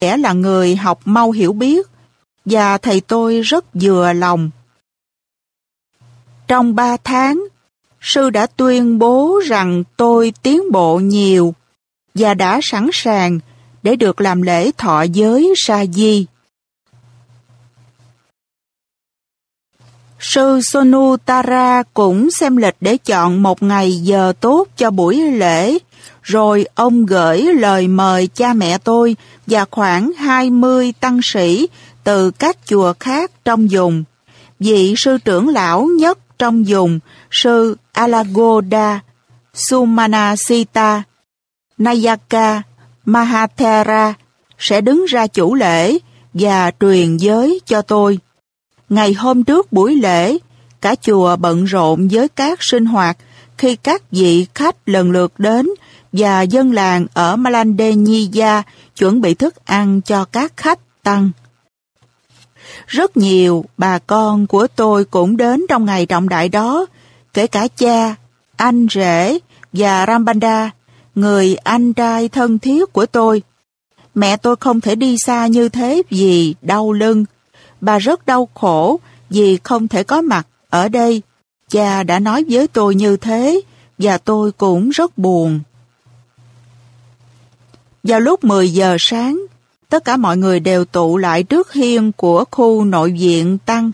kẻ là người học mau hiểu biết và thầy tôi rất vừa lòng. Trong ba tháng, sư đã tuyên bố rằng tôi tiến bộ nhiều và đã sẵn sàng để được làm lễ thọ giới sa di. Sư Sonu Tara cũng xem lịch để chọn một ngày giờ tốt cho buổi lễ, rồi ông gửi lời mời cha mẹ tôi và khoảng 20 tăng sĩ từ các chùa khác trong vùng. Vị sư trưởng lão nhất trong vùng, sư Alagoda, Sumanasita, Nayaka, Mahathera sẽ đứng ra chủ lễ và truyền giới cho tôi. Ngày hôm trước buổi lễ, cả chùa bận rộn với các sinh hoạt khi các vị khách lần lượt đến và dân làng ở Malandeniya chuẩn bị thức ăn cho các khách tăng. Rất nhiều bà con của tôi cũng đến trong ngày trọng đại đó, kể cả cha, anh rể và Rambanda, người anh trai thân thiết của tôi. Mẹ tôi không thể đi xa như thế vì đau lưng. Bà rất đau khổ vì không thể có mặt ở đây. Cha đã nói với tôi như thế và tôi cũng rất buồn. Vào lúc 10 giờ sáng, tất cả mọi người đều tụ lại trước hiên của khu nội viện Tăng.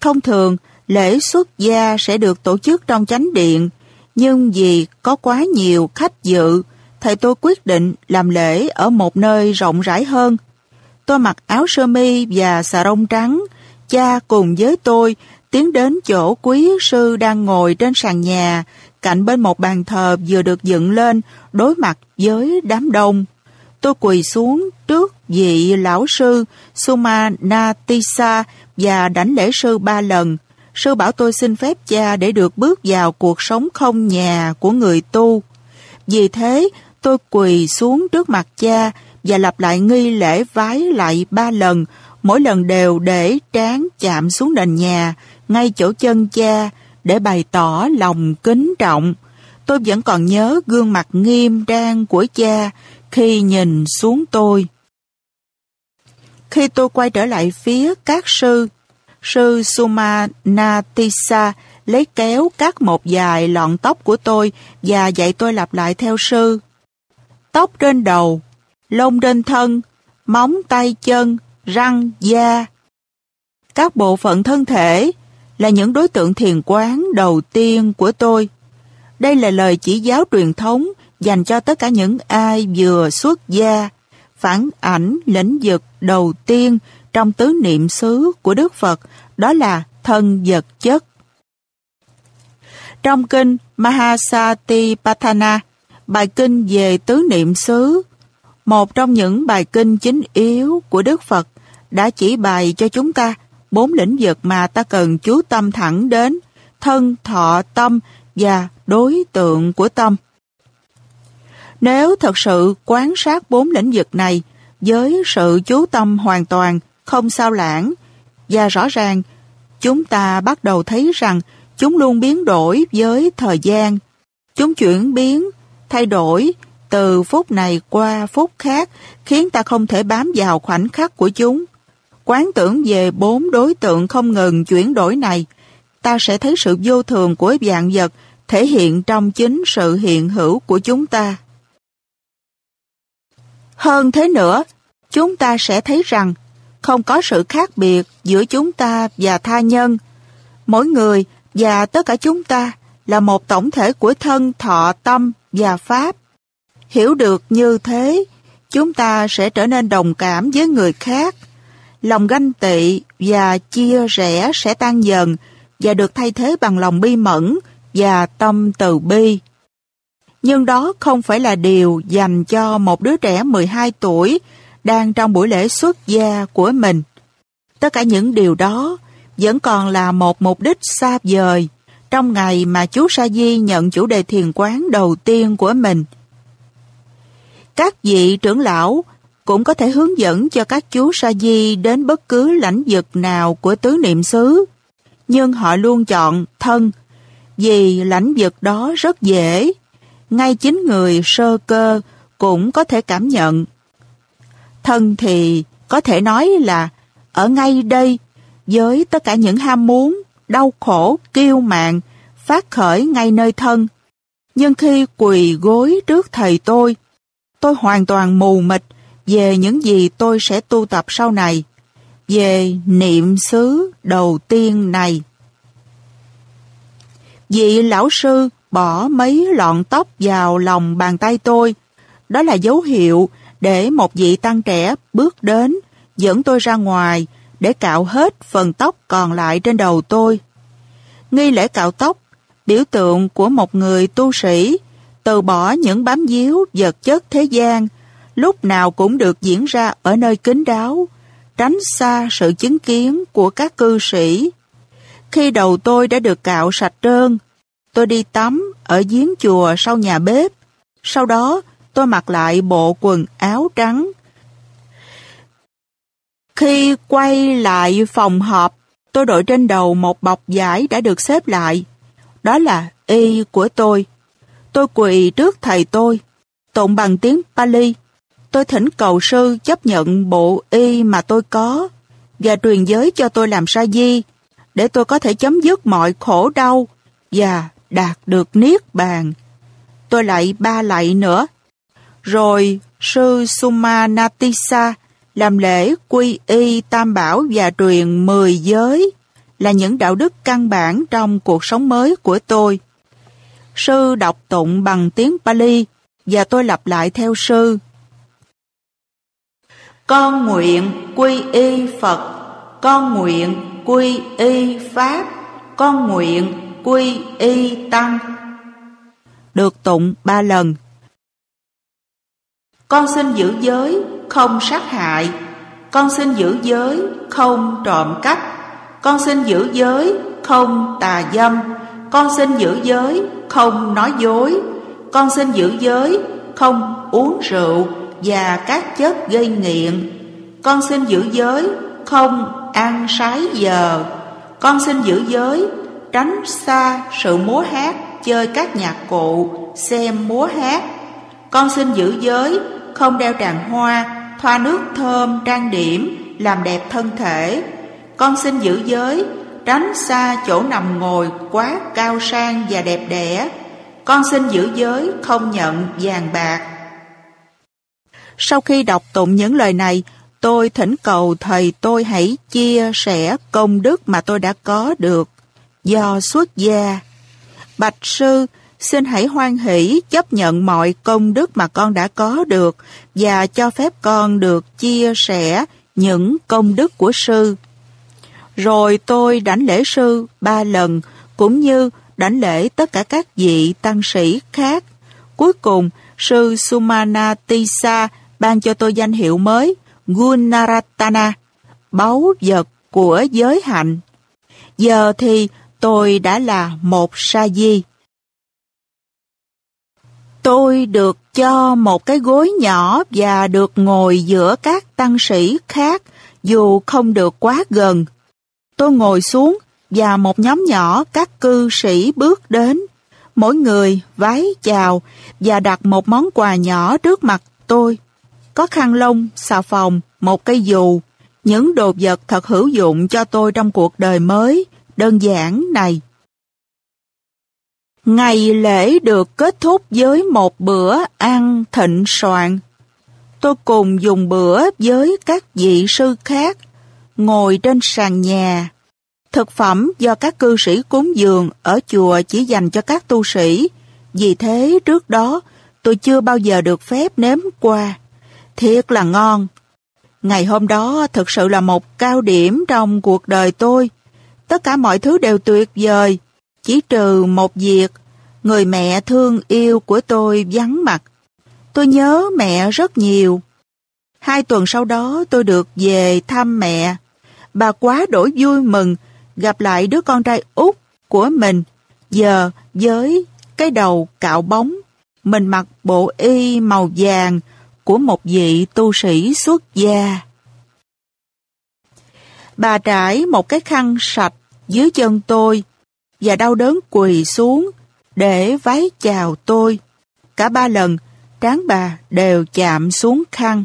Thông thường, lễ xuất gia sẽ được tổ chức trong chánh điện, nhưng vì có quá nhiều khách dự, thầy tôi quyết định làm lễ ở một nơi rộng rãi hơn. Tôi mặc áo sơ mi và xà rông trắng, cha cùng với tôi tiến đến chỗ quý sư đang ngồi trên sàn nhà, cạnh bên một bàn thờ vừa được dựng lên đối mặt với đám đông. Tôi quỳ xuống trước vị lão sư Sumanatisa và đánh lễ sư ba lần. Sư bảo tôi xin phép cha để được bước vào cuộc sống không nhà của người tu. Vì thế, tôi quỳ xuống trước mặt cha và lặp lại nghi lễ vái lại ba lần, mỗi lần đều để trán chạm xuống nền nhà, ngay chỗ chân cha, để bày tỏ lòng kính trọng. Tôi vẫn còn nhớ gương mặt nghiêm trang của cha khi nhìn xuống tôi. Khi tôi quay trở lại phía các sư, sư Sumanatisa lấy kéo cắt một dài lọn tóc của tôi và dạy tôi lặp lại theo sư. Tóc trên đầu, lông trên thân, móng tay chân, răng, da. Các bộ phận thân thể là những đối tượng thiền quán đầu tiên của tôi. Đây là lời chỉ giáo truyền thống dành cho tất cả những ai vừa xuất gia, phản ảnh lĩnh vực đầu tiên trong tứ niệm xứ của Đức Phật, đó là thân vật chất. Trong kinh Mahasatipatthana, bài kinh về tứ niệm xứ, một trong những bài kinh chính yếu của Đức Phật đã chỉ bày cho chúng ta bốn lĩnh vực mà ta cần chú tâm thẳng đến, thân, thọ, tâm và đối tượng của tâm. Nếu thật sự quan sát bốn lĩnh vực này với sự chú tâm hoàn toàn, không sao lãng, và rõ ràng chúng ta bắt đầu thấy rằng chúng luôn biến đổi với thời gian. Chúng chuyển biến, thay đổi từ phút này qua phút khác khiến ta không thể bám vào khoảnh khắc của chúng. Quán tưởng về bốn đối tượng không ngừng chuyển đổi này, ta sẽ thấy sự vô thường của dạng vật thể hiện trong chính sự hiện hữu của chúng ta. Hơn thế nữa, chúng ta sẽ thấy rằng không có sự khác biệt giữa chúng ta và tha nhân. Mỗi người và tất cả chúng ta là một tổng thể của thân, thọ, tâm và pháp. Hiểu được như thế, chúng ta sẽ trở nên đồng cảm với người khác. Lòng ganh tị và chia rẽ sẽ tan dần và được thay thế bằng lòng bi mẫn và tâm từ bi. Nhưng đó không phải là điều dành cho một đứa trẻ 12 tuổi đang trong buổi lễ xuất gia của mình. Tất cả những điều đó vẫn còn là một mục đích xa vời trong ngày mà chú Sa Di nhận chủ đề thiền quán đầu tiên của mình. Các vị trưởng lão cũng có thể hướng dẫn cho các chú Sa Di đến bất cứ lãnh vực nào của tứ niệm xứ, nhưng họ luôn chọn thân, vì lãnh vực đó rất dễ ngay chính người sơ cơ cũng có thể cảm nhận. Thân thì có thể nói là ở ngay đây với tất cả những ham muốn, đau khổ, kiêu mạn phát khởi ngay nơi thân. Nhưng khi quỳ gối trước thầy tôi, tôi hoàn toàn mù mịt về những gì tôi sẽ tu tập sau này, về niệm xứ đầu tiên này. Vị lão sư bỏ mấy lọn tóc vào lòng bàn tay tôi. Đó là dấu hiệu để một vị tăng trẻ bước đến, dẫn tôi ra ngoài để cạo hết phần tóc còn lại trên đầu tôi. Nghi lễ cạo tóc, biểu tượng của một người tu sĩ, từ bỏ những bám víu vật chất thế gian, lúc nào cũng được diễn ra ở nơi kín đáo, tránh xa sự chứng kiến của các cư sĩ. Khi đầu tôi đã được cạo sạch trơn, tôi đi tắm ở giếng chùa sau nhà bếp. Sau đó, tôi mặc lại bộ quần áo trắng. Khi quay lại phòng họp, tôi đội trên đầu một bọc vải đã được xếp lại. Đó là y của tôi. Tôi quỳ trước thầy tôi, tụng bằng tiếng Pali. Tôi thỉnh cầu sư chấp nhận bộ y mà tôi có, và truyền giới cho tôi làm sa di, để tôi có thể chấm dứt mọi khổ đau và đạt được niết bàn. Tôi lại ba lạy nữa. Rồi, sư Sumanatisa làm lễ quy y tam bảo và truyền mười giới, là những đạo đức căn bản trong cuộc sống mới của tôi. Sư đọc tụng bằng tiếng Pali, và tôi lặp lại theo sư. Con nguyện quy y Phật, con nguyện quy y Pháp, con nguyện quy y Tăng. Được tụng ba lần. Con xin giữ giới, không sát hại. Con xin giữ giới, không trộm cắp. Con xin giữ giới, không tà dâm. Con xin giữ giới, không nói dối. Con xin giữ giới, không uống rượu và các chất gây nghiện. Con xin giữ giới, không ăn sái giờ. Con xin giữ giới, tránh xa sự múa hát, chơi các nhạc cụ, xem múa hát. Con xin giữ giới, không đeo tràng hoa, thoa nước thơm, trang điểm, làm đẹp thân thể. Con xin giữ giới, tránh xa chỗ nằm ngồi quá cao sang và đẹp đẽ. Con xin giữ giới, không nhận vàng bạc. Sau khi đọc tụng những lời này, tôi thỉnh cầu thầy tôi hãy chia sẻ công đức mà tôi đã có được do xuất gia. Bạch sư, xin hãy hoan hỷ chấp nhận mọi công đức mà con đã có được và cho phép con được chia sẻ những công đức của sư. Rồi tôi đảnh lễ sư ba lần cũng như đảnh lễ tất cả các vị tăng sĩ khác. Cuối cùng, sư Sumana Tisa ban cho tôi danh hiệu mới Gunaratana, báu vật của giới hạnh. Giờ thì tôi đã là một sa di. Tôi được cho một cái gối nhỏ và được ngồi giữa các tăng sĩ khác dù không được quá gần. Tôi ngồi xuống và một nhóm nhỏ các cư sĩ bước đến. Mỗi người vái chào và đặt một món quà nhỏ trước mặt tôi. Có khăn lông, xà phòng, một cây dù, những đồ vật thật hữu dụng cho tôi trong cuộc đời mới, đơn giản này. Ngày lễ được kết thúc với một bữa ăn thịnh soạn. Tôi cùng dùng bữa với các vị sư khác, ngồi trên sàn nhà. Thực phẩm do các cư sĩ cúng dường ở chùa chỉ dành cho các tu sĩ, vì thế trước đó tôi chưa bao giờ được phép nếm qua. Thiệt là ngon. Ngày hôm đó thực sự là một cao điểm trong cuộc đời tôi. Tất cả mọi thứ đều tuyệt vời, chỉ trừ một việc, người mẹ thương yêu của tôi vắng mặt. Tôi nhớ mẹ rất nhiều. Hai tuần sau đó tôi được về thăm mẹ. Bà quá đổi vui mừng gặp lại đứa con trai út của mình, giờ với cái đầu cạo bóng. Mình mặc bộ y màu vàng của một vị tu sĩ xuất gia. Bà trải một cái khăn sạch dưới chân tôi và đau đớn quỳ xuống để vái chào tôi. Cả ba lần, trán bà đều chạm xuống khăn.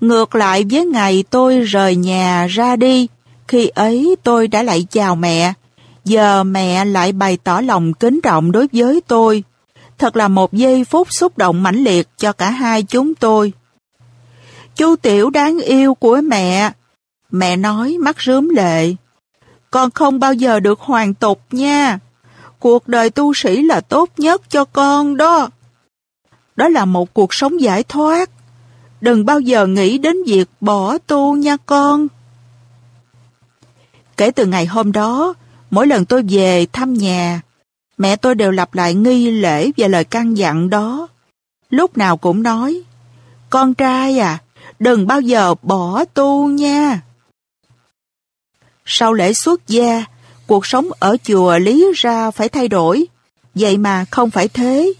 Ngược lại với ngày tôi rời nhà ra đi, khi ấy tôi đã lại chào mẹ. Giờ mẹ lại bày tỏ lòng kính trọng đối với tôi. Thật là một giây phút xúc động mãnh liệt cho cả hai chúng tôi. Chú Tiểu đáng yêu của mẹ. Mẹ nói mắt rướm lệ. Con không bao giờ được hoàn tục nha. Cuộc đời tu sĩ là tốt nhất cho con đó. Đó là một cuộc sống giải thoát. Đừng bao giờ nghĩ đến việc bỏ tu nha con. Kể từ ngày hôm đó, mỗi lần tôi về thăm nhà, mẹ tôi đều lặp lại nghi lễ và lời căn dặn đó. Lúc nào cũng nói, con trai à, đừng bao giờ bỏ tu nha. Sau lễ xuất gia, cuộc sống ở chùa lý ra phải thay đổi. Vậy mà không phải thế.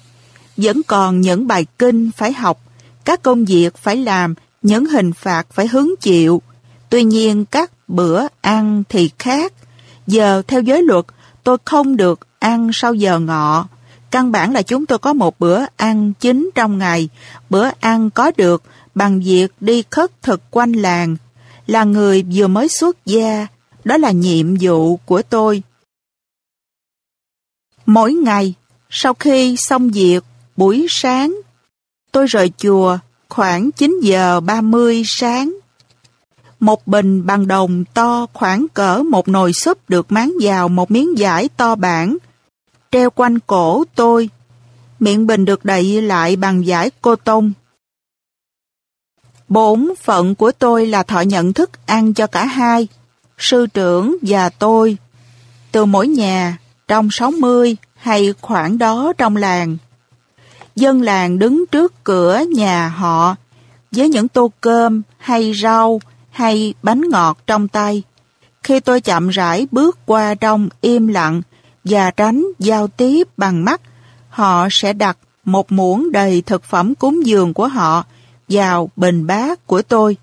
Vẫn còn những bài kinh phải học, các công việc phải làm, những hình phạt phải hứng chịu. Tuy nhiên các bữa ăn thì khác. Giờ theo giới luật, tôi không được ăn sau giờ ngọ. Căn bản là chúng tôi có một bữa ăn chính trong ngày. Bữa ăn có được bằng việc đi khất thực quanh làng. Là người vừa mới xuất gia, đó là nhiệm vụ của tôi. Mỗi ngày, sau khi xong việc, buổi sáng, tôi rời chùa khoảng 9 giờ 30 sáng. Một bình bằng đồng to khoảng cỡ một nồi súp được máng vào một miếng vải to bản, treo quanh cổ tôi. Miệng bình được đậy lại bằng giải cô tông. Bổn phận của tôi là thọ nhận thức ăn cho cả hai, sư trưởng và tôi. Từ mỗi nhà, trong 60 hay khoảng đó trong làng. Dân làng đứng trước cửa nhà họ với những tô cơm hay rau hay bánh ngọt trong tay. Khi tôi chậm rãi bước qua trong im lặng và tránh giao tiếp bằng mắt, họ sẽ đặt một muỗng đầy thực phẩm cúng dường của họ vào bình bát của tôi.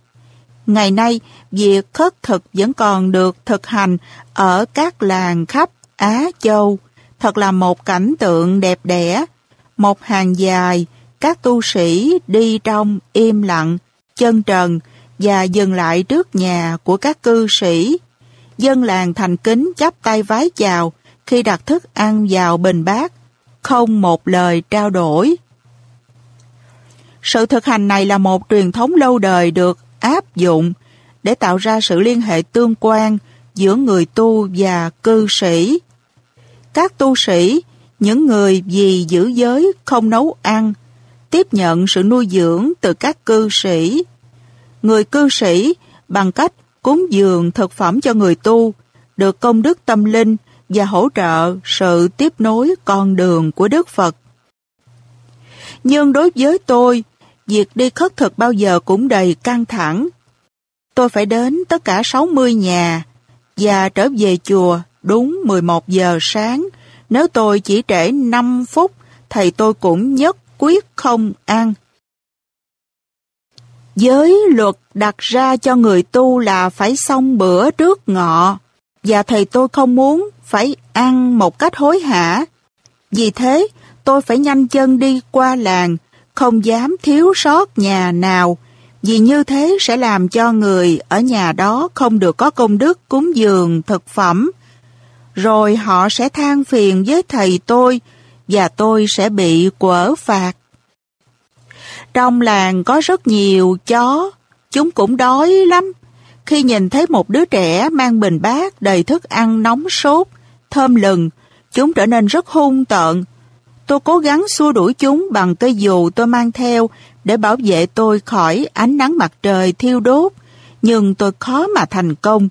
Ngày nay, việc khất thực vẫn còn được thực hành ở các làng khắp Á Châu. Thật là một cảnh tượng đẹp đẽ. Một hàng dài, các tu sĩ đi trong im lặng, chân trần và dừng lại trước nhà của các cư sĩ. Dân làng thành kính chắp tay vái chào khi đặt thức ăn vào bình bát, không một lời trao đổi. Sự thực hành này là một truyền thống lâu đời được áp dụng để tạo ra sự liên hệ tương quan giữa người tu và cư sĩ. Các tu sĩ, những người vì giữ giới không nấu ăn, tiếp nhận sự nuôi dưỡng từ các cư sĩ. Người cư sĩ bằng cách cúng dường thực phẩm cho người tu, được công đức tâm linh và hỗ trợ sự tiếp nối con đường của Đức Phật. Nhưng đối với tôi, việc đi khất thực bao giờ cũng đầy căng thẳng. Tôi phải đến tất cả 60 nhà và trở về chùa đúng 11 giờ sáng. Nếu tôi chỉ trễ 5 phút, thầy tôi cũng nhất quyết không ăn. Giới luật đặt ra cho người tu là phải xong bữa trước ngọ, và thầy tôi không muốn phải ăn một cách hối hả. Vì thế, tôi phải nhanh chân đi qua làng, không dám thiếu sót nhà nào, vì như thế sẽ làm cho người ở nhà đó không được có công đức cúng dường thực phẩm. Rồi họ sẽ than phiền với thầy tôi và tôi sẽ bị quở phạt. Trong làng có rất nhiều chó, chúng cũng đói lắm. Khi nhìn thấy một đứa trẻ mang bình bát đầy thức ăn nóng sốt, thơm lừng, chúng trở nên rất hung tợn. Tôi cố gắng xua đuổi chúng bằng cây dù tôi mang theo để bảo vệ tôi khỏi ánh nắng mặt trời thiêu đốt, nhưng tôi khó mà thành công.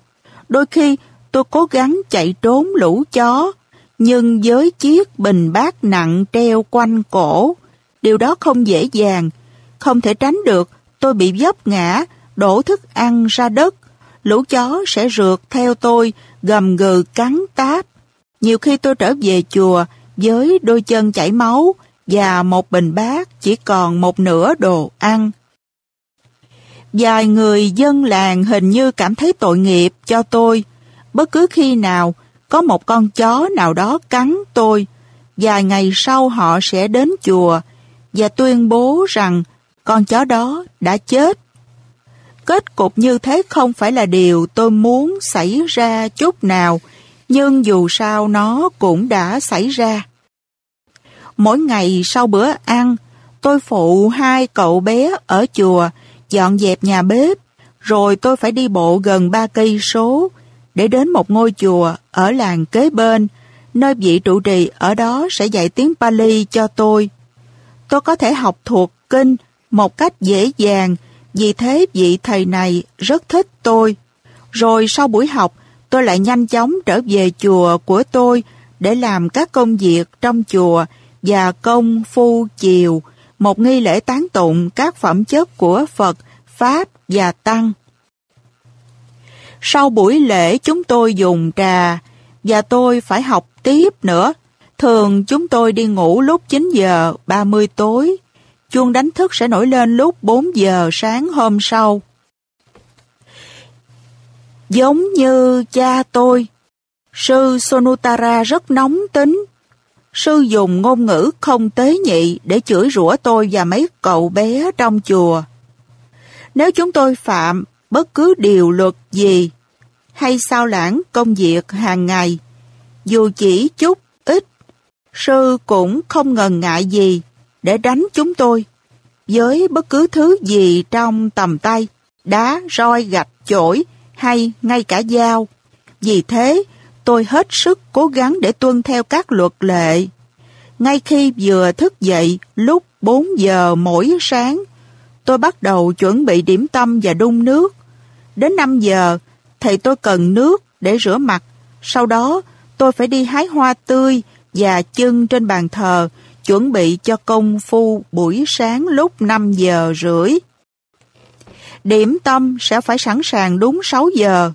Đôi khi tôi cố gắng chạy trốn lũ chó, nhưng với chiếc bình bát nặng treo quanh cổ, điều đó không dễ dàng. Không thể tránh được, tôi bị dốc ngã, đổ thức ăn ra đất. Lũ chó sẽ rượt theo tôi, gầm gừ cắn táp. Nhiều khi tôi trở về chùa với đôi chân chảy máu và một bình bát chỉ còn một nửa đồ ăn. Vài người dân làng hình như cảm thấy tội nghiệp cho tôi. Bất cứ khi nào có một con chó nào đó cắn tôi, vài ngày sau họ sẽ đến chùa và tuyên bố rằng con chó đó đã chết. Kết cục như thế không phải là điều tôi muốn xảy ra chút nào, nhưng dù sao nó cũng đã xảy ra. Mỗi ngày sau bữa ăn, tôi phụ hai cậu bé ở chùa dọn dẹp nhà bếp, rồi tôi phải đi bộ gần ba cây số để đến một ngôi chùa ở làng kế bên, nơi vị trụ trì ở đó sẽ dạy tiếng Pali cho tôi. Tôi có thể học thuộc kinh một cách dễ dàng, vì thế vị thầy này rất thích tôi. Rồi sau buổi học, tôi lại nhanh chóng trở về chùa của tôi để làm các công việc trong chùa và công phu chiều, một nghi lễ tán tụng các phẩm chất của Phật, Pháp và Tăng. Sau buổi lễ chúng tôi dùng trà và tôi phải học tiếp nữa. Thường chúng tôi đi ngủ lúc 9 giờ 30 tối. Chuông đánh thức sẽ nổi lên lúc 4 giờ sáng hôm sau. Giống như cha tôi, sư Sonutara rất nóng tính. Sư dùng ngôn ngữ không tế nhị để chửi rủa tôi và mấy cậu bé trong chùa. Nếu chúng tôi phạm bất cứ điều luật gì hay sao lãng công việc hàng ngày, dù chỉ chút ít, sư cũng không ngần ngại gì để đánh chúng tôi với bất cứ thứ gì trong tầm tay, đá, roi, gạch, chổi hay ngay cả dao. Vì thế, tôi hết sức cố gắng để tuân theo các luật lệ. Ngay khi vừa thức dậy lúc 4 giờ mỗi sáng, tôi bắt đầu chuẩn bị điểm tâm và đun nước. Đến 5 giờ, thầy tôi cần nước để rửa mặt. Sau đó, tôi phải đi hái hoa tươi và chân trên bàn thờ, chuẩn bị cho công phu buổi sáng lúc 5 giờ rưỡi. Điểm tâm sẽ phải sẵn sàng đúng 6 giờ.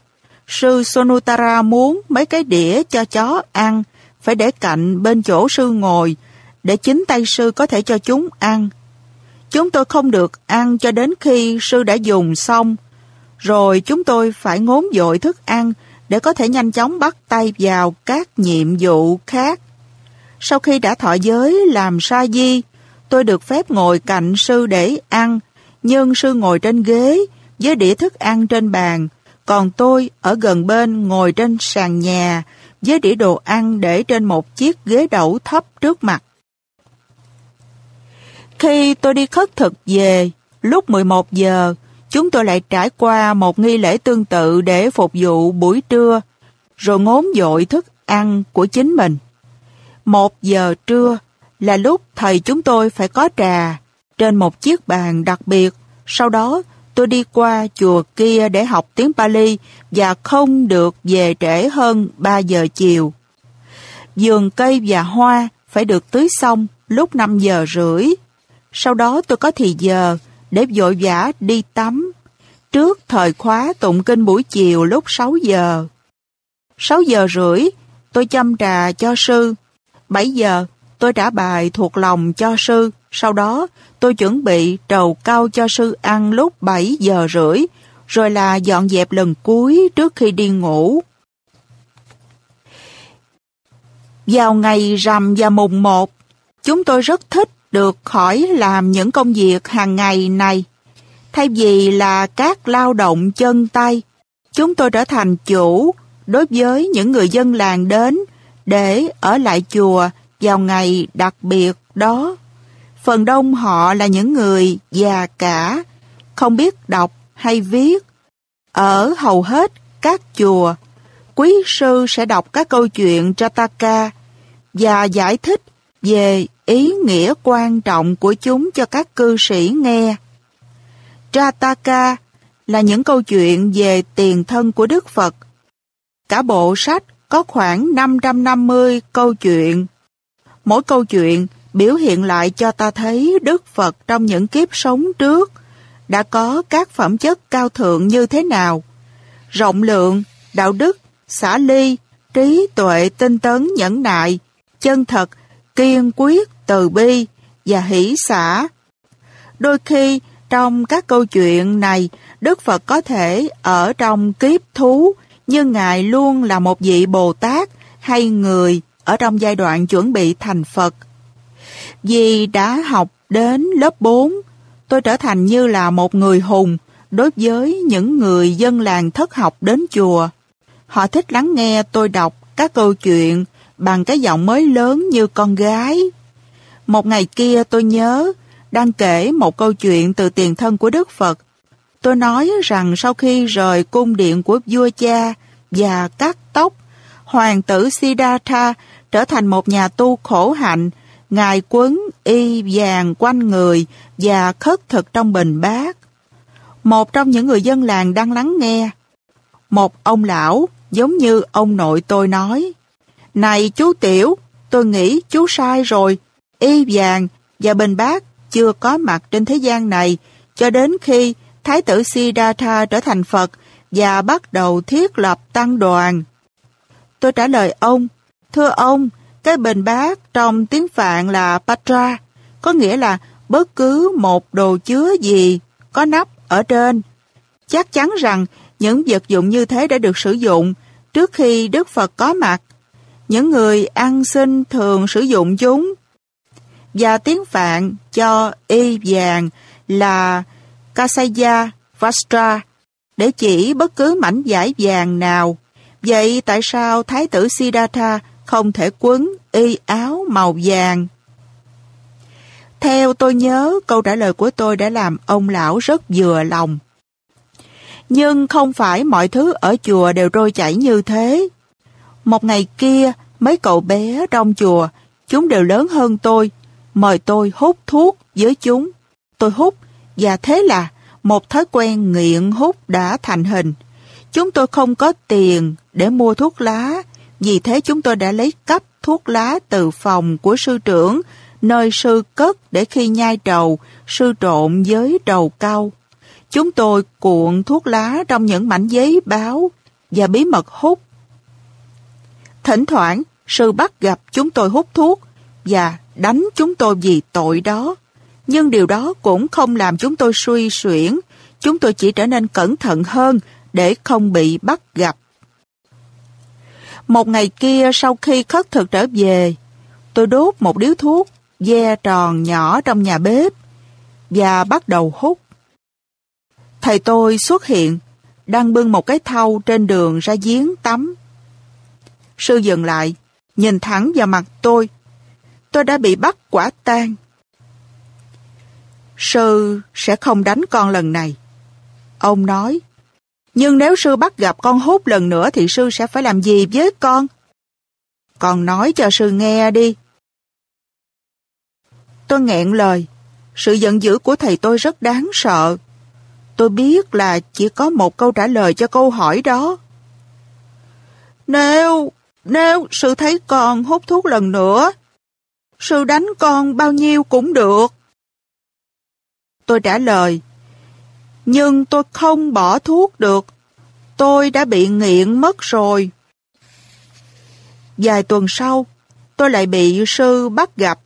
Sư Sonutara muốn mấy cái đĩa cho chó ăn, phải để cạnh bên chỗ sư ngồi, để chính tay sư có thể cho chúng ăn. Chúng tôi không được ăn cho đến khi sư đã dùng xong, rồi chúng tôi phải ngốn dội thức ăn để có thể nhanh chóng bắt tay vào các nhiệm vụ khác. Sau khi đã thọ giới làm sa di, tôi được phép ngồi cạnh sư để ăn, nhưng sư ngồi trên ghế với đĩa thức ăn trên bàn, còn tôi ở gần bên ngồi trên sàn nhà với đĩa đồ ăn để trên một chiếc ghế đẩu thấp trước mặt. Khi tôi đi khất thực về, lúc 11 giờ, chúng tôi lại trải qua một nghi lễ tương tự để phục vụ buổi trưa, rồi ngốn dội thức ăn của chính mình. Một giờ trưa là lúc thầy chúng tôi phải có trà trên một chiếc bàn đặc biệt. Sau đó tôi đi qua chùa kia để học tiếng Pali và không được về trễ hơn 3 giờ chiều. Dường cây và hoa phải được tưới xong lúc 5 giờ rưỡi. Sau đó tôi có thì giờ để vội vã đi tắm. Trước thời khóa tụng kinh buổi chiều lúc 6 giờ. 6 giờ rưỡi, tôi chăm trà cho sư 7 giờ, tôi trả bài thuộc lòng cho sư. Sau đó, tôi chuẩn bị trầu cao cho sư ăn lúc 7 giờ rưỡi, rồi là dọn dẹp lần cuối trước khi đi ngủ. Vào ngày rằm và mùng 1, chúng tôi rất thích được khỏi làm những công việc hàng ngày này. Thay vì là các lao động chân tay, chúng tôi trở thành chủ đối với những người dân làng đến để ở lại chùa vào ngày đặc biệt đó. Phần đông họ là những người già cả, không biết đọc hay viết. Ở hầu hết các chùa, quý sư sẽ đọc các câu chuyện Jataka và giải thích về ý nghĩa quan trọng của chúng cho các cư sĩ nghe. Jataka là những câu chuyện về tiền thân của Đức Phật. Cả bộ sách có khoảng 550 câu chuyện. Mỗi câu chuyện biểu hiện lại cho ta thấy Đức Phật trong những kiếp sống trước đã có các phẩm chất cao thượng như thế nào. Rộng lượng, đạo đức, xả ly, trí tuệ, tinh tấn, nhẫn nại, chân thật, kiên quyết, từ bi và hỷ xả. Đôi khi, trong các câu chuyện này, Đức Phật có thể ở trong kiếp thú nhưng Ngài luôn là một vị Bồ Tát hay người ở trong giai đoạn chuẩn bị thành Phật. Vì đã học đến lớp 4, tôi trở thành như là một người hùng, đối với những người dân làng thất học đến chùa. Họ thích lắng nghe tôi đọc các câu chuyện bằng cái giọng mới lớn như con gái. Một ngày kia tôi nhớ đang kể một câu chuyện từ tiền thân của Đức Phật. Tôi nói rằng sau khi rời cung điện của vua cha và cắt tóc, hoàng tử Siddhartha trở thành một nhà tu khổ hạnh, ngài quấn y vàng quanh người và khất thực trong bình bát. Một trong những người dân làng đang lắng nghe. Một ông lão, giống như ông nội tôi nói, Này chú Tiểu, tôi nghĩ chú sai rồi, y vàng và bình bát chưa có mặt trên thế gian này cho đến khi Thái tử Siddhartha trở thành Phật và bắt đầu thiết lập tăng đoàn. Tôi trả lời ông, thưa ông, cái bình bát trong tiếng Phạn là Patra, có nghĩa là bất cứ một đồ chứa gì có nắp ở trên. Chắc chắn rằng những vật dụng như thế đã được sử dụng trước khi Đức Phật có mặt. Những người ăn xin thường sử dụng chúng. Và tiếng Phạn cho y vàng là Kasaya Vastra để chỉ bất cứ mảnh vải vàng nào. Vậy tại sao Thái tử Siddhartha không thể quấn y áo màu vàng? Theo tôi nhớ, câu trả lời của tôi đã làm ông lão rất vừa lòng. Nhưng không phải mọi thứ ở chùa đều trôi chảy như thế. Một ngày kia, mấy cậu bé trong chùa, chúng đều lớn hơn tôi, mời tôi hút thuốc với chúng. Tôi hút, và thế là một thói quen nghiện hút đã thành hình. Chúng tôi không có tiền để mua thuốc lá, vì thế chúng tôi đã lấy cắp thuốc lá từ phòng của sư trưởng, nơi sư cất để khi nhai trầu, sư trộn với đầu cau. Chúng tôi cuộn thuốc lá trong những mảnh giấy báo và bí mật hút. Thỉnh thoảng, sư bắt gặp chúng tôi hút thuốc và đánh chúng tôi vì tội đó. Nhưng điều đó cũng không làm chúng tôi suy xuyển. Chúng tôi chỉ trở nên cẩn thận hơn để không bị bắt gặp. Một ngày kia sau khi khất thực trở về, tôi đốt một điếu thuốc ve tròn nhỏ trong nhà bếp và bắt đầu hút. Thầy tôi xuất hiện, đang bưng một cái thau trên đường ra giếng tắm. Sư dừng lại, nhìn thẳng vào mặt tôi. Tôi đã bị bắt quả tang. Sư sẽ không đánh con lần này. Ông nói, nhưng nếu sư bắt gặp con hút lần nữa thì sư sẽ phải làm gì với con? Con nói cho sư nghe đi. Tôi nghẹn lời. Sự giận dữ của thầy tôi rất đáng sợ. Tôi biết là chỉ có một câu trả lời cho câu hỏi đó. Nếu, nếu sư thấy con hút thuốc lần nữa, sư đánh con bao nhiêu cũng được. Tôi trả lời, nhưng tôi không bỏ thuốc được. Tôi đã bị nghiện mất rồi. Vài tuần sau, tôi lại bị sư bắt gặp.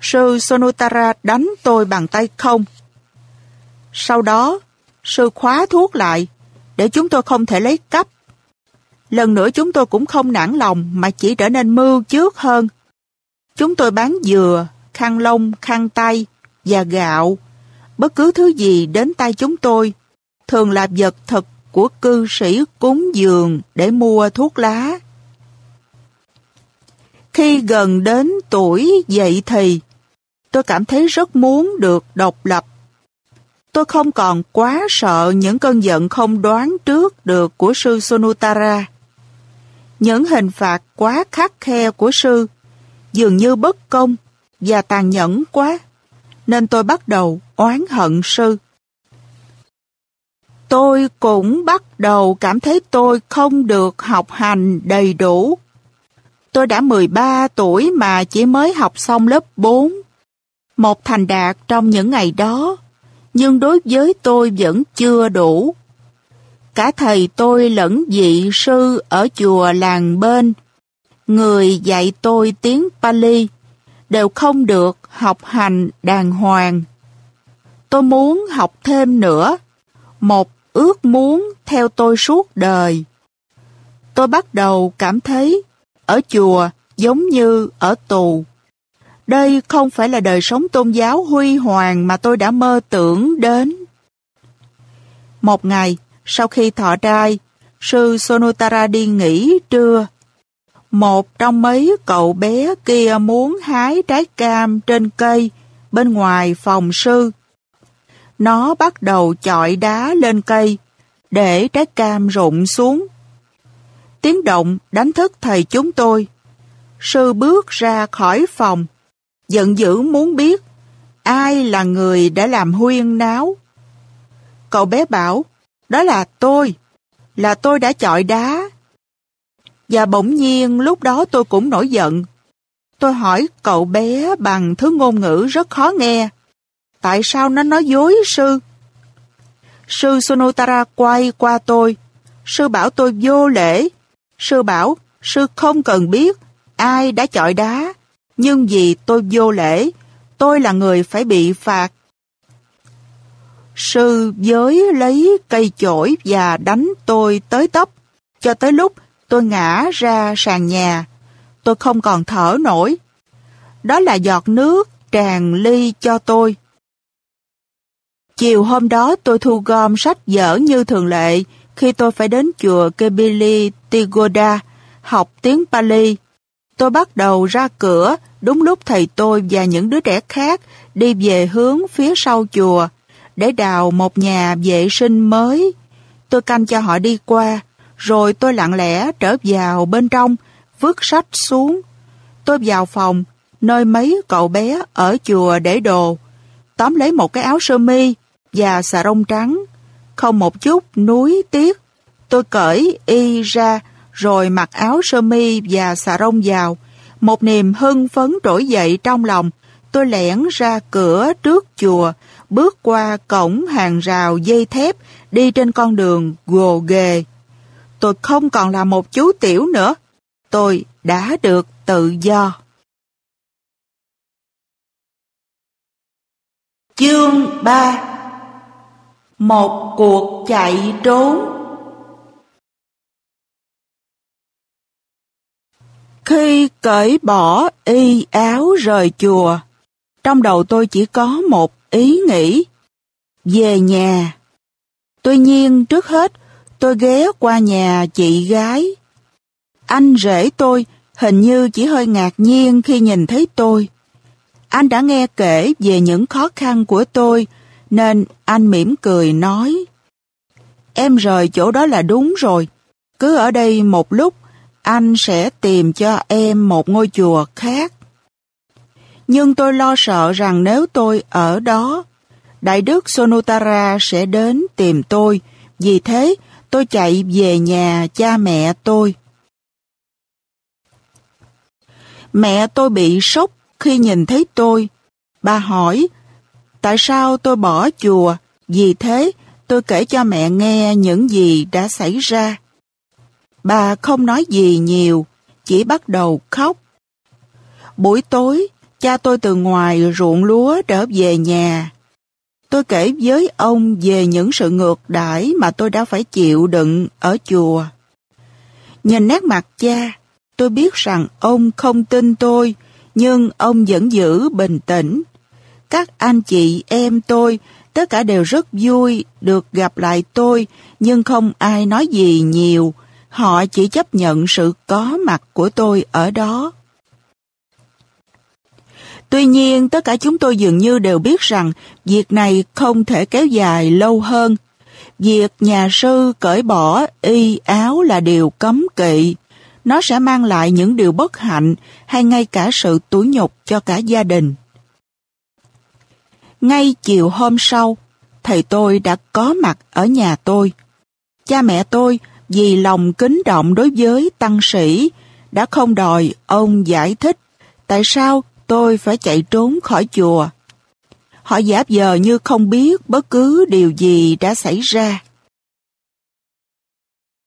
Sư Sonotara đánh tôi bằng tay không. Sau đó, sư khóa thuốc lại, để chúng tôi không thể lấy cắp. Lần nữa chúng tôi cũng không nản lòng mà chỉ trở nên mưu trước hơn. Chúng tôi bán dừa, khăn lông, khăn tay và gạo. Bất cứ thứ gì đến tay chúng tôi, thường là vật thực của cư sĩ cúng dường để mua thuốc lá. Khi gần đến tuổi dậy thì, tôi cảm thấy rất muốn được độc lập. Tôi không còn quá sợ những cơn giận không đoán trước được của sư Sonutara. Những hình phạt quá khắc khe của sư dường như bất công và tàn nhẫn quá, nên tôi bắt đầu oán hận sư. Tôi cũng bắt đầu cảm thấy tôi không được học hành đầy đủ. Tôi đã 13 tuổi mà chỉ mới học xong lớp 4. Một thành đạt trong những ngày đó, nhưng đối với tôi vẫn chưa đủ. Cả thầy tôi lẫn vị sư ở chùa làng bên, người dạy tôi tiếng Pali, đều không được học hành đàng hoàng. Tôi muốn học thêm nữa, một ước muốn theo tôi suốt đời. Tôi bắt đầu cảm thấy ở chùa giống như ở tù. Đây không phải là đời sống tôn giáo huy hoàng mà tôi đã mơ tưởng đến. Một ngày, sau khi thọ trai, sư Sonotara đi nghỉ trưa. Một trong mấy cậu bé kia muốn hái trái cam trên cây bên ngoài phòng sư. Nó bắt đầu chọi đá lên cây để trái cam rụng xuống. Tiếng động đánh thức thầy chúng tôi. Sư bước ra khỏi phòng, giận dữ muốn biết ai là người đã làm huyên náo. Cậu bé bảo, đó là tôi, là tôi đã chọi đá. Và bỗng nhiên lúc đó tôi cũng nổi giận. Tôi hỏi cậu bé bằng thứ ngôn ngữ rất khó nghe. Tại sao nó nói dối sư? Sư Sonotara quay qua tôi. Sư bảo tôi vô lễ. Sư bảo sư không cần biết ai đã chọi đá. Nhưng vì tôi vô lễ, tôi là người phải bị phạt. Sư giới lấy cây chổi và đánh tôi tới tấp, cho tới lúc tôi ngã ra sàn nhà. Tôi không còn thở nổi. Đó là giọt nước tràn ly cho tôi. Chiều hôm đó tôi thu gom sách vở như thường lệ khi tôi phải đến chùa Kebili Tigoda học tiếng Pali. Tôi bắt đầu ra cửa đúng lúc thầy tôi và những đứa trẻ khác đi về hướng phía sau chùa để đào một nhà vệ sinh mới. Tôi canh cho họ đi qua, rồi tôi lặng lẽ trở vào bên trong, vứt sách xuống. Tôi vào phòng, nơi mấy cậu bé ở chùa để đồ, tóm lấy một cái áo sơ mi và xà rông trắng. Không một chút núi tiếc, tôi cởi y ra rồi mặc áo sơ mi và xà rông vào. Một niềm hưng phấn trỗi dậy trong lòng, tôi lẻn ra cửa trước chùa, bước qua cổng hàng rào dây thép, đi trên con đường gồ ghề. Tôi không còn là một chú tiểu nữa. Tôi đã được tự do. Chương 3 Một cuộc chạy trốn Khi cởi bỏ y áo rời chùa, trong đầu tôi chỉ có một ý nghĩ, về nhà. Tuy nhiên trước hết, tôi ghé qua nhà chị gái. Anh rể tôi hình như chỉ hơi ngạc nhiên khi nhìn thấy tôi. Anh đã nghe kể về những khó khăn của tôi, nên anh mỉm cười nói. Em rời chỗ đó là đúng rồi. Cứ ở đây một lúc, anh sẽ tìm cho em một ngôi chùa khác. Nhưng tôi lo sợ rằng nếu tôi ở đó, Đại đức Sonutara sẽ đến tìm tôi, vì thế tôi chạy về nhà cha mẹ tôi. Mẹ tôi bị sốc khi nhìn thấy tôi. Bà hỏi, tại sao tôi bỏ chùa? Vì thế, tôi kể cho mẹ nghe những gì đã xảy ra. Bà không nói gì nhiều, chỉ bắt đầu khóc. Buổi tối, cha tôi từ ngoài ruộng lúa trở về nhà. Tôi kể với ông về những sự ngược đãi mà tôi đã phải chịu đựng ở chùa. Nhìn nét mặt cha, tôi biết rằng ông không tin tôi, nhưng ông vẫn giữ bình tĩnh. Các anh chị em tôi, tất cả đều rất vui được gặp lại tôi, nhưng không ai nói gì nhiều. Họ chỉ chấp nhận sự có mặt của tôi ở đó. Tuy nhiên, tất cả chúng tôi dường như đều biết rằng việc này không thể kéo dài lâu hơn. Việc nhà sư cởi bỏ y áo là điều cấm kỵ. Nó sẽ mang lại những điều bất hạnh hay ngay cả sự tủi nhục cho cả gia đình. Ngay chiều hôm sau, thầy tôi đã có mặt ở nhà tôi. Cha mẹ tôi, vì lòng kính trọng đối với tăng sĩ, đã không đòi ông giải thích tại sao tôi phải chạy trốn khỏi chùa. Họ giả vờ như không biết bất cứ điều gì đã xảy ra.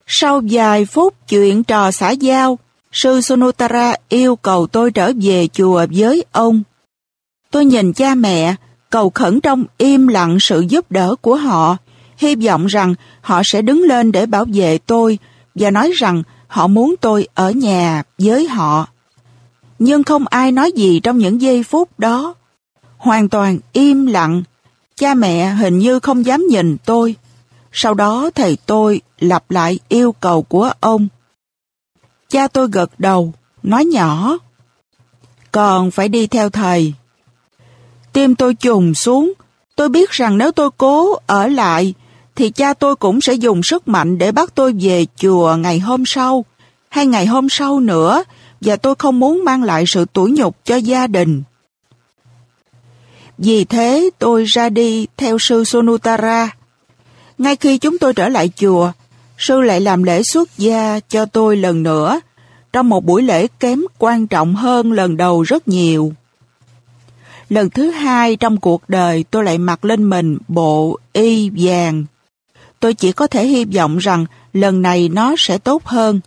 Sau vài phút chuyện trò xã giao, sư Sonotara yêu cầu tôi trở về chùa với ông. Tôi nhìn cha mẹ, cầu khẩn trong im lặng sự giúp đỡ của họ, hy vọng rằng họ sẽ đứng lên để bảo vệ tôi và nói rằng họ muốn tôi ở nhà với họ nhưng không ai nói gì trong những giây phút đó. Hoàn toàn im lặng, cha mẹ hình như không dám nhìn tôi. Sau đó thầy tôi lặp lại yêu cầu của ông. Cha tôi gật đầu, nói nhỏ. Còn phải đi theo thầy. Tim tôi trùng xuống, tôi biết rằng nếu tôi cố ở lại, thì cha tôi cũng sẽ dùng sức mạnh để bắt tôi về chùa ngày hôm sau, hay ngày hôm sau nữa, và tôi không muốn mang lại sự tủi nhục cho gia đình. Vì thế tôi ra đi theo sư Sonutara. Ngay khi chúng tôi trở lại chùa, sư lại làm lễ xuất gia cho tôi lần nữa, trong một buổi lễ kém quan trọng hơn lần đầu rất nhiều. Lần thứ hai trong cuộc đời tôi lại mặc lên mình bộ y vàng. Tôi chỉ có thể hy vọng rằng lần này nó sẽ tốt hơn.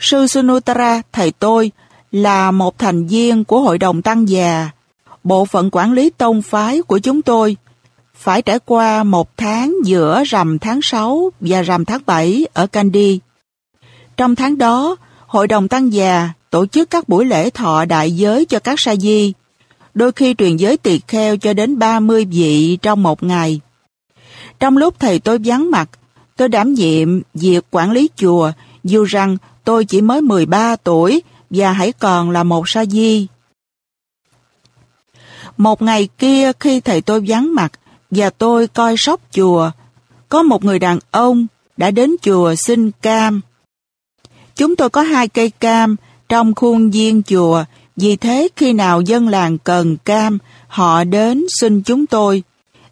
Sư Sunutara, thầy tôi, là một thành viên của Hội đồng Tăng già, bộ phận quản lý tông phái của chúng tôi, phải trải qua một tháng giữa rằm tháng 6 và rằm tháng 7 ở Kandy. Trong tháng đó, Hội đồng Tăng già tổ chức các buổi lễ thọ đại giới cho các sa di, đôi khi truyền giới tỳ kheo cho đến 30 vị trong một ngày. Trong lúc thầy tôi vắng mặt, tôi đảm nhiệm việc quản lý chùa, dù rằng tôi chỉ mới 13 tuổi và hãy còn là một sa di. Một ngày kia khi thầy tôi vắng mặt và tôi coi sóc chùa, có một người đàn ông đã đến chùa xin cam. Chúng tôi có hai cây cam trong khuôn viên chùa, vì thế khi nào dân làng cần cam, họ đến xin chúng tôi.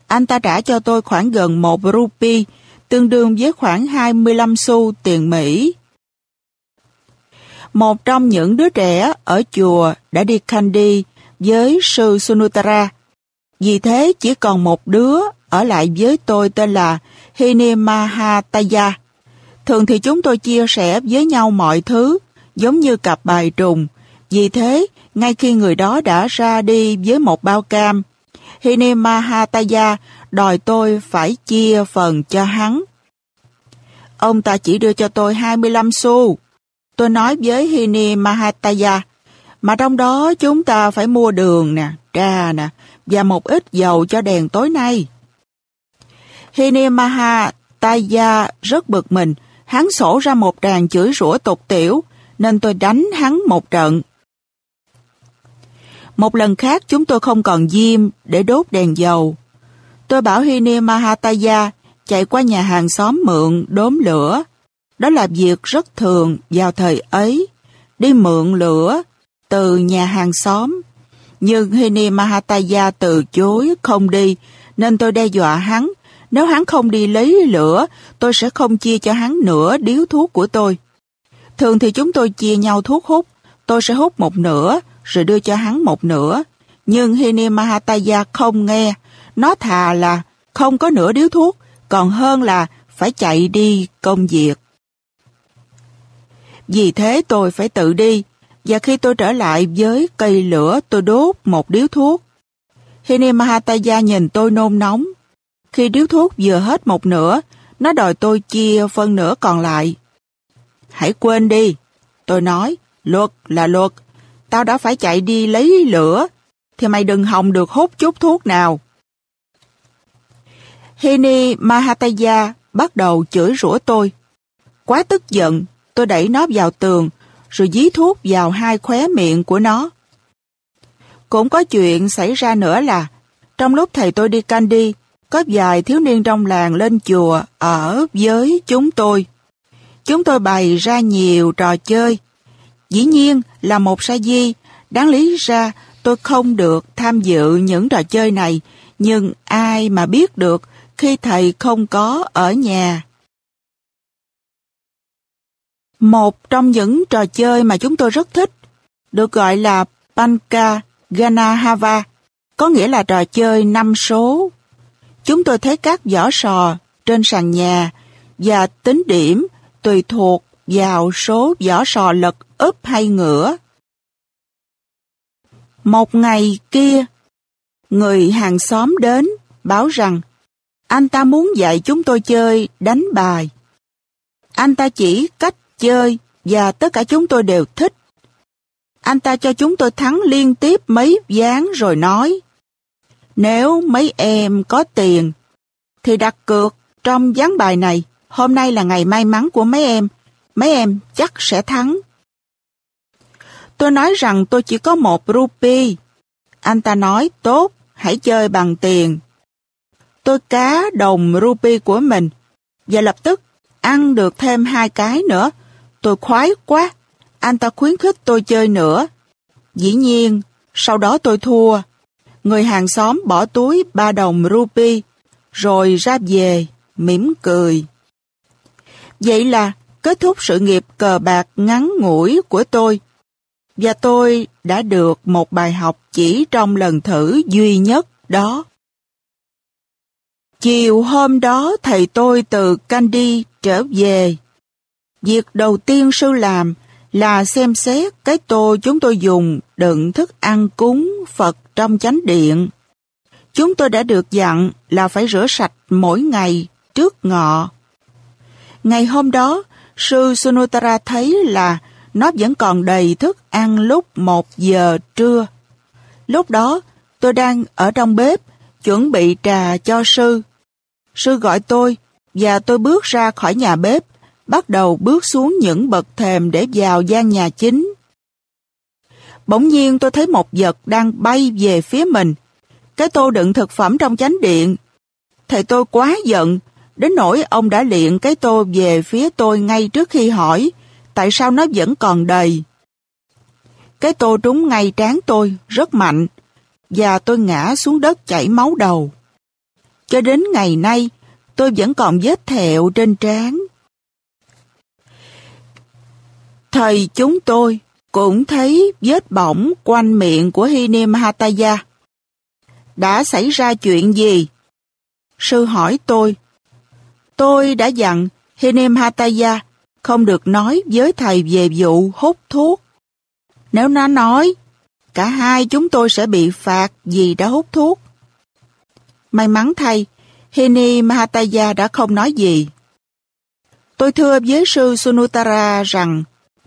Anh ta trả cho tôi khoảng gần một rupee, tương đương với khoảng 25 xu tiền Mỹ. Một trong những đứa trẻ ở chùa đã đi Kandy với sư Sunutara. Vì thế chỉ còn một đứa ở lại với tôi tên là Hinemahataya. Thường thì chúng tôi chia sẻ với nhau mọi thứ, giống như cặp bài trùng. Vì thế, ngay khi người đó đã ra đi với một bao cam, Hinemahataya đòi tôi phải chia phần cho hắn. Ông ta chỉ đưa cho tôi 25 xu. Tôi nói với Hinemahataya, mà trong đó chúng ta phải mua đường nè, trà nè, và một ít dầu cho đèn tối nay. Hinemahataya rất bực mình, hắn sổ ra một tràng chửi rủa tục tiểu, nên tôi đánh hắn một trận. Một lần khác chúng tôi không còn diêm để đốt đèn dầu. Tôi bảo Hini Mahataya chạy qua nhà hàng xóm mượn đốm lửa. Đó là việc rất thường vào thời ấy, đi mượn lửa từ nhà hàng xóm. Nhưng Hini Mahataya từ chối không đi, nên tôi đe dọa hắn. Nếu hắn không đi lấy lửa, tôi sẽ không chia cho hắn nửa điếu thuốc của tôi. Thường thì chúng tôi chia nhau thuốc hút, tôi sẽ hút một nửa, rồi đưa cho hắn một nửa. Nhưng Hini Mahataya không nghe, nó thà là không có nửa điếu thuốc, còn hơn là phải chạy đi công việc. Vì thế tôi phải tự đi, và khi tôi trở lại với cây lửa tôi đốt một điếu thuốc. Hini Mahataya nhìn tôi nôn nóng. Khi điếu thuốc vừa hết một nửa, nó đòi tôi chia phân nửa còn lại. Hãy quên đi. Tôi nói, luật là luật. Tao đã phải chạy đi lấy lửa, thì mày đừng hòng được hút chút thuốc nào. Hini Mahataya bắt đầu chửi rủa tôi. Quá tức giận, tôi đẩy nó vào tường, rồi dí thuốc vào hai khóe miệng của nó. Cũng có chuyện xảy ra nữa là, trong lúc thầy tôi đi canh đi, có vài thiếu niên trong làng lên chùa ở với chúng tôi. Chúng tôi bày ra nhiều trò chơi. Dĩ nhiên là một sa di, đáng lý ra tôi không được tham dự những trò chơi này, nhưng ai mà biết được khi thầy không có ở nhà. Một trong những trò chơi mà chúng tôi rất thích được gọi là Panka Ganahava, có nghĩa là trò chơi năm số. Chúng tôi thấy các vỏ sò trên sàn nhà và tính điểm tùy thuộc vào số vỏ sò lật úp hay ngửa. Một ngày kia, người hàng xóm đến báo rằng anh ta muốn dạy chúng tôi chơi đánh bài. Anh ta chỉ cách chơi và tất cả chúng tôi đều thích. Anh ta cho chúng tôi thắng liên tiếp mấy ván rồi nói Nếu mấy em có tiền thì đặt cược trong ván bài này. Hôm nay là ngày may mắn của mấy em. Mấy em chắc sẽ thắng. Tôi nói rằng tôi chỉ có một rupee. Anh ta nói, tốt, hãy chơi bằng tiền. Tôi cá đồng rupee của mình và lập tức ăn được thêm hai cái nữa. Tôi khoái quá. Anh ta khuyến khích tôi chơi nữa. Dĩ nhiên, sau đó tôi thua. Người hàng xóm bỏ túi ba đồng rupee, rồi ra về, mỉm cười. Vậy là kết thúc sự nghiệp cờ bạc ngắn ngủi của tôi. Và tôi đã được một bài học chỉ trong lần thử duy nhất đó. Chiều hôm đó thầy tôi từ Candy trở về. Việc đầu tiên sư làm là xem xét cái tô chúng tôi dùng đựng thức ăn cúng Phật trong chánh điện. Chúng tôi đã được dặn là phải rửa sạch mỗi ngày trước ngọ. Ngày hôm đó, sư Sunutara thấy là nó vẫn còn đầy thức ăn lúc một giờ trưa. Lúc đó, tôi đang ở trong bếp, chuẩn bị trà cho sư. Sư gọi tôi, và tôi bước ra khỏi nhà bếp, bắt đầu bước xuống những bậc thềm để vào gian nhà chính. Bỗng nhiên tôi thấy một vật đang bay về phía mình. Cái tô đựng thực phẩm trong chánh điện. Thầy tôi quá giận, đến nỗi ông đã liện cái tô về phía tôi ngay trước khi hỏi tại sao nó vẫn còn đầy. Cái tô trúng ngay trán tôi, rất mạnh, và tôi ngã xuống đất chảy máu đầu. Cho đến ngày nay, tôi vẫn còn vết thẹo trên trán. Thầy chúng tôi cũng thấy vết bỏng quanh miệng của Hinim Hataya. Đã xảy ra chuyện gì? Sư hỏi tôi. Tôi đã dặn Hinim Hataya không được nói với thầy về vụ hút thuốc. Nếu nó nói, cả hai chúng tôi sẽ bị phạt vì đã hút thuốc. May mắn thay, Hini Mahataya đã không nói gì. Tôi thưa với sư Sunutara rằng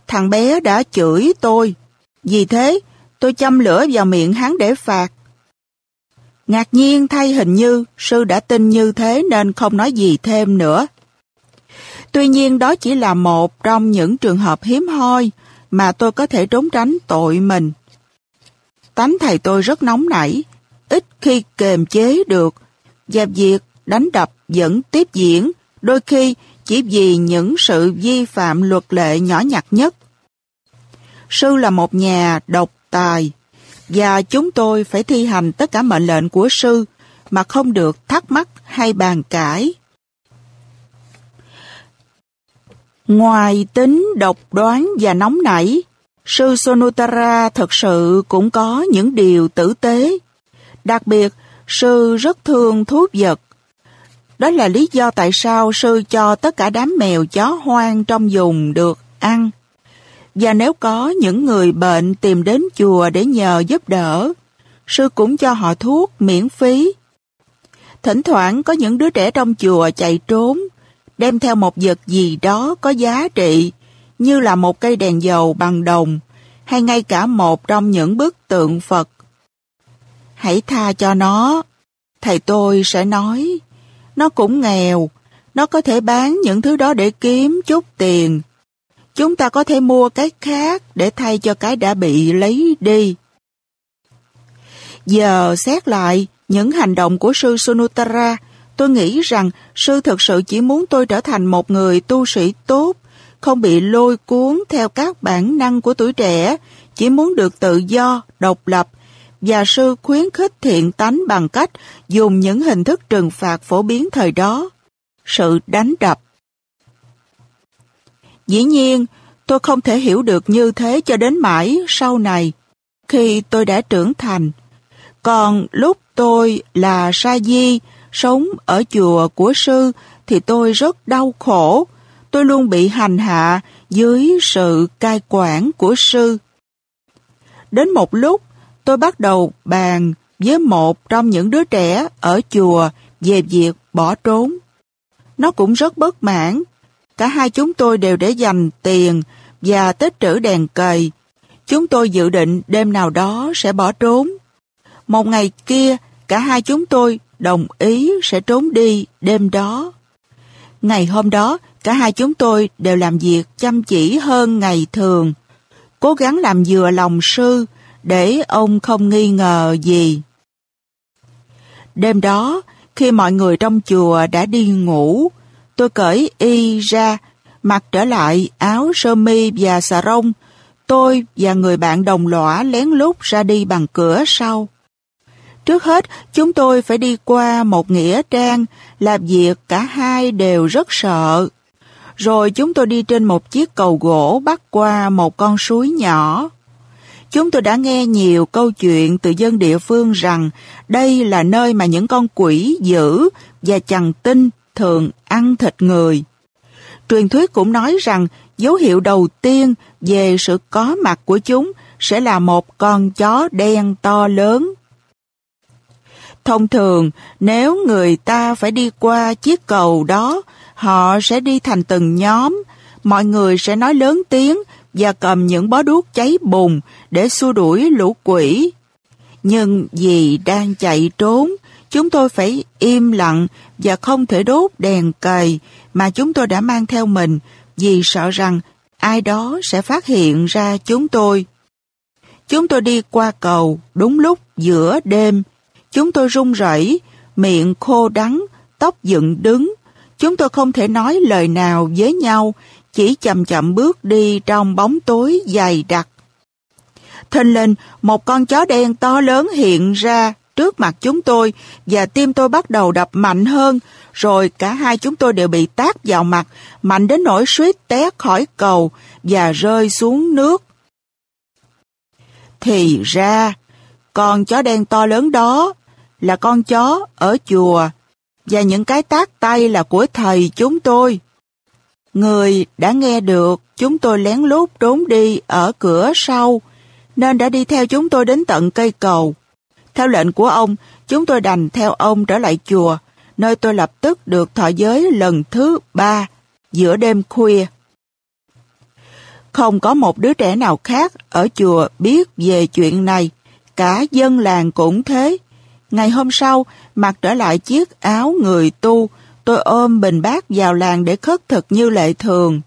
thằng bé đã chửi tôi. Vì thế, tôi châm lửa vào miệng hắn để phạt. Ngạc nhiên thay hình như sư đã tin như thế nên không nói gì thêm nữa. Tuy nhiên đó chỉ là một trong những trường hợp hiếm hoi mà tôi có thể trốn tránh tội mình. Tánh thầy tôi rất nóng nảy, ít khi kềm chế được, và việc đánh đập vẫn tiếp diễn, đôi khi chỉ vì những sự vi phạm luật lệ nhỏ nhặt nhất. Sư là một nhà độc tài, và chúng tôi phải thi hành tất cả mệnh lệnh của sư mà không được thắc mắc hay bàn cãi. Ngoài tính độc đoán và nóng nảy, sư Sonutara thật sự cũng có những điều tử tế. Đặc biệt, sư rất thương thú vật. Đó là lý do tại sao sư cho tất cả đám mèo chó hoang trong vùng được ăn. Và nếu có những người bệnh tìm đến chùa để nhờ giúp đỡ, sư cũng cho họ thuốc miễn phí. Thỉnh thoảng có những đứa trẻ trong chùa chạy trốn, đem theo một vật gì đó có giá trị, như là một cây đèn dầu bằng đồng, hay ngay cả một trong những bức tượng Phật. Hãy tha cho nó, thầy tôi sẽ nói. Nó cũng nghèo, nó có thể bán những thứ đó để kiếm chút tiền. Chúng ta có thể mua cái khác để thay cho cái đã bị lấy đi. Giờ xét lại những hành động của sư Sunutara, tôi nghĩ rằng sư thực sự chỉ muốn tôi trở thành một người tu sĩ tốt, không bị lôi cuốn theo các bản năng của tuổi trẻ, chỉ muốn được tự do, độc lập, và sư khuyến khích thiện tánh bằng cách dùng những hình thức trừng phạt phổ biến thời đó. Sự đánh đập. Dĩ nhiên, tôi không thể hiểu được như thế cho đến mãi sau này, khi tôi đã trưởng thành. Còn lúc tôi là sa di, sống ở chùa của sư, thì tôi rất đau khổ. Tôi luôn bị hành hạ dưới sự cai quản của sư. Đến một lúc, tôi bắt đầu bàn với một trong những đứa trẻ ở chùa về việc bỏ trốn. Nó cũng rất bất mãn. Cả hai chúng tôi đều để dành tiền và tích trữ đèn cầy. Chúng tôi dự định đêm nào đó sẽ bỏ trốn. Một ngày kia, cả hai chúng tôi đồng ý sẽ trốn đi đêm đó. Ngày hôm đó, cả hai chúng tôi đều làm việc chăm chỉ hơn ngày thường, cố gắng làm vừa lòng sư để ông không nghi ngờ gì. Đêm đó, khi mọi người trong chùa đã đi ngủ, tôi cởi y ra, mặc trở lại áo sơ mi và xà rông. Tôi và người bạn đồng lõa lén lút ra đi bằng cửa sau. Trước hết, chúng tôi phải đi qua một nghĩa trang, làm việc cả hai đều rất sợ. Rồi chúng tôi đi trên một chiếc cầu gỗ bắt qua một con suối nhỏ. Chúng tôi đã nghe nhiều câu chuyện từ dân địa phương rằng đây là nơi mà những con quỷ dữ và chằn tinh thường ăn thịt người. Truyền thuyết cũng nói rằng dấu hiệu đầu tiên về sự có mặt của chúng sẽ là một con chó đen to lớn. Thông thường, nếu người ta phải đi qua chiếc cầu đó, họ sẽ đi thành từng nhóm, mọi người sẽ nói lớn tiếng và cầm những bó đuốc cháy bùng để xua đuổi lũ quỷ. Nhưng vì đang chạy trốn, chúng tôi phải im lặng và không thể đốt đèn cầy mà chúng tôi đã mang theo mình vì sợ rằng ai đó sẽ phát hiện ra chúng tôi. Chúng tôi đi qua cầu đúng lúc giữa đêm. Chúng tôi run rẩy, miệng khô đắng, tóc dựng đứng. Chúng tôi không thể nói lời nào với nhau chỉ chậm chậm bước đi trong bóng tối dày đặc. Thình lên, một con chó đen to lớn hiện ra trước mặt chúng tôi và tim tôi bắt đầu đập mạnh hơn, rồi cả hai chúng tôi đều bị tác vào mặt, mạnh đến nỗi suýt té khỏi cầu và rơi xuống nước. Thì ra, con chó đen to lớn đó là con chó ở chùa và những cái tác tay là của thầy chúng tôi. Người đã nghe được chúng tôi lén lút trốn đi ở cửa sau, nên đã đi theo chúng tôi đến tận cây cầu. Theo lệnh của ông, chúng tôi đành theo ông trở lại chùa, nơi tôi lập tức được thọ giới lần thứ ba, giữa đêm khuya. Không có một đứa trẻ nào khác ở chùa biết về chuyện này, cả dân làng cũng thế. Ngày hôm sau, mặc trở lại chiếc áo người tu, tôi ôm bình bát vào làng để khất thực như lệ thường.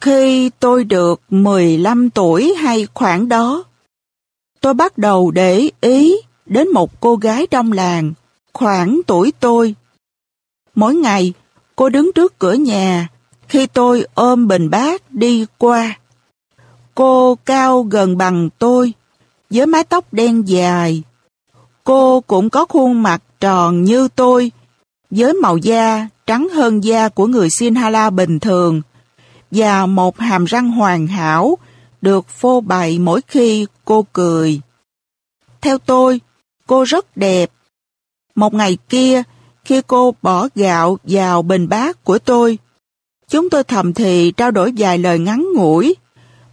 Khi tôi được 15 tuổi hay khoảng đó, tôi bắt đầu để ý đến một cô gái trong làng, khoảng tuổi tôi. Mỗi ngày, cô đứng trước cửa nhà, khi tôi ôm bình bát đi qua. Cô cao gần bằng tôi, với mái tóc đen dài. Cô cũng có khuôn mặt tròn như tôi, với màu da trắng hơn da của người Sinhala bình thường, và một hàm răng hoàn hảo được phô bày mỗi khi cô cười. Theo tôi, cô rất đẹp. Một ngày kia, khi cô bỏ gạo vào bình bát của tôi, chúng tôi thầm thì trao đổi vài lời ngắn ngủi,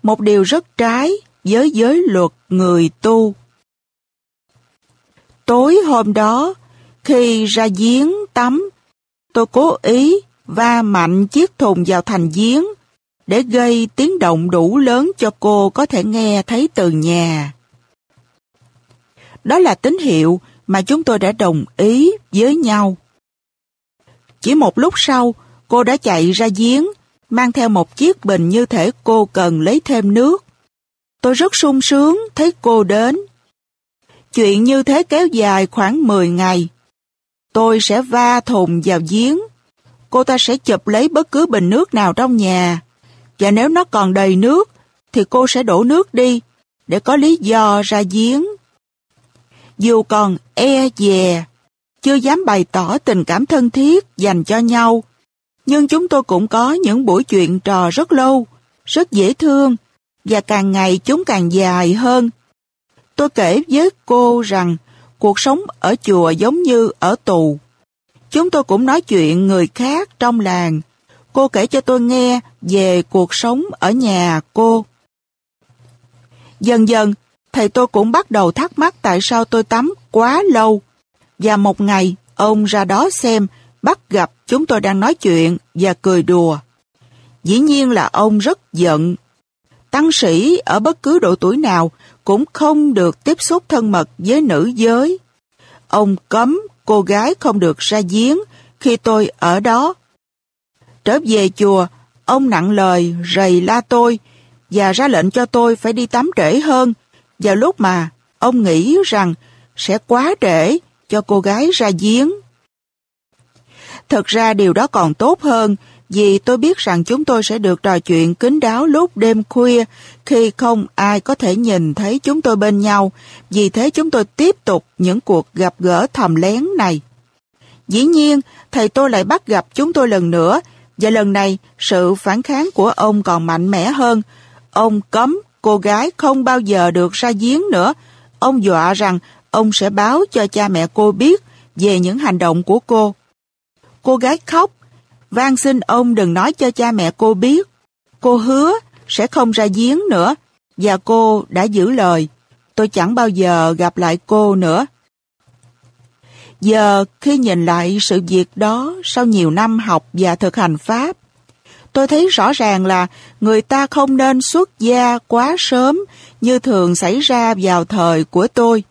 một điều rất trái với giới luật người tu. Tối hôm đó, khi ra giếng tắm, tôi cố ý va mạnh chiếc thùng vào thành giếng để gây tiếng động đủ lớn cho cô có thể nghe thấy từ nhà. Đó là tín hiệu mà chúng tôi đã đồng ý với nhau. Chỉ một lúc sau, cô đã chạy ra giếng, mang theo một chiếc bình như thể cô cần lấy thêm nước. Tôi rất sung sướng thấy cô đến. Chuyện như thế kéo dài khoảng 10 ngày. Tôi sẽ va thùng vào giếng. Cô ta sẽ chụp lấy bất cứ bình nước nào trong nhà. Và nếu nó còn đầy nước, thì cô sẽ đổ nước đi, để có lý do ra giếng. Dù còn e dè, chưa dám bày tỏ tình cảm thân thiết dành cho nhau, nhưng chúng tôi cũng có những buổi chuyện trò rất lâu, rất dễ thương, và càng ngày chúng càng dài hơn. Tôi kể với cô rằng cuộc sống ở chùa giống như ở tù. Chúng tôi cũng nói chuyện người khác trong làng. Cô kể cho tôi nghe về cuộc sống ở nhà cô. Dần dần, thầy tôi cũng bắt đầu thắc mắc tại sao tôi tắm quá lâu. Và một ngày, ông ra đó xem, bắt gặp chúng tôi đang nói chuyện và cười đùa. Dĩ nhiên là ông rất giận. Tăng sĩ ở bất cứ độ tuổi nào cũng không được tiếp xúc thân mật với nữ giới. ông cấm cô gái không được ra giếng khi tôi ở đó. Trở về chùa, ông nặng lời rầy la tôi và ra lệnh cho tôi phải đi tắm trễ hơn vào lúc mà ông nghĩ rằng sẽ quá trễ cho cô gái ra giếng. thật ra điều đó còn tốt hơn vì tôi biết rằng chúng tôi sẽ được trò chuyện kín đáo lúc đêm khuya khi không ai có thể nhìn thấy chúng tôi bên nhau. Vì thế chúng tôi tiếp tục những cuộc gặp gỡ thầm lén này. Dĩ nhiên, thầy tôi lại bắt gặp chúng tôi lần nữa và lần này sự phản kháng của ông còn mạnh mẽ hơn. Ông cấm cô gái không bao giờ được ra giếng nữa. Ông dọa rằng ông sẽ báo cho cha mẹ cô biết về những hành động của cô. Cô gái khóc van xin ông đừng nói cho cha mẹ cô biết. Cô hứa sẽ không ra giếng nữa, và cô đã giữ lời. Tôi chẳng bao giờ gặp lại cô nữa. Giờ khi nhìn lại sự việc đó sau nhiều năm học và thực hành Pháp, tôi thấy rõ ràng là người ta không nên xuất gia quá sớm như thường xảy ra vào thời của tôi.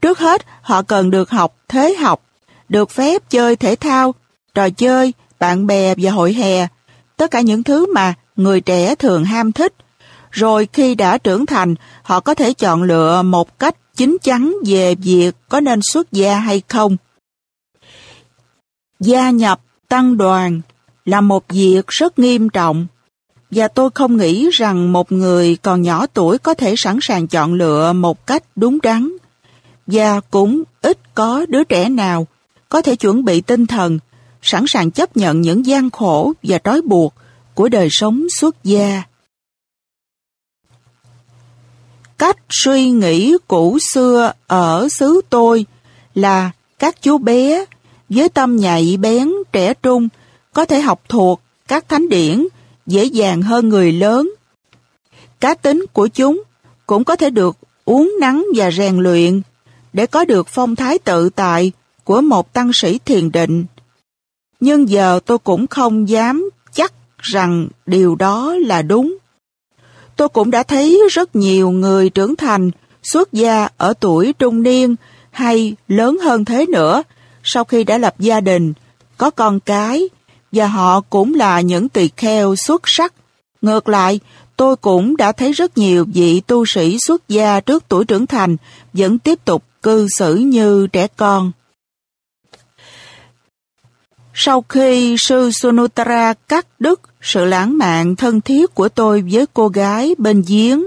Trước hết, họ cần được học thế học, được phép chơi thể thao trò chơi, bạn bè và hội hè, tất cả những thứ mà người trẻ thường ham thích. Rồi khi đã trưởng thành, họ có thể chọn lựa một cách chính chắn về việc có nên xuất gia hay không. Gia nhập tăng đoàn là một việc rất nghiêm trọng và tôi không nghĩ rằng một người còn nhỏ tuổi có thể sẵn sàng chọn lựa một cách đúng đắn và cũng ít có đứa trẻ nào có thể chuẩn bị tinh thần sẵn sàng chấp nhận những gian khổ và trói buộc của đời sống xuất gia. Cách suy nghĩ cũ xưa ở xứ tôi là các chú bé với tâm nhạy bén trẻ trung có thể học thuộc các thánh điển dễ dàng hơn người lớn. Cá tính của chúng cũng có thể được uống nắng và rèn luyện để có được phong thái tự tại của một tăng sĩ thiền định nhưng giờ tôi cũng không dám chắc rằng điều đó là đúng. Tôi cũng đã thấy rất nhiều người trưởng thành xuất gia ở tuổi trung niên hay lớn hơn thế nữa sau khi đã lập gia đình, có con cái và họ cũng là những tỳ kheo xuất sắc. Ngược lại, tôi cũng đã thấy rất nhiều vị tu sĩ xuất gia trước tuổi trưởng thành vẫn tiếp tục cư xử như trẻ con. Sau khi sư Sonotara cắt đứt sự lãng mạn thân thiết của tôi với cô gái bên giếng,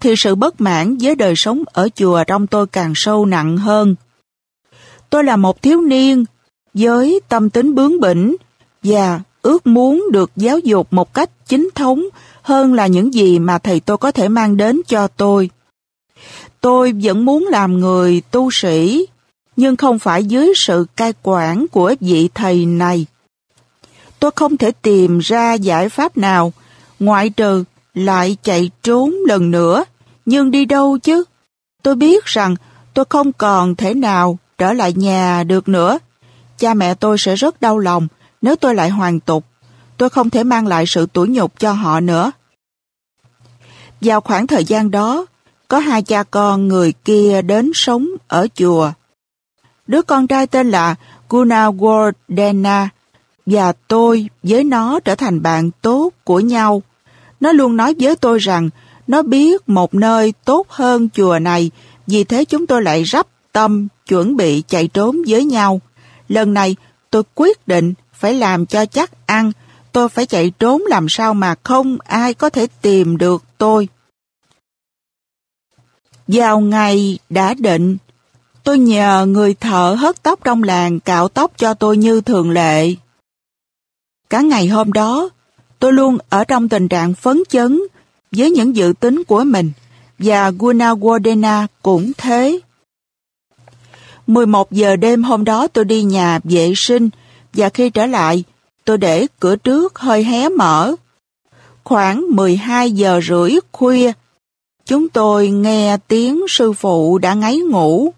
thì sự bất mãn với đời sống ở chùa trong tôi càng sâu nặng hơn. Tôi là một thiếu niên với tâm tính bướng bỉnh và ước muốn được giáo dục một cách chính thống hơn là những gì mà thầy tôi có thể mang đến cho tôi. Tôi vẫn muốn làm người tu sĩ nhưng không phải dưới sự cai quản của vị thầy này. Tôi không thể tìm ra giải pháp nào, ngoại trừ lại chạy trốn lần nữa, nhưng đi đâu chứ? Tôi biết rằng tôi không còn thể nào trở lại nhà được nữa. Cha mẹ tôi sẽ rất đau lòng nếu tôi lại hoàn tục. Tôi không thể mang lại sự tủi nhục cho họ nữa. Vào khoảng thời gian đó, có hai cha con người kia đến sống ở chùa. Đứa con trai tên là Gunawardena và tôi với nó trở thành bạn tốt của nhau. Nó luôn nói với tôi rằng nó biết một nơi tốt hơn chùa này, vì thế chúng tôi lại rắp tâm chuẩn bị chạy trốn với nhau. Lần này tôi quyết định phải làm cho chắc ăn, tôi phải chạy trốn làm sao mà không ai có thể tìm được tôi. Vào ngày đã định, Tôi nhờ người thợ hớt tóc trong làng cạo tóc cho tôi như thường lệ. Cả ngày hôm đó, tôi luôn ở trong tình trạng phấn chấn với những dự tính của mình và Gunawardena cũng thế. 11 giờ đêm hôm đó tôi đi nhà vệ sinh và khi trở lại, tôi để cửa trước hơi hé mở. Khoảng 12 giờ rưỡi khuya, chúng tôi nghe tiếng sư phụ đã ngáy ngủ.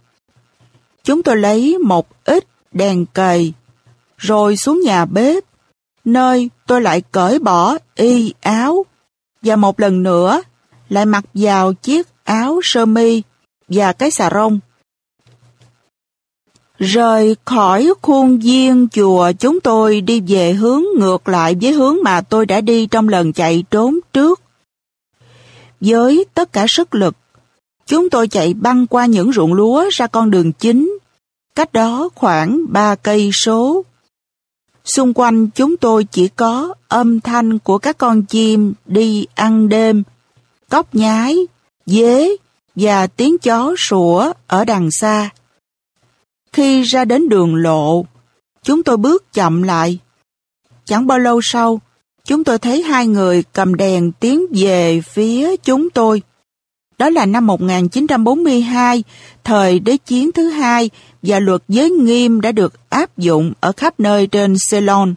Chúng tôi lấy một ít đèn cầy, rồi xuống nhà bếp, nơi tôi lại cởi bỏ y áo, và một lần nữa lại mặc vào chiếc áo sơ mi và cái xà rông. Rời khỏi khuôn viên chùa chúng tôi đi về hướng ngược lại với hướng mà tôi đã đi trong lần chạy trốn trước. Với tất cả sức lực, chúng tôi chạy băng qua những ruộng lúa ra con đường chính, cách đó khoảng ba cây số. Xung quanh chúng tôi chỉ có âm thanh của các con chim đi ăn đêm, cóc nhái, dế và tiếng chó sủa ở đằng xa. Khi ra đến đường lộ, chúng tôi bước chậm lại. Chẳng bao lâu sau, chúng tôi thấy hai người cầm đèn tiến về phía chúng tôi. Đó là năm 1942, thời đế chiến thứ hai và luật giới nghiêm đã được áp dụng ở khắp nơi trên Ceylon.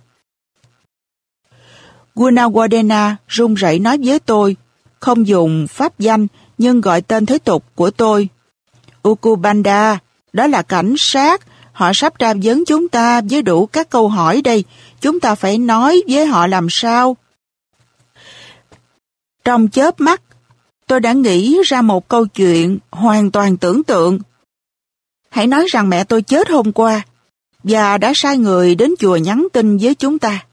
Gunawadena run rẩy nói với tôi, không dùng pháp danh nhưng gọi tên thế tục của tôi. Ukubanda, đó là cảnh sát, họ sắp tra vấn chúng ta với đủ các câu hỏi đây, chúng ta phải nói với họ làm sao. Trong chớp mắt, tôi đã nghĩ ra một câu chuyện hoàn toàn tưởng tượng. Hãy nói rằng mẹ tôi chết hôm qua, và đã sai người đến chùa nhắn tin với chúng ta.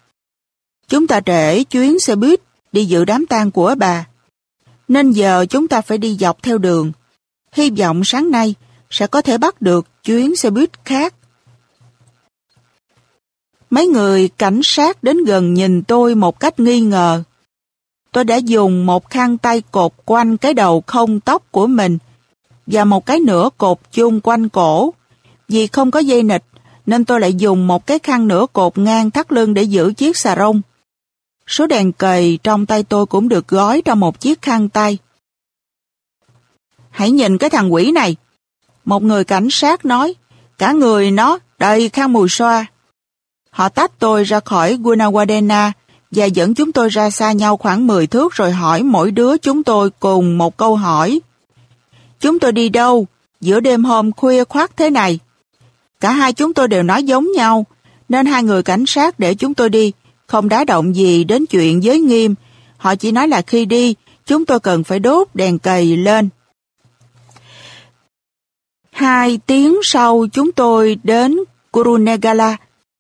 Chúng ta trễ chuyến xe buýt đi dự đám tang của bà. Nên giờ chúng ta phải đi dọc theo đường. Hy vọng sáng nay sẽ có thể bắt được chuyến xe buýt khác. Mấy người cảnh sát đến gần nhìn tôi một cách nghi ngờ. Tôi đã dùng một khăn tay cột quanh cái đầu không tóc của mình và một cái nửa cột chung quanh cổ. Vì không có dây nịch nên tôi lại dùng một cái khăn nửa cột ngang thắt lưng để giữ chiếc xà rông. Số đèn cầy trong tay tôi cũng được gói trong một chiếc khăn tay. Hãy nhìn cái thằng quỷ này. Một người cảnh sát nói, cả người nó đầy khăn mùi xoa. Họ tách tôi ra khỏi Gunawadena và dẫn chúng tôi ra xa nhau khoảng 10 thước rồi hỏi mỗi đứa chúng tôi cùng một câu hỏi. Chúng tôi đi đâu? Giữa đêm hôm khuya khoát thế này. Cả hai chúng tôi đều nói giống nhau, nên hai người cảnh sát để chúng tôi đi, không đá động gì đến chuyện giới nghiêm. Họ chỉ nói là khi đi, chúng tôi cần phải đốt đèn cầy lên. Hai tiếng sau chúng tôi đến Kurunegala,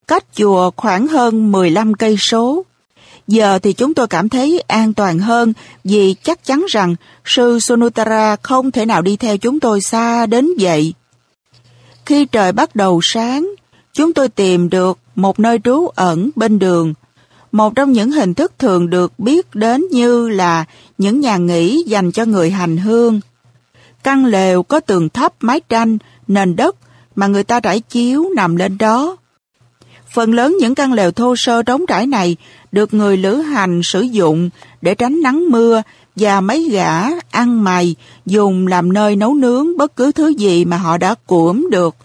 cách chùa khoảng hơn 15 cây số. Giờ thì chúng tôi cảm thấy an toàn hơn vì chắc chắn rằng sư Sonutara không thể nào đi theo chúng tôi xa đến vậy. Khi trời bắt đầu sáng, chúng tôi tìm được một nơi trú ẩn bên đường. Một trong những hình thức thường được biết đến như là những nhà nghỉ dành cho người hành hương. Căn lều có tường thấp mái tranh, nền đất mà người ta trải chiếu nằm lên đó. Phần lớn những căn lều thô sơ trống trải này được người lữ hành sử dụng để tránh nắng mưa và mấy gã ăn mày dùng làm nơi nấu nướng bất cứ thứ gì mà họ đã cuỗm được.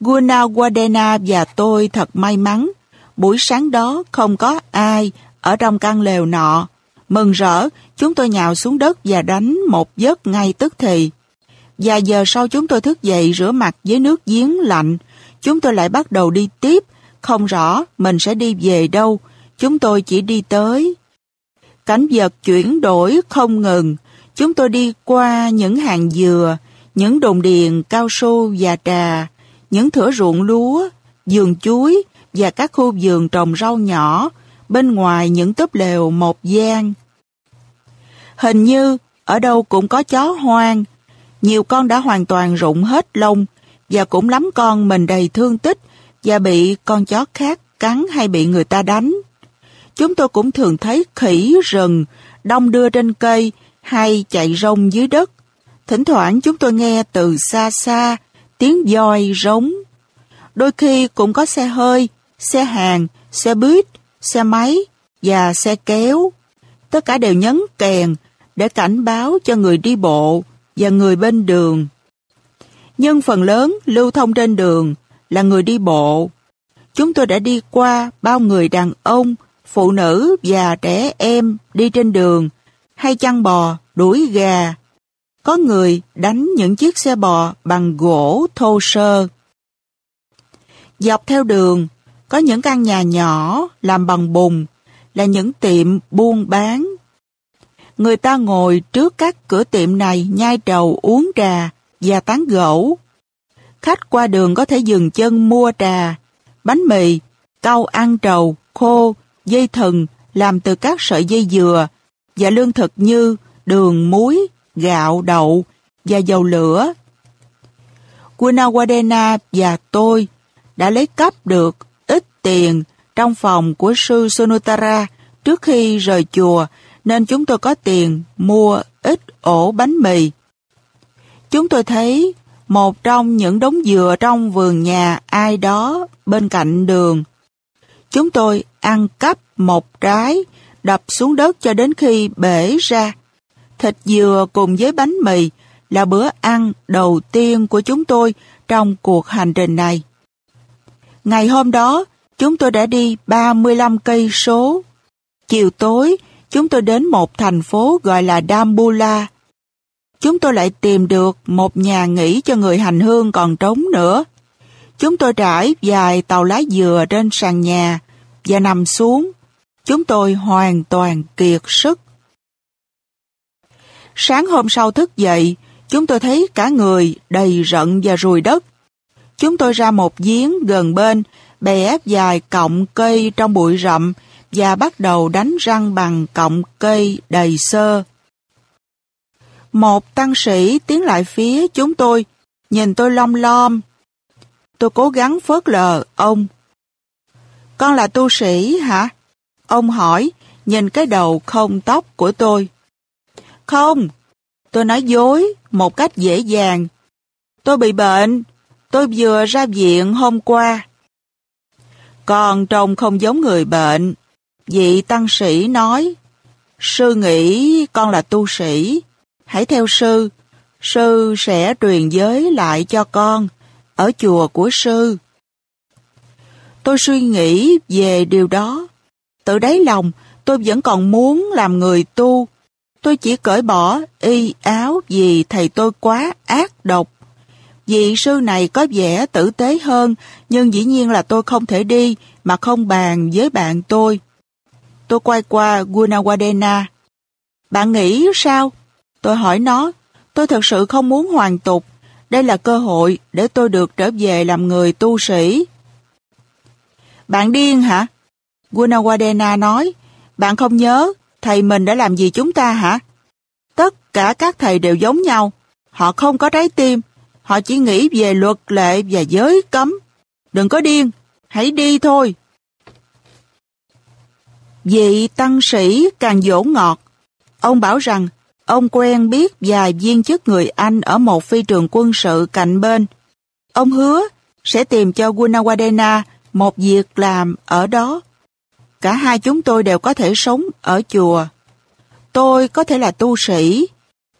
Gunawadena và tôi thật may mắn. Buổi sáng đó không có ai ở trong căn lều nọ. Mừng rỡ, chúng tôi nhào xuống đất và đánh một giấc ngay tức thì. Và giờ sau chúng tôi thức dậy rửa mặt với nước giếng lạnh. Chúng tôi lại bắt đầu đi tiếp, không rõ mình sẽ đi về đâu. Chúng tôi chỉ đi tới. Cảnh vật chuyển đổi không ngừng. Chúng tôi đi qua những hàng dừa, những đồn điền cao su và trà, những thửa ruộng lúa, vườn chuối và các khu vườn trồng rau nhỏ bên ngoài những túp lều một gian. Hình như ở đâu cũng có chó hoang, nhiều con đã hoàn toàn rụng hết lông và cũng lắm con mình đầy thương tích và bị con chó khác cắn hay bị người ta đánh. Chúng tôi cũng thường thấy khỉ rừng đông đưa trên cây hay chạy rông dưới đất. Thỉnh thoảng chúng tôi nghe từ xa xa tiếng voi rống. Đôi khi cũng có xe hơi, xe hàng, xe buýt, xe máy và xe kéo. Tất cả đều nhấn kèn để cảnh báo cho người đi bộ và người bên đường. Nhưng phần lớn lưu thông trên đường là người đi bộ. Chúng tôi đã đi qua bao người đàn ông, phụ nữ và trẻ em đi trên đường, hay chăn bò, đuổi gà. Có người đánh những chiếc xe bò bằng gỗ thô sơ. Dọc theo đường, có những căn nhà nhỏ làm bằng bùn, là những tiệm buôn bán. Người ta ngồi trước các cửa tiệm này nhai trầu uống trà và tán gỗ khách qua đường có thể dừng chân mua trà, bánh mì, cau ăn trầu, khô, dây thừng làm từ các sợi dây dừa và lương thực như đường, muối, gạo, đậu và dầu lửa. Gunawadena và tôi đã lấy cắp được ít tiền trong phòng của sư Sonotara trước khi rời chùa nên chúng tôi có tiền mua ít ổ bánh mì. Chúng tôi thấy một trong những đống dừa trong vườn nhà ai đó bên cạnh đường. Chúng tôi ăn cắp một trái, đập xuống đất cho đến khi bể ra. Thịt dừa cùng với bánh mì là bữa ăn đầu tiên của chúng tôi trong cuộc hành trình này. Ngày hôm đó, chúng tôi đã đi 35 cây số. Chiều tối, chúng tôi đến một thành phố gọi là Dambula. Chúng tôi lại tìm được một nhà nghỉ cho người hành hương còn trống nữa. Chúng tôi trải dài tàu lá dừa trên sàn nhà và nằm xuống. Chúng tôi hoàn toàn kiệt sức. Sáng hôm sau thức dậy, chúng tôi thấy cả người đầy rận và rùi đất. Chúng tôi ra một giếng gần bên, bẻ dài cọng cây trong bụi rậm và bắt đầu đánh răng bằng cọng cây đầy sơ. Một tăng sĩ tiến lại phía chúng tôi, nhìn tôi lom lom. Tôi cố gắng phớt lờ ông. Con là tu sĩ hả? Ông hỏi, nhìn cái đầu không tóc của tôi. Không, tôi nói dối một cách dễ dàng. Tôi bị bệnh, tôi vừa ra viện hôm qua. còn trông không giống người bệnh. Vị tăng sĩ nói, sư nghĩ con là tu sĩ, hãy theo sư, sư sẽ truyền giới lại cho con ở chùa của sư. Tôi suy nghĩ về điều đó. Tự đáy lòng, tôi vẫn còn muốn làm người tu. Tôi chỉ cởi bỏ y áo vì thầy tôi quá ác độc. Vị sư này có vẻ tử tế hơn, nhưng dĩ nhiên là tôi không thể đi mà không bàn với bạn tôi. Tôi quay qua Gunawadena. Bạn nghĩ sao? Tôi hỏi nó, tôi thật sự không muốn hoàn tục. Đây là cơ hội để tôi được trở về làm người tu sĩ. Bạn điên hả? Gunawadena nói, bạn không nhớ thầy mình đã làm gì chúng ta hả? Tất cả các thầy đều giống nhau. Họ không có trái tim. Họ chỉ nghĩ về luật lệ và giới cấm. Đừng có điên, hãy đi thôi. Vị tăng sĩ càng dỗ ngọt. Ông bảo rằng ông quen biết vài viên chức người Anh ở một phi trường quân sự cạnh bên. Ông hứa sẽ tìm cho Gunawadena một việc làm ở đó. Cả hai chúng tôi đều có thể sống ở chùa. Tôi có thể là tu sĩ,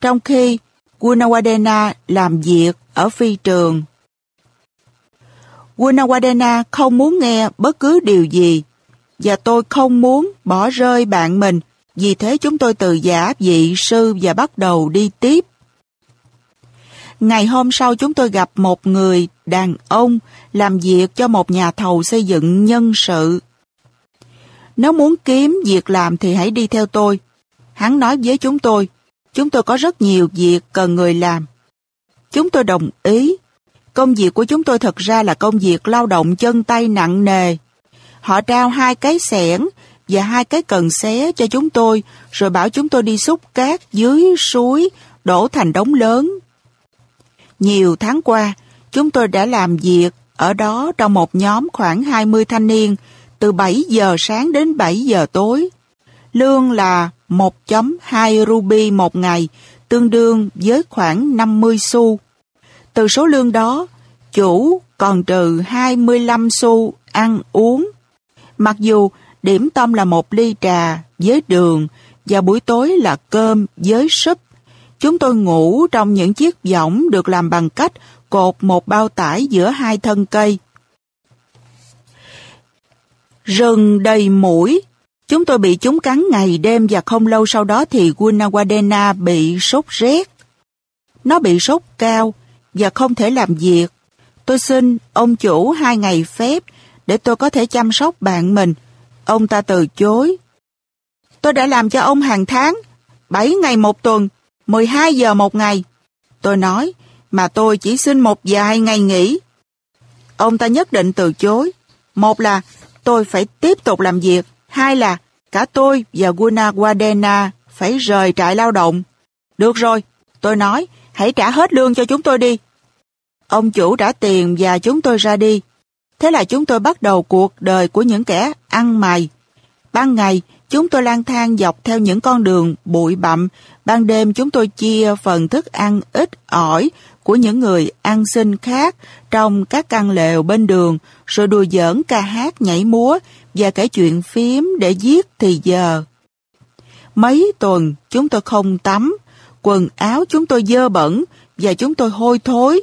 trong khi Gunawadena làm việc ở phi trường. Gunawadena không muốn nghe bất cứ điều gì và tôi không muốn bỏ rơi bạn mình, vì thế chúng tôi từ giả vị sư và bắt đầu đi tiếp. Ngày hôm sau chúng tôi gặp một người đàn ông làm việc cho một nhà thầu xây dựng nhân sự. Nếu muốn kiếm việc làm thì hãy đi theo tôi. Hắn nói với chúng tôi, chúng tôi có rất nhiều việc cần người làm. Chúng tôi đồng ý. Công việc của chúng tôi thật ra là công việc lao động chân tay nặng nề. Họ trao hai cái xẻng và hai cái cần xé cho chúng tôi, rồi bảo chúng tôi đi xúc cát dưới suối, đổ thành đống lớn. Nhiều tháng qua, chúng tôi đã làm việc ở đó trong một nhóm khoảng 20 thanh niên, từ 7 giờ sáng đến 7 giờ tối. Lương là 1.2 ruby một ngày, tương đương với khoảng 50 xu. Từ số lương đó, chủ còn trừ 25 xu ăn uống Mặc dù điểm tâm là một ly trà với đường và buổi tối là cơm với súp, chúng tôi ngủ trong những chiếc võng được làm bằng cách cột một bao tải giữa hai thân cây. Rừng đầy mũi, chúng tôi bị chúng cắn ngày đêm và không lâu sau đó thì Gunawadena bị sốt rét. Nó bị sốt cao và không thể làm việc. Tôi xin ông chủ hai ngày phép để tôi có thể chăm sóc bạn mình. Ông ta từ chối. Tôi đã làm cho ông hàng tháng, 7 ngày một tuần, 12 giờ một ngày. Tôi nói, mà tôi chỉ xin một vài ngày nghỉ. Ông ta nhất định từ chối. Một là tôi phải tiếp tục làm việc, hai là cả tôi và Gunawadena phải rời trại lao động. Được rồi, tôi nói, hãy trả hết lương cho chúng tôi đi. Ông chủ trả tiền và chúng tôi ra đi. Thế là chúng tôi bắt đầu cuộc đời của những kẻ ăn mày. Ban ngày, chúng tôi lang thang dọc theo những con đường bụi bặm. Ban đêm chúng tôi chia phần thức ăn ít ỏi của những người ăn xin khác trong các căn lều bên đường, rồi đùa giỡn ca hát nhảy múa và kể chuyện phím để giết thì giờ. Mấy tuần chúng tôi không tắm, quần áo chúng tôi dơ bẩn và chúng tôi hôi thối.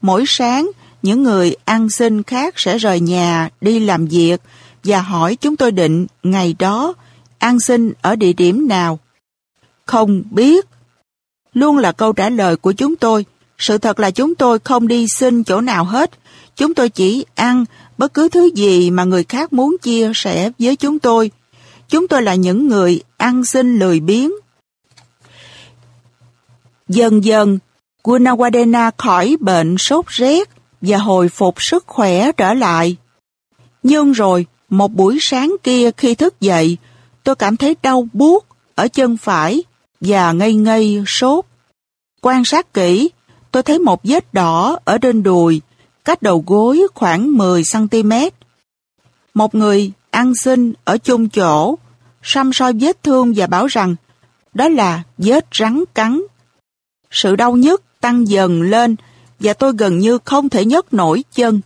Mỗi sáng, những người ăn xin khác sẽ rời nhà đi làm việc và hỏi chúng tôi định ngày đó ăn xin ở địa điểm nào. Không biết. Luôn là câu trả lời của chúng tôi. Sự thật là chúng tôi không đi xin chỗ nào hết. Chúng tôi chỉ ăn bất cứ thứ gì mà người khác muốn chia sẻ với chúng tôi. Chúng tôi là những người ăn xin lười biếng. Dần dần, Gunawadena khỏi bệnh sốt rét và hồi phục sức khỏe trở lại. Nhưng rồi, một buổi sáng kia khi thức dậy, tôi cảm thấy đau buốt ở chân phải và ngây ngây sốt. Quan sát kỹ, tôi thấy một vết đỏ ở trên đùi, cách đầu gối khoảng 10cm. Một người ăn xin ở chung chỗ, xăm soi vết thương và bảo rằng đó là vết rắn cắn. Sự đau nhức tăng dần lên và tôi gần như không thể nhấc nổi chân.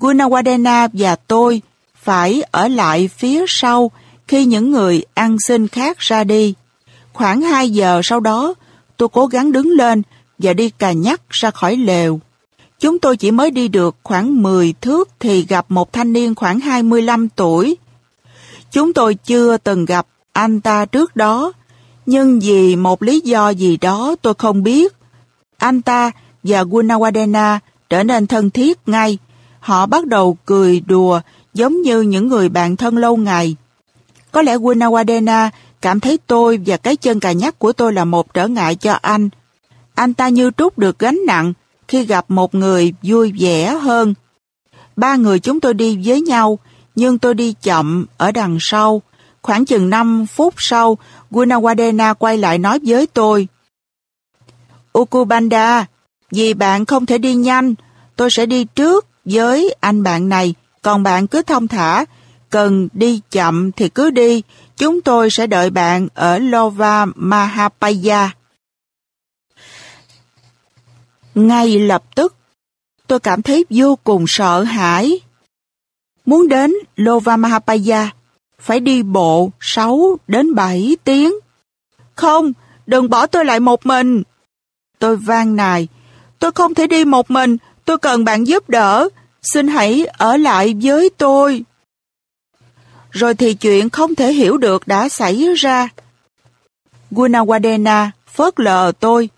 Gunawadena và tôi phải ở lại phía sau khi những người ăn xin khác ra đi. Khoảng 2 giờ sau đó, tôi cố gắng đứng lên và đi cà nhắc ra khỏi lều. Chúng tôi chỉ mới đi được khoảng 10 thước thì gặp một thanh niên khoảng 25 tuổi. Chúng tôi chưa từng gặp anh ta trước đó, nhưng vì một lý do gì đó tôi không biết. Anh ta và Gunawadena trở nên thân thiết ngay. Họ bắt đầu cười đùa giống như những người bạn thân lâu ngày. Có lẽ Gunawadena cảm thấy tôi và cái chân cà nhắc của tôi là một trở ngại cho anh. Anh ta như trút được gánh nặng khi gặp một người vui vẻ hơn. Ba người chúng tôi đi với nhau, nhưng tôi đi chậm ở đằng sau. Khoảng chừng 5 phút sau, Gunawadena quay lại nói với tôi. Ukubanda, vì bạn không thể đi nhanh, tôi sẽ đi trước với anh bạn này, còn bạn cứ thông thả, cần đi chậm thì cứ đi, chúng tôi sẽ đợi bạn ở Lova Mahapaya. Ngay lập tức, tôi cảm thấy vô cùng sợ hãi. Muốn đến Lova Mahapaya, phải đi bộ 6 đến 7 tiếng. Không, đừng bỏ tôi lại một mình. Tôi van nài, tôi không thể đi một mình, tôi cần bạn giúp đỡ, xin hãy ở lại với tôi. Rồi thì chuyện không thể hiểu được đã xảy ra. Gunawadena phớt lờ tôi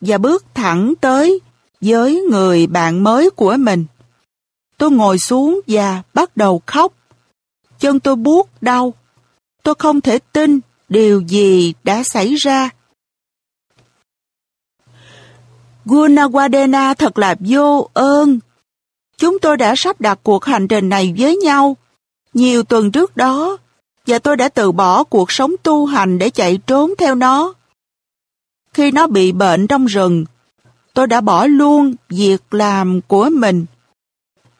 và bước thẳng tới với người bạn mới của mình. Tôi ngồi xuống và bắt đầu khóc. Chân tôi buốt đau. Tôi không thể tin điều gì đã xảy ra. Gunawadena thật là vô ơn. Chúng tôi đã sắp đặt cuộc hành trình này với nhau nhiều tuần trước đó và tôi đã từ bỏ cuộc sống tu hành để chạy trốn theo nó. Khi nó bị bệnh trong rừng, tôi đã bỏ luôn việc làm của mình.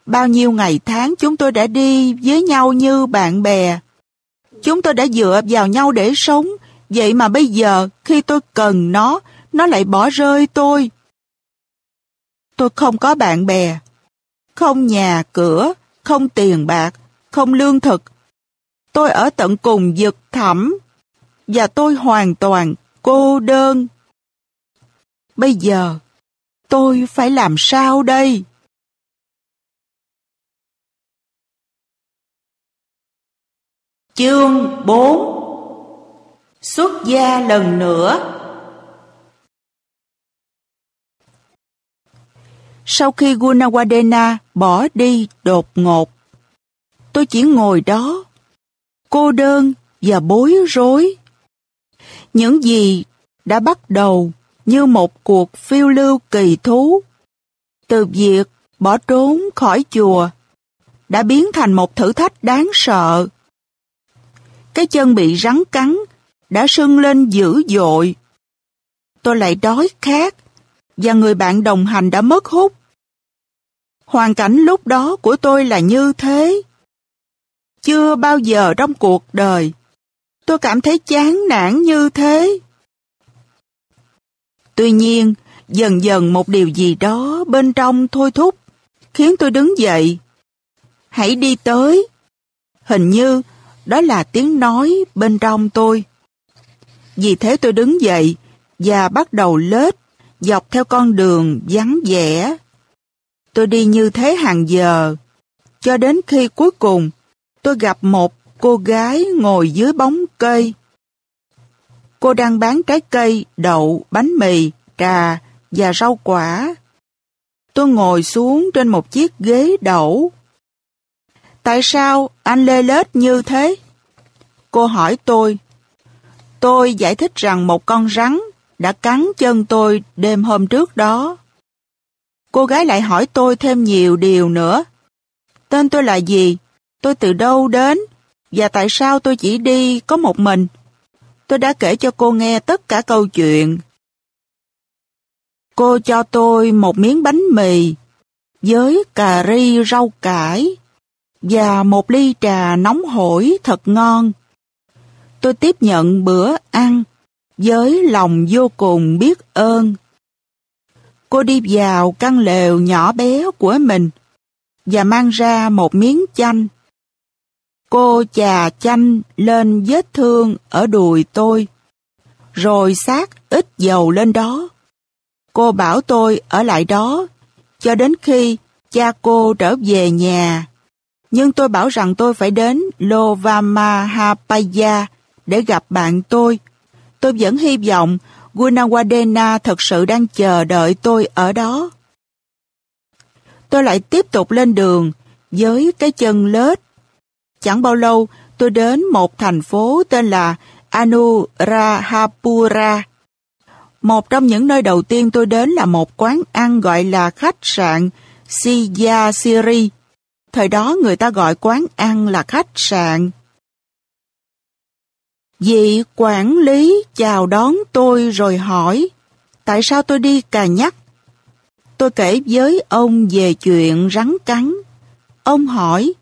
Bao nhiêu ngày tháng chúng tôi đã đi với nhau như bạn bè. Chúng tôi đã dựa vào nhau để sống, vậy mà bây giờ khi tôi cần nó, nó lại bỏ rơi tôi. Tôi không có bạn bè, không nhà cửa, không tiền bạc, không lương thực. Tôi ở tận cùng giật thẳm và tôi hoàn toàn cô đơn. Bây giờ, tôi phải làm sao đây? Chương 4 Xuất gia lần nữa Sau khi Gunawadena bỏ đi đột ngột, tôi chỉ ngồi đó, cô đơn và bối rối. Những gì đã bắt đầu như một cuộc phiêu lưu kỳ thú. Từ việc bỏ trốn khỏi chùa đã biến thành một thử thách đáng sợ. Cái chân bị rắn cắn đã sưng lên dữ dội. Tôi lại đói khát và người bạn đồng hành đã mất hút. Hoàn cảnh lúc đó của tôi là như thế. Chưa bao giờ trong cuộc đời tôi cảm thấy chán nản như thế. Tuy nhiên, dần dần một điều gì đó bên trong thôi thúc, khiến tôi đứng dậy. Hãy đi tới. Hình như đó là tiếng nói bên trong tôi. Vì thế tôi đứng dậy và bắt đầu lết dọc theo con đường vắng vẻ. Tôi đi như thế hàng giờ, cho đến khi cuối cùng tôi gặp một cô gái ngồi dưới bóng cây. Cô đang bán trái cây, đậu, bánh mì, trà và rau quả. Tôi ngồi xuống trên một chiếc ghế đậu. Tại sao anh lê lết như thế? Cô hỏi tôi. Tôi giải thích rằng một con rắn đã cắn chân tôi đêm hôm trước đó. Cô gái lại hỏi tôi thêm nhiều điều nữa. Tên tôi là gì? Tôi từ đâu đến? Và tại sao tôi chỉ đi có một mình? Tôi đã kể cho cô nghe tất cả câu chuyện. Cô cho tôi một miếng bánh mì với cà ri rau cải và một ly trà nóng hổi thật ngon. Tôi tiếp nhận bữa ăn với lòng vô cùng biết ơn. Cô đi vào căn lều nhỏ bé của mình và mang ra một miếng chanh. Cô chà chanh lên vết thương ở đùi tôi, rồi sát ít dầu lên đó. Cô bảo tôi ở lại đó, cho đến khi cha cô trở về nhà. Nhưng tôi bảo rằng tôi phải đến Lovamahapaya để gặp bạn tôi. Tôi vẫn hy vọng Gunawadena thật sự đang chờ đợi tôi ở đó. Tôi lại tiếp tục lên đường với cái chân lết. Chẳng bao lâu, tôi đến một thành phố tên là Anurahapura. Một trong những nơi đầu tiên tôi đến là một quán ăn gọi là khách sạn Siyasiri. Thời đó người ta gọi quán ăn là khách sạn. Vị quản lý chào đón tôi rồi hỏi tại sao tôi đi cà nhắc. Tôi kể với ông về chuyện rắn cắn. Ông hỏi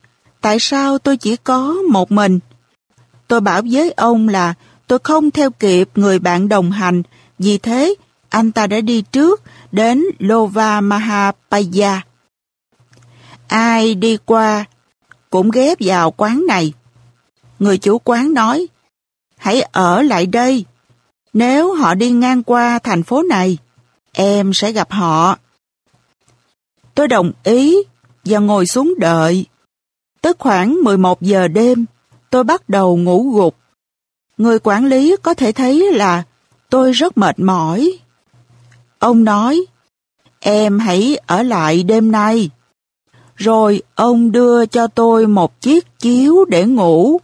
tại sao tôi chỉ có một mình. Tôi bảo với ông là tôi không theo kịp người bạn đồng hành, vì thế anh ta đã đi trước đến Lova Mahapaya. Ai đi qua cũng ghép vào quán này. Người chủ quán nói, hãy ở lại đây. Nếu họ đi ngang qua thành phố này, em sẽ gặp họ. Tôi đồng ý và ngồi xuống đợi. Tới khoảng 11 giờ đêm, tôi bắt đầu ngủ gục. Người quản lý có thể thấy là tôi rất mệt mỏi. Ông nói, em hãy ở lại đêm nay. Rồi ông đưa cho tôi một chiếc chiếu để ngủ.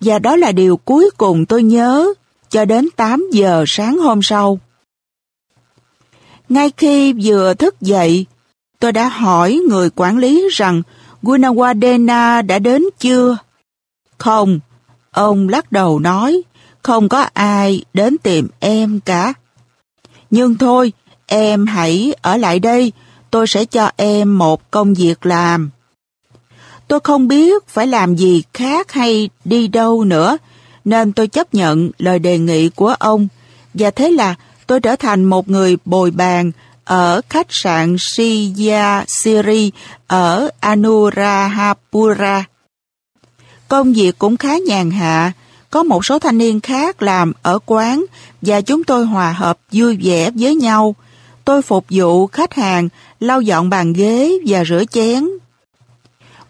Và đó là điều cuối cùng tôi nhớ cho đến 8 giờ sáng hôm sau. Ngay khi vừa thức dậy, tôi đã hỏi người quản lý rằng Gunawadena đã đến chưa? Không, ông lắc đầu nói, không có ai đến tìm em cả. Nhưng thôi, em hãy ở lại đây, tôi sẽ cho em một công việc làm. Tôi không biết phải làm gì khác hay đi đâu nữa, nên tôi chấp nhận lời đề nghị của ông, và thế là tôi trở thành một người bồi bàn ở khách sạn Siya Siri ở Anuradhapura. Công việc cũng khá nhàn hạ, có một số thanh niên khác làm ở quán và chúng tôi hòa hợp vui vẻ với nhau. Tôi phục vụ khách hàng, lau dọn bàn ghế và rửa chén.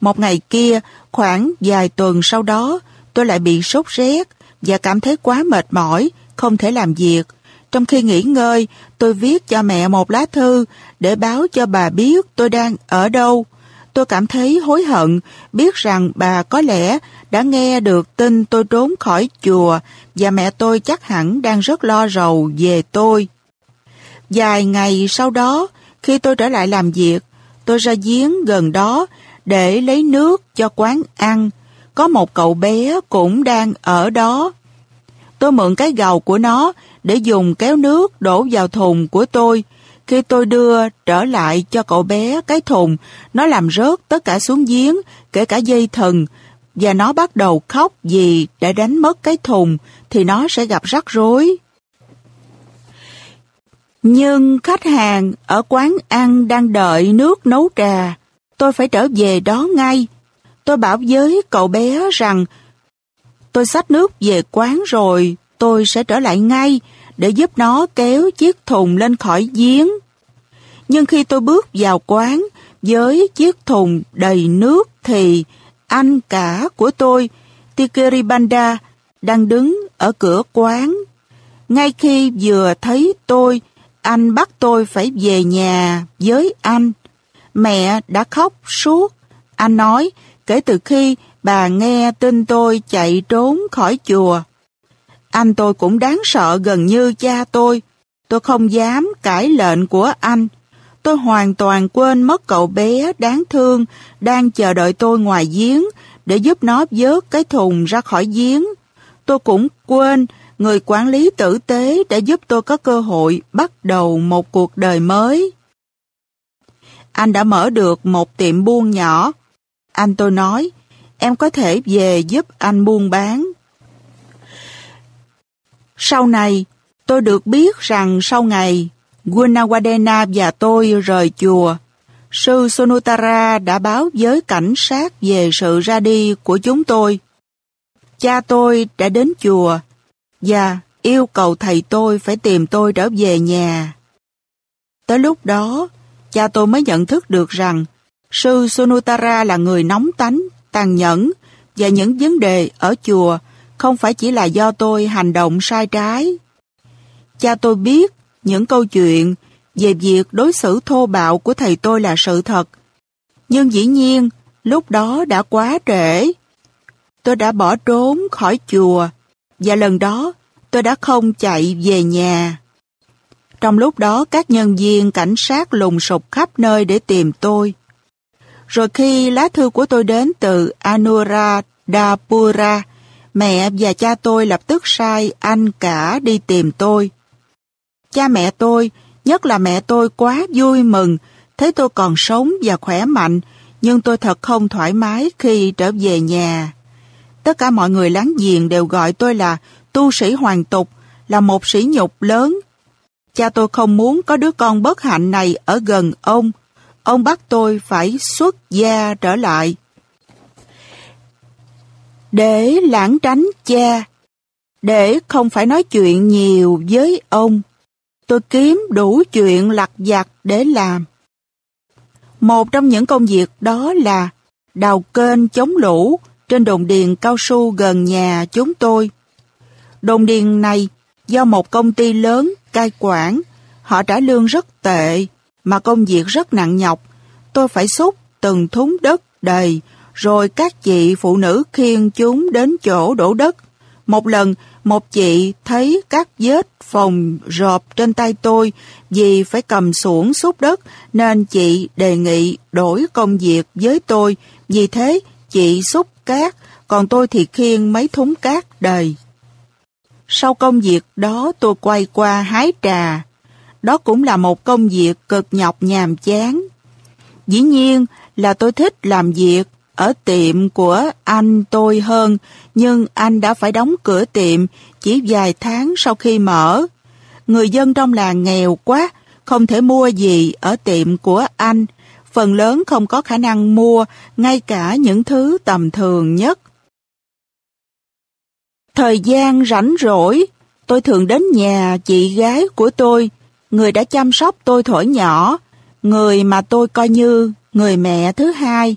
Một ngày kia, khoảng vài tuần sau đó, tôi lại bị sốt rét và cảm thấy quá mệt mỏi, không thể làm việc. Trong khi nghỉ ngơi, tôi viết cho mẹ một lá thư để báo cho bà biết tôi đang ở đâu. Tôi cảm thấy hối hận, biết rằng bà có lẽ đã nghe được tin tôi trốn khỏi chùa và mẹ tôi chắc hẳn đang rất lo rầu về tôi. Vài ngày sau đó, khi tôi trở lại làm việc, tôi ra giếng gần đó để lấy nước cho quán ăn. Có một cậu bé cũng đang ở đó. Tôi mượn cái gầu của nó để dùng kéo nước đổ vào thùng của tôi. Khi tôi đưa trở lại cho cậu bé cái thùng, nó làm rớt tất cả xuống giếng, kể cả dây thần, và nó bắt đầu khóc vì đã đánh mất cái thùng thì nó sẽ gặp rắc rối. Nhưng khách hàng ở quán ăn đang đợi nước nấu trà. Tôi phải trở về đó ngay. Tôi bảo với cậu bé rằng tôi xách nước về quán rồi tôi sẽ trở lại ngay để giúp nó kéo chiếc thùng lên khỏi giếng. Nhưng khi tôi bước vào quán với chiếc thùng đầy nước thì anh cả của tôi, Tikiribanda, đang đứng ở cửa quán. Ngay khi vừa thấy tôi, anh bắt tôi phải về nhà với anh. Mẹ đã khóc suốt. Anh nói, kể từ khi bà nghe tin tôi chạy trốn khỏi chùa. Anh tôi cũng đáng sợ gần như cha tôi. Tôi không dám cãi lệnh của anh. Tôi hoàn toàn quên mất cậu bé đáng thương đang chờ đợi tôi ngoài giếng để giúp nó vớt cái thùng ra khỏi giếng. Tôi cũng quên người quản lý tử tế đã giúp tôi có cơ hội bắt đầu một cuộc đời mới. Anh đã mở được một tiệm buôn nhỏ. Anh tôi nói, em có thể về giúp anh buôn bán. Sau này, tôi được biết rằng sau ngày Gunawadena và tôi rời chùa, sư Sonutara đã báo với cảnh sát về sự ra đi của chúng tôi. Cha tôi đã đến chùa và yêu cầu thầy tôi phải tìm tôi trở về nhà. Tới lúc đó, cha tôi mới nhận thức được rằng sư Sunutara là người nóng tánh, tàn nhẫn và những vấn đề ở chùa không phải chỉ là do tôi hành động sai trái. Cha tôi biết những câu chuyện về việc đối xử thô bạo của thầy tôi là sự thật. Nhưng dĩ nhiên, lúc đó đã quá trễ. Tôi đã bỏ trốn khỏi chùa và lần đó tôi đã không chạy về nhà. Trong lúc đó các nhân viên cảnh sát lùng sục khắp nơi để tìm tôi. Rồi khi lá thư của tôi đến từ Anuradhapura, mẹ và cha tôi lập tức sai anh cả đi tìm tôi. Cha mẹ tôi, nhất là mẹ tôi quá vui mừng, thấy tôi còn sống và khỏe mạnh, nhưng tôi thật không thoải mái khi trở về nhà. Tất cả mọi người láng giềng đều gọi tôi là tu sĩ hoàng tục, là một sĩ nhục lớn. Cha tôi không muốn có đứa con bất hạnh này ở gần ông. Ông bắt tôi phải xuất gia trở lại. Để lãng tránh cha, để không phải nói chuyện nhiều với ông, tôi kiếm đủ chuyện lặt vặt để làm. Một trong những công việc đó là đào kênh chống lũ trên đồn điền cao su gần nhà chúng tôi. Đồn điền này do một công ty lớn cai quản, họ trả lương rất tệ, mà công việc rất nặng nhọc. Tôi phải xúc từng thúng đất đầy, rồi các chị phụ nữ khiêng chúng đến chỗ đổ đất. Một lần, một chị thấy các vết phòng rộp trên tay tôi vì phải cầm xuống xúc đất nên chị đề nghị đổi công việc với tôi. Vì thế, chị xúc cát, còn tôi thì khiêng mấy thúng cát đầy. Sau công việc đó tôi quay qua hái trà. Đó cũng là một công việc cực nhọc nhàm chán. Dĩ nhiên là tôi thích làm việc ở tiệm của anh tôi hơn, nhưng anh đã phải đóng cửa tiệm chỉ vài tháng sau khi mở. Người dân trong làng nghèo quá, không thể mua gì ở tiệm của anh. Phần lớn không có khả năng mua ngay cả những thứ tầm thường nhất. Thời gian rảnh rỗi, tôi thường đến nhà chị gái của tôi, người đã chăm sóc tôi thổi nhỏ, người mà tôi coi như người mẹ thứ hai.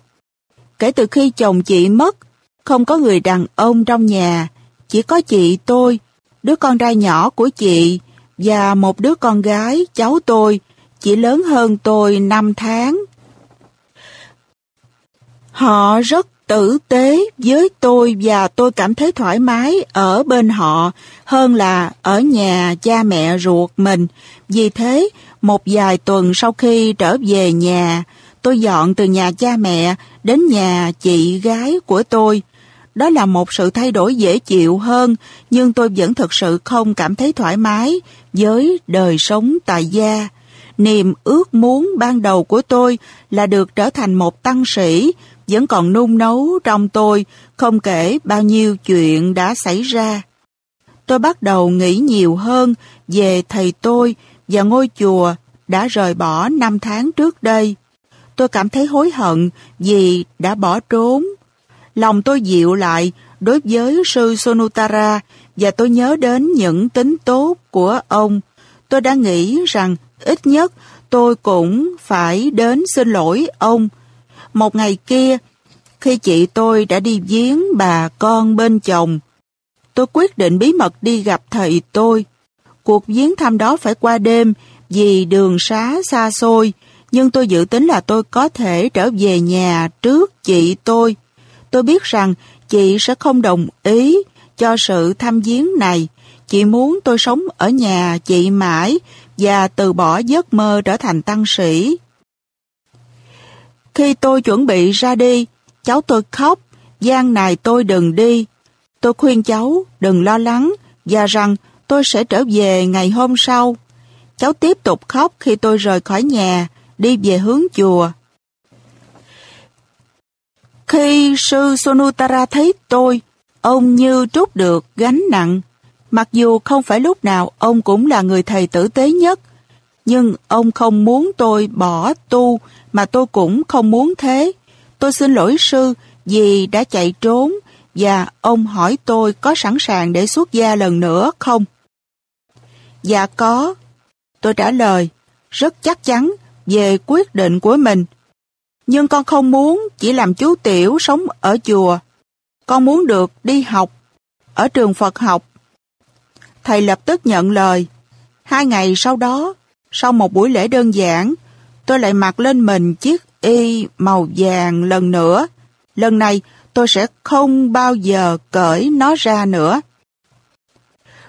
Kể từ khi chồng chị mất, không có người đàn ông trong nhà, chỉ có chị tôi, đứa con trai nhỏ của chị và một đứa con gái, cháu tôi, chỉ lớn hơn tôi 5 tháng. Họ rất tử tế với tôi và tôi cảm thấy thoải mái ở bên họ hơn là ở nhà cha mẹ ruột mình. Vì thế, một vài tuần sau khi trở về nhà, tôi dọn từ nhà cha mẹ đến nhà chị gái của tôi. Đó là một sự thay đổi dễ chịu hơn, nhưng tôi vẫn thực sự không cảm thấy thoải mái với đời sống tại gia. Niềm ước muốn ban đầu của tôi là được trở thành một tăng sĩ, vẫn còn nung nấu trong tôi, không kể bao nhiêu chuyện đã xảy ra. Tôi bắt đầu nghĩ nhiều hơn về thầy tôi và ngôi chùa đã rời bỏ năm tháng trước đây. Tôi cảm thấy hối hận vì đã bỏ trốn. Lòng tôi dịu lại đối với sư Sonutara và tôi nhớ đến những tính tốt của ông. Tôi đã nghĩ rằng ít nhất tôi cũng phải đến xin lỗi ông. Một ngày kia, khi chị tôi đã đi viếng bà con bên chồng, tôi quyết định bí mật đi gặp thầy tôi. Cuộc viếng thăm đó phải qua đêm vì đường xá xa xôi, nhưng tôi dự tính là tôi có thể trở về nhà trước chị tôi. Tôi biết rằng chị sẽ không đồng ý cho sự thăm viếng này. Chị muốn tôi sống ở nhà chị mãi và từ bỏ giấc mơ trở thành tăng sĩ. Khi tôi chuẩn bị ra đi, cháu tôi khóc, gian này tôi đừng đi. Tôi khuyên cháu đừng lo lắng và rằng tôi sẽ trở về ngày hôm sau. Cháu tiếp tục khóc khi tôi rời khỏi nhà, đi về hướng chùa. Khi sư Sonutara thấy tôi, ông như trút được gánh nặng. Mặc dù không phải lúc nào ông cũng là người thầy tử tế nhất, nhưng ông không muốn tôi bỏ tu mà tôi cũng không muốn thế. Tôi xin lỗi sư vì đã chạy trốn và ông hỏi tôi có sẵn sàng để xuất gia lần nữa không? Dạ có. Tôi trả lời, rất chắc chắn về quyết định của mình. Nhưng con không muốn chỉ làm chú tiểu sống ở chùa. Con muốn được đi học, ở trường Phật học. Thầy lập tức nhận lời. Hai ngày sau đó, sau một buổi lễ đơn giản, tôi lại mặc lên mình chiếc y màu vàng lần nữa. Lần này tôi sẽ không bao giờ cởi nó ra nữa.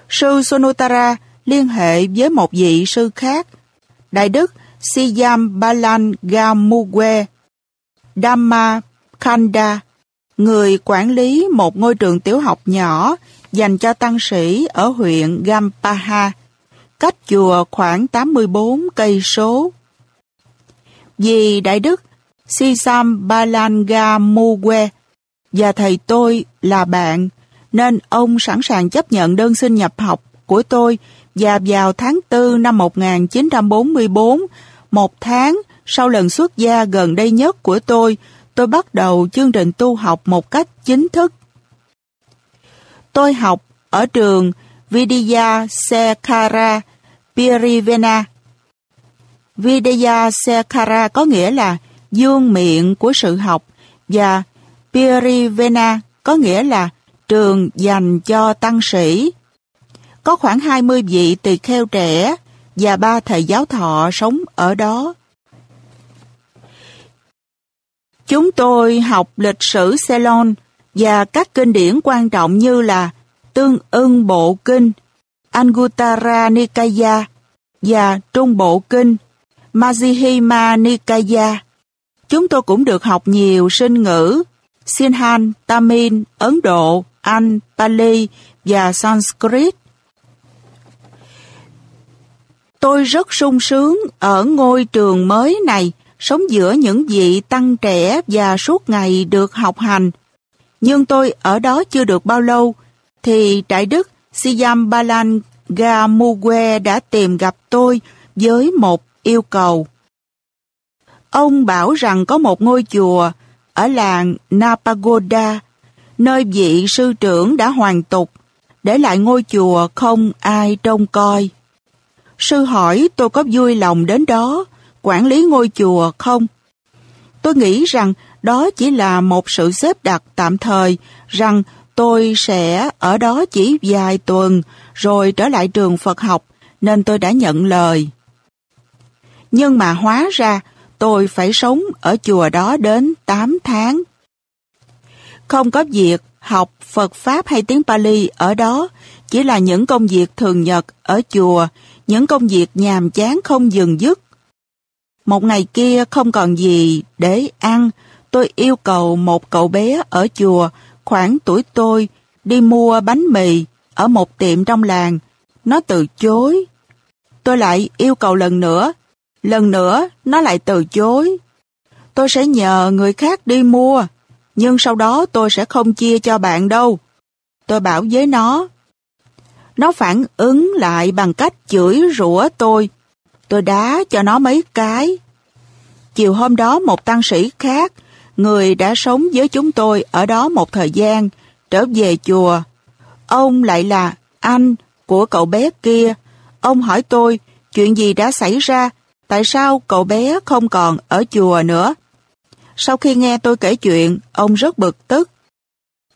Sư Sonotara liên hệ với một vị sư khác, Đại Đức Siyam Balan Gamugwe Dhamma Khanda, người quản lý một ngôi trường tiểu học nhỏ dành cho tăng sĩ ở huyện Gampaha, cách chùa khoảng 84 cây số. Vì Đại Đức Sisam Balanga Muwe và thầy tôi là bạn, nên ông sẵn sàng chấp nhận đơn xin nhập học của tôi và vào tháng 4 năm 1944, một tháng sau lần xuất gia gần đây nhất của tôi, tôi bắt đầu chương trình tu học một cách chính thức. Tôi học ở trường Vidya sekara Pirivena. Vidya Sekhara có nghĩa là dương miệng của sự học và Pirivena có nghĩa là trường dành cho tăng sĩ. Có khoảng 20 vị tỳ kheo trẻ và ba thầy giáo thọ sống ở đó. Chúng tôi học lịch sử Ceylon và các kinh điển quan trọng như là Tương ưng Bộ Kinh, Anguttara Nikaya và Trung Bộ Kinh, Majjhima Nikaya. Chúng tôi cũng được học nhiều sinh ngữ, Sinhan, Tamil, Ấn Độ, Anh, Pali và Sanskrit. Tôi rất sung sướng ở ngôi trường mới này, sống giữa những vị tăng trẻ và suốt ngày được học hành. Nhưng tôi ở đó chưa được bao lâu, thì Đại Đức Siyam Balan Gamugwe đã tìm gặp tôi với một yêu cầu. Ông bảo rằng có một ngôi chùa ở làng Napagoda, nơi vị sư trưởng đã hoàn tục, để lại ngôi chùa không ai trông coi. Sư hỏi tôi có vui lòng đến đó, quản lý ngôi chùa không? Tôi nghĩ rằng đó chỉ là một sự xếp đặt tạm thời, rằng tôi sẽ ở đó chỉ vài tuần rồi trở lại trường Phật học, nên tôi đã nhận lời. Nhưng mà hóa ra tôi phải sống ở chùa đó đến 8 tháng. Không có việc học Phật Pháp hay tiếng Pali ở đó, chỉ là những công việc thường nhật ở chùa, những công việc nhàm chán không dừng dứt. Một ngày kia không còn gì để ăn, tôi yêu cầu một cậu bé ở chùa khoảng tuổi tôi đi mua bánh mì ở một tiệm trong làng. Nó từ chối. Tôi lại yêu cầu lần nữa. Lần nữa, nó lại từ chối. Tôi sẽ nhờ người khác đi mua, nhưng sau đó tôi sẽ không chia cho bạn đâu. Tôi bảo với nó. Nó phản ứng lại bằng cách chửi rủa tôi. Tôi đá cho nó mấy cái. Chiều hôm đó một tăng sĩ khác, người đã sống với chúng tôi ở đó một thời gian, trở về chùa. Ông lại là anh của cậu bé kia. Ông hỏi tôi chuyện gì đã xảy ra, tại sao cậu bé không còn ở chùa nữa. Sau khi nghe tôi kể chuyện, ông rất bực tức.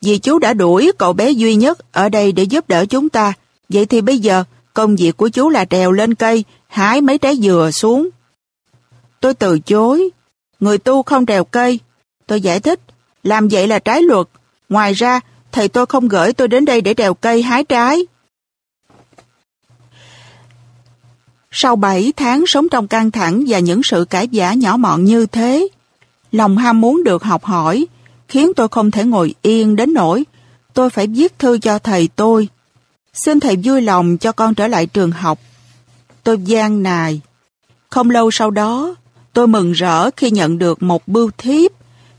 Vì chú đã đuổi cậu bé duy nhất ở đây để giúp đỡ chúng ta. Vậy thì bây giờ, công việc của chú là trèo lên cây, hái mấy trái dừa xuống. Tôi từ chối. Người tu không trèo cây. Tôi giải thích, làm vậy là trái luật. Ngoài ra, thầy tôi không gửi tôi đến đây để trèo cây hái trái. Sau 7 tháng sống trong căng thẳng và những sự cãi giả nhỏ mọn như thế, lòng ham muốn được học hỏi khiến tôi không thể ngồi yên đến nỗi tôi phải viết thư cho thầy tôi. Xin thầy vui lòng cho con trở lại trường học. Tôi gian nài. Không lâu sau đó, tôi mừng rỡ khi nhận được một bưu thiếp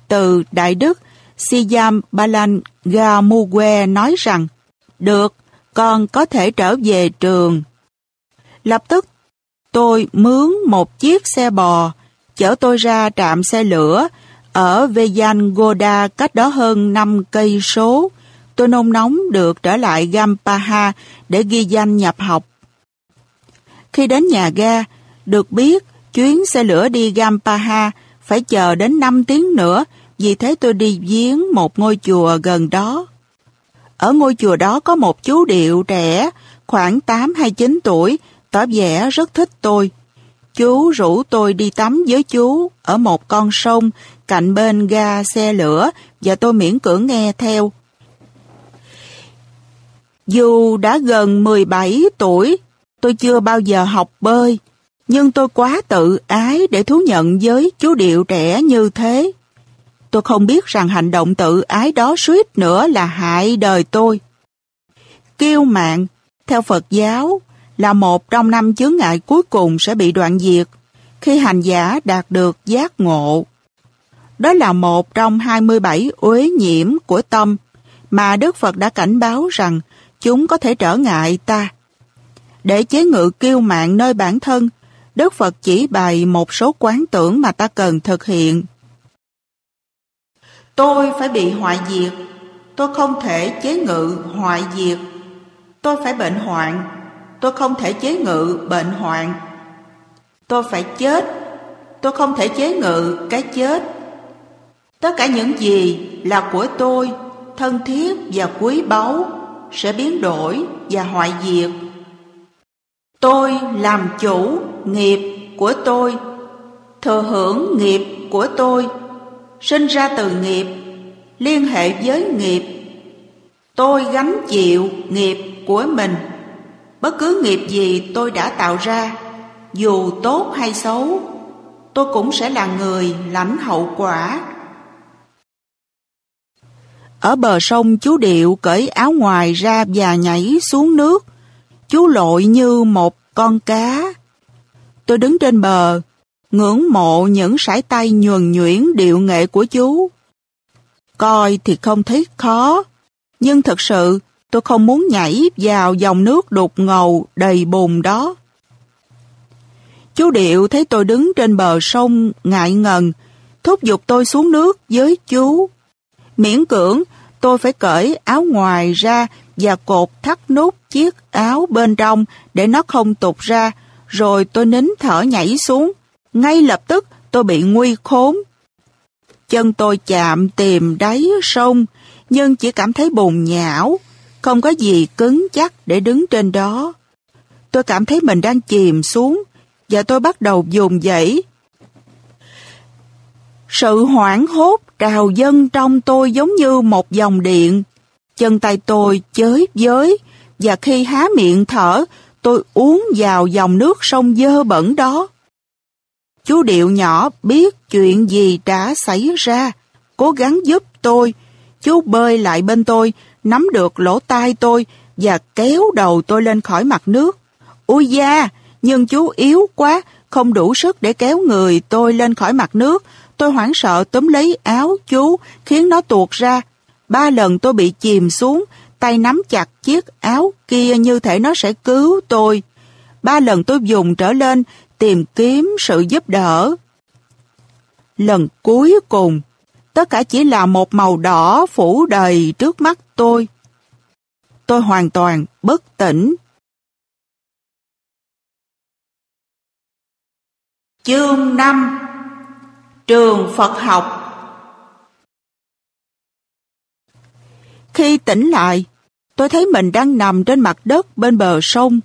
từ Đại Đức Siyam Balan Gamugwe nói rằng Được, con có thể trở về trường. Lập tức, tôi mướn một chiếc xe bò chở tôi ra trạm xe lửa ở Veyangoda cách đó hơn 5 cây số. Tôi nôn nóng được trở lại Gampaha để ghi danh nhập học. Khi đến nhà ga, được biết chuyến xe lửa đi Gampaha phải chờ đến 5 tiếng nữa, vì thế tôi đi viếng một ngôi chùa gần đó. Ở ngôi chùa đó có một chú điệu trẻ, khoảng 8 hay 9 tuổi, tỏ vẻ rất thích tôi. Chú rủ tôi đi tắm với chú ở một con sông cạnh bên ga xe lửa và tôi miễn cưỡng nghe theo. Dù đã gần 17 tuổi, tôi chưa bao giờ học bơi, nhưng tôi quá tự ái để thú nhận với chú điệu trẻ như thế. Tôi không biết rằng hành động tự ái đó suýt nữa là hại đời tôi. Kiêu mạng, theo Phật giáo, là một trong năm chướng ngại cuối cùng sẽ bị đoạn diệt khi hành giả đạt được giác ngộ. Đó là một trong 27 uế nhiễm của tâm mà Đức Phật đã cảnh báo rằng chúng có thể trở ngại ta. Để chế ngự kiêu mạng nơi bản thân, Đức Phật chỉ bày một số quán tưởng mà ta cần thực hiện. Tôi phải bị hoại diệt, tôi không thể chế ngự hoại diệt. Tôi phải bệnh hoạn, tôi không thể chế ngự bệnh hoạn. Tôi phải chết, tôi không thể chế ngự cái chết. Tất cả những gì là của tôi, thân thiết và quý báu sẽ biến đổi và hoại diệt. Tôi làm chủ nghiệp của tôi, thừa hưởng nghiệp của tôi, sinh ra từ nghiệp, liên hệ với nghiệp. Tôi gánh chịu nghiệp của mình. Bất cứ nghiệp gì tôi đã tạo ra, dù tốt hay xấu, tôi cũng sẽ là người lãnh hậu quả. Ở bờ sông chú Điệu cởi áo ngoài ra và nhảy xuống nước. Chú lội như một con cá. Tôi đứng trên bờ, ngưỡng mộ những sải tay nhuần nhuyễn điệu nghệ của chú. Coi thì không thấy khó, nhưng thật sự tôi không muốn nhảy vào dòng nước đục ngầu đầy bùn đó. Chú Điệu thấy tôi đứng trên bờ sông ngại ngần, thúc giục tôi xuống nước với chú. Miễn cưỡng, tôi phải cởi áo ngoài ra và cột thắt nút chiếc áo bên trong để nó không tụt ra, rồi tôi nín thở nhảy xuống. Ngay lập tức tôi bị nguy khốn. Chân tôi chạm tìm đáy sông, nhưng chỉ cảm thấy bùn nhão, không có gì cứng chắc để đứng trên đó. Tôi cảm thấy mình đang chìm xuống, và tôi bắt đầu dùng dãy. Sự hoảng hốt trào dâng trong tôi giống như một dòng điện. Chân tay tôi chới với và khi há miệng thở, tôi uống vào dòng nước sông dơ bẩn đó. Chú Điệu nhỏ biết chuyện gì đã xảy ra, cố gắng giúp tôi. Chú bơi lại bên tôi, nắm được lỗ tai tôi và kéo đầu tôi lên khỏi mặt nước. Ui da, nhưng chú yếu quá, không đủ sức để kéo người tôi lên khỏi mặt nước. Tôi hoảng sợ túm lấy áo chú, khiến nó tuột ra. Ba lần tôi bị chìm xuống, tay nắm chặt chiếc áo kia như thể nó sẽ cứu tôi. Ba lần tôi dùng trở lên tìm kiếm sự giúp đỡ. Lần cuối cùng, tất cả chỉ là một màu đỏ phủ đầy trước mắt tôi. Tôi hoàn toàn bất tỉnh. Chương 5 Trường Phật học Khi tỉnh lại, tôi thấy mình đang nằm trên mặt đất bên bờ sông.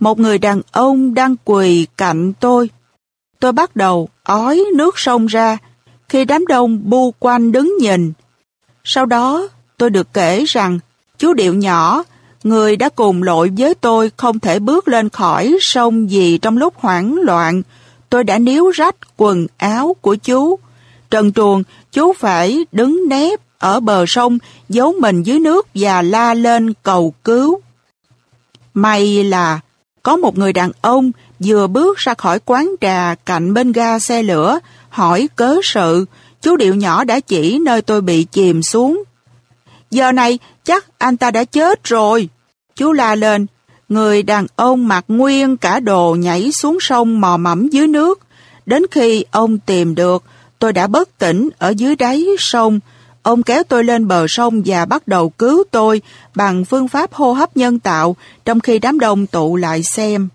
Một người đàn ông đang quỳ cạnh tôi. Tôi bắt đầu ói nước sông ra khi đám đông bu quanh đứng nhìn. Sau đó, tôi được kể rằng chú Điệu nhỏ, người đã cùng lội với tôi không thể bước lên khỏi sông gì trong lúc hoảng loạn, tôi đã níu rách quần áo của chú. Trần truồng, chú phải đứng nép ở bờ sông, giấu mình dưới nước và la lên cầu cứu. May là có một người đàn ông vừa bước ra khỏi quán trà cạnh bên ga xe lửa, hỏi cớ sự, chú Điệu nhỏ đã chỉ nơi tôi bị chìm xuống. Giờ này chắc anh ta đã chết rồi. Chú la lên, người đàn ông mặc nguyên cả đồ nhảy xuống sông mò mẫm dưới nước. Đến khi ông tìm được, tôi đã bất tỉnh ở dưới đáy sông. Ông kéo tôi lên bờ sông và bắt đầu cứu tôi bằng phương pháp hô hấp nhân tạo trong khi đám đông tụ lại xem.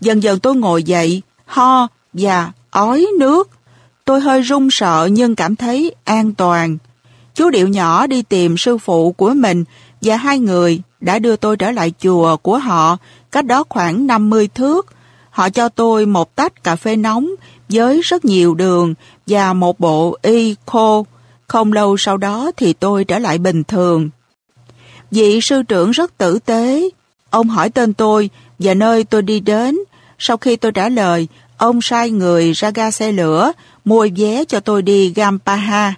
Dần dần tôi ngồi dậy, ho và ói nước. Tôi hơi run sợ nhưng cảm thấy an toàn. Chú Điệu nhỏ đi tìm sư phụ của mình và hai người đã đưa tôi trở lại chùa của họ cách đó khoảng 50 thước. Họ cho tôi một tách cà phê nóng với rất nhiều đường và một bộ y khô. Không lâu sau đó thì tôi trở lại bình thường. Vị sư trưởng rất tử tế. Ông hỏi tên tôi và nơi tôi đi đến. Sau khi tôi trả lời, ông sai người ra ga xe lửa, mua vé cho tôi đi Gampaha.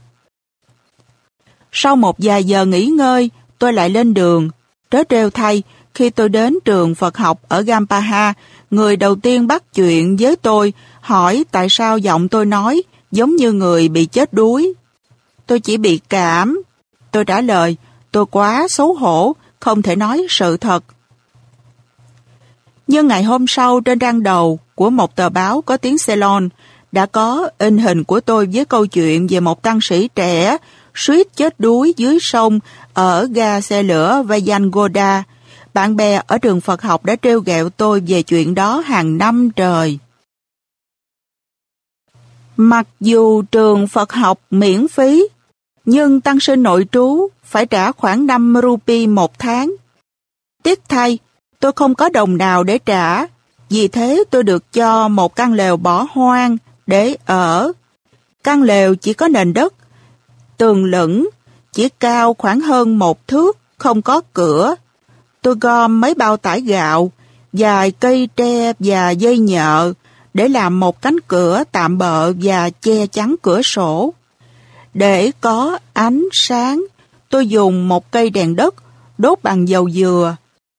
Sau một vài giờ nghỉ ngơi, tôi lại lên đường. Trớ trêu thay, khi tôi đến trường Phật học ở Gampaha, người đầu tiên bắt chuyện với tôi hỏi tại sao giọng tôi nói giống như người bị chết đuối. Tôi chỉ bị cảm. Tôi trả lời, tôi quá xấu hổ, không thể nói sự thật. Nhưng ngày hôm sau trên trang đầu của một tờ báo có tiếng Ceylon đã có in hình của tôi với câu chuyện về một tăng sĩ trẻ suýt chết đuối dưới sông ở ga xe lửa Vajangoda. Bạn bè ở trường Phật học đã trêu ghẹo tôi về chuyện đó hàng năm trời. Mặc dù trường Phật học miễn phí, nhưng tăng sinh nội trú phải trả khoảng 5 rupee một tháng. Tiếc thay, tôi không có đồng nào để trả, vì thế tôi được cho một căn lều bỏ hoang để ở. Căn lều chỉ có nền đất, tường lửng, chỉ cao khoảng hơn một thước, không có cửa. Tôi gom mấy bao tải gạo, vài cây tre và dây nhợ để làm một cánh cửa tạm bợ và che chắn cửa sổ. Để có ánh sáng, tôi dùng một cây đèn đất đốt bằng dầu dừa.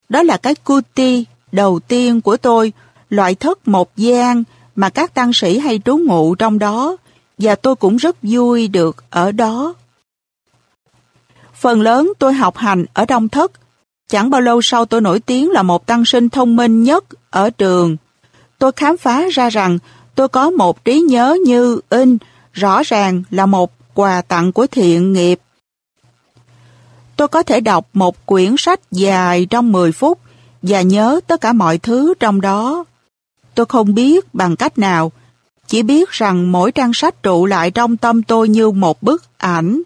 Đó là cái cuti đầu tiên của tôi, loại thất một gian mà các tăng sĩ hay trú ngụ trong đó, và tôi cũng rất vui được ở đó. Phần lớn tôi học hành ở trong thất. Chẳng bao lâu sau tôi nổi tiếng là một tăng sinh thông minh nhất ở trường. Tôi khám phá ra rằng tôi có một trí nhớ như in, rõ ràng là một quà tặng của thiện nghiệp. Tôi có thể đọc một quyển sách dài trong 10 phút và nhớ tất cả mọi thứ trong đó. Tôi không biết bằng cách nào, chỉ biết rằng mỗi trang sách trụ lại trong tâm tôi như một bức ảnh.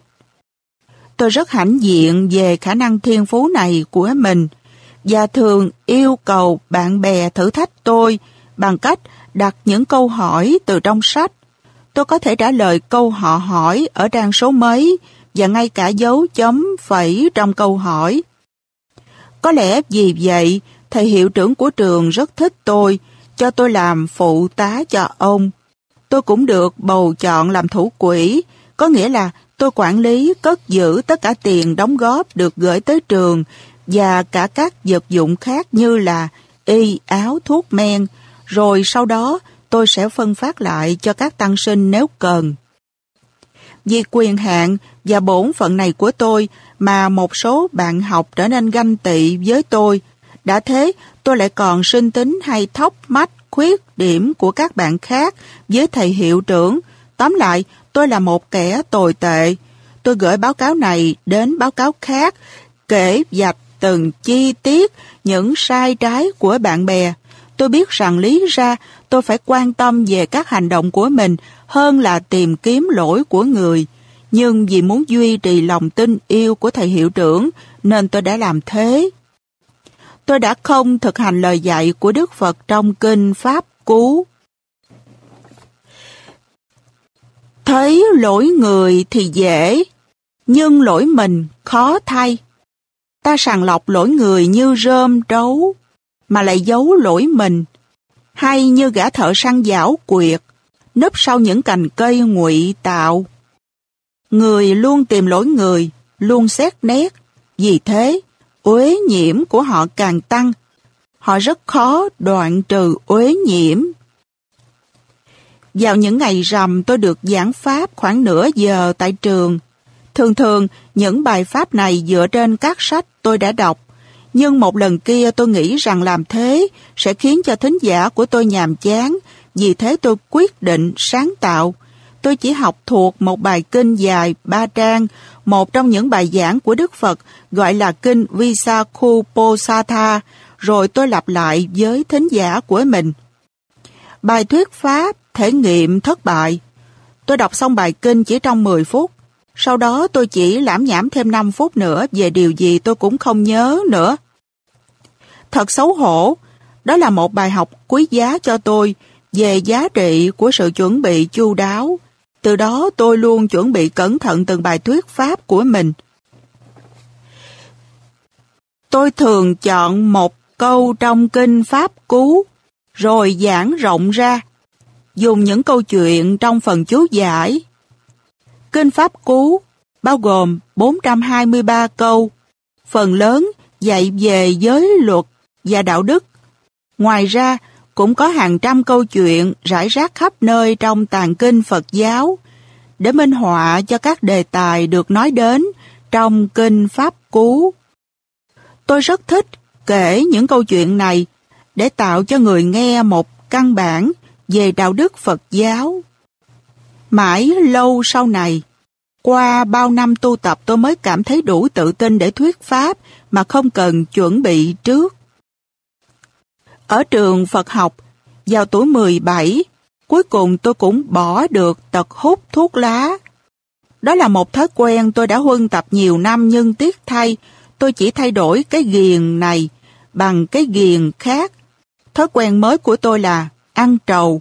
Tôi rất hãnh diện về khả năng thiên phú này của mình và thường yêu cầu bạn bè thử thách tôi bằng cách đặt những câu hỏi từ trong sách. tôi có thể trả lời câu họ hỏi ở trang số mấy và ngay cả dấu chấm phẩy trong câu hỏi. Có lẽ vì vậy, thầy hiệu trưởng của trường rất thích tôi, cho tôi làm phụ tá cho ông. Tôi cũng được bầu chọn làm thủ quỹ, có nghĩa là tôi quản lý cất giữ tất cả tiền đóng góp được gửi tới trường và cả các vật dụng khác như là y, áo, thuốc men, rồi sau đó tôi sẽ phân phát lại cho các tăng sinh nếu cần. Vì quyền hạn và bổn phận này của tôi mà một số bạn học trở nên ganh tị với tôi. Đã thế, tôi lại còn sinh tính hay thóc mách khuyết điểm của các bạn khác với thầy hiệu trưởng. Tóm lại, tôi là một kẻ tồi tệ. Tôi gửi báo cáo này đến báo cáo khác, kể dạch từng chi tiết những sai trái của bạn bè. Tôi biết rằng lý ra tôi phải quan tâm về các hành động của mình hơn là tìm kiếm lỗi của người. Nhưng vì muốn duy trì lòng tin yêu của thầy hiệu trưởng nên tôi đã làm thế. Tôi đã không thực hành lời dạy của Đức Phật trong kinh Pháp Cú. Thấy lỗi người thì dễ, nhưng lỗi mình khó thay. Ta sàng lọc lỗi người như rơm trấu, mà lại giấu lỗi mình, hay như gã thợ săn giảo quyệt, nấp sau những cành cây ngụy tạo. Người luôn tìm lỗi người, luôn xét nét, vì thế uế nhiễm của họ càng tăng. Họ rất khó đoạn trừ uế nhiễm. Vào những ngày rằm tôi được giảng pháp khoảng nửa giờ tại trường. Thường thường, những bài pháp này dựa trên các sách tôi đã đọc. Nhưng một lần kia tôi nghĩ rằng làm thế sẽ khiến cho thính giả của tôi nhàm chán. Vì thế tôi quyết định sáng tạo. Tôi chỉ học thuộc một bài kinh dài ba trang, một trong những bài giảng của Đức Phật gọi là kinh Visakhuposatha, rồi tôi lặp lại với thính giả của mình. Bài thuyết pháp thể nghiệm thất bại. Tôi đọc xong bài kinh chỉ trong 10 phút. Sau đó tôi chỉ lãm nhảm thêm 5 phút nữa về điều gì tôi cũng không nhớ nữa. Thật xấu hổ, đó là một bài học quý giá cho tôi về giá trị của sự chuẩn bị chu đáo. Từ đó tôi luôn chuẩn bị cẩn thận từng bài thuyết pháp của mình. Tôi thường chọn một câu trong kinh Pháp Cú, rồi giảng rộng ra, dùng những câu chuyện trong phần chú giải. Kinh Pháp Cú bao gồm 423 câu, phần lớn dạy về giới luật và đạo đức. Ngoài ra, cũng có hàng trăm câu chuyện rải rác khắp nơi trong tàn kinh Phật giáo để minh họa cho các đề tài được nói đến trong kinh Pháp Cú. Tôi rất thích kể những câu chuyện này để tạo cho người nghe một căn bản về đạo đức Phật giáo. Mãi lâu sau này, qua bao năm tu tập tôi mới cảm thấy đủ tự tin để thuyết pháp mà không cần chuẩn bị trước. Ở trường Phật học, vào tuổi 17, cuối cùng tôi cũng bỏ được tật hút thuốc lá. Đó là một thói quen tôi đã huân tập nhiều năm nhưng tiếc thay, tôi chỉ thay đổi cái ghiền này bằng cái ghiền khác. Thói quen mới của tôi là ăn trầu,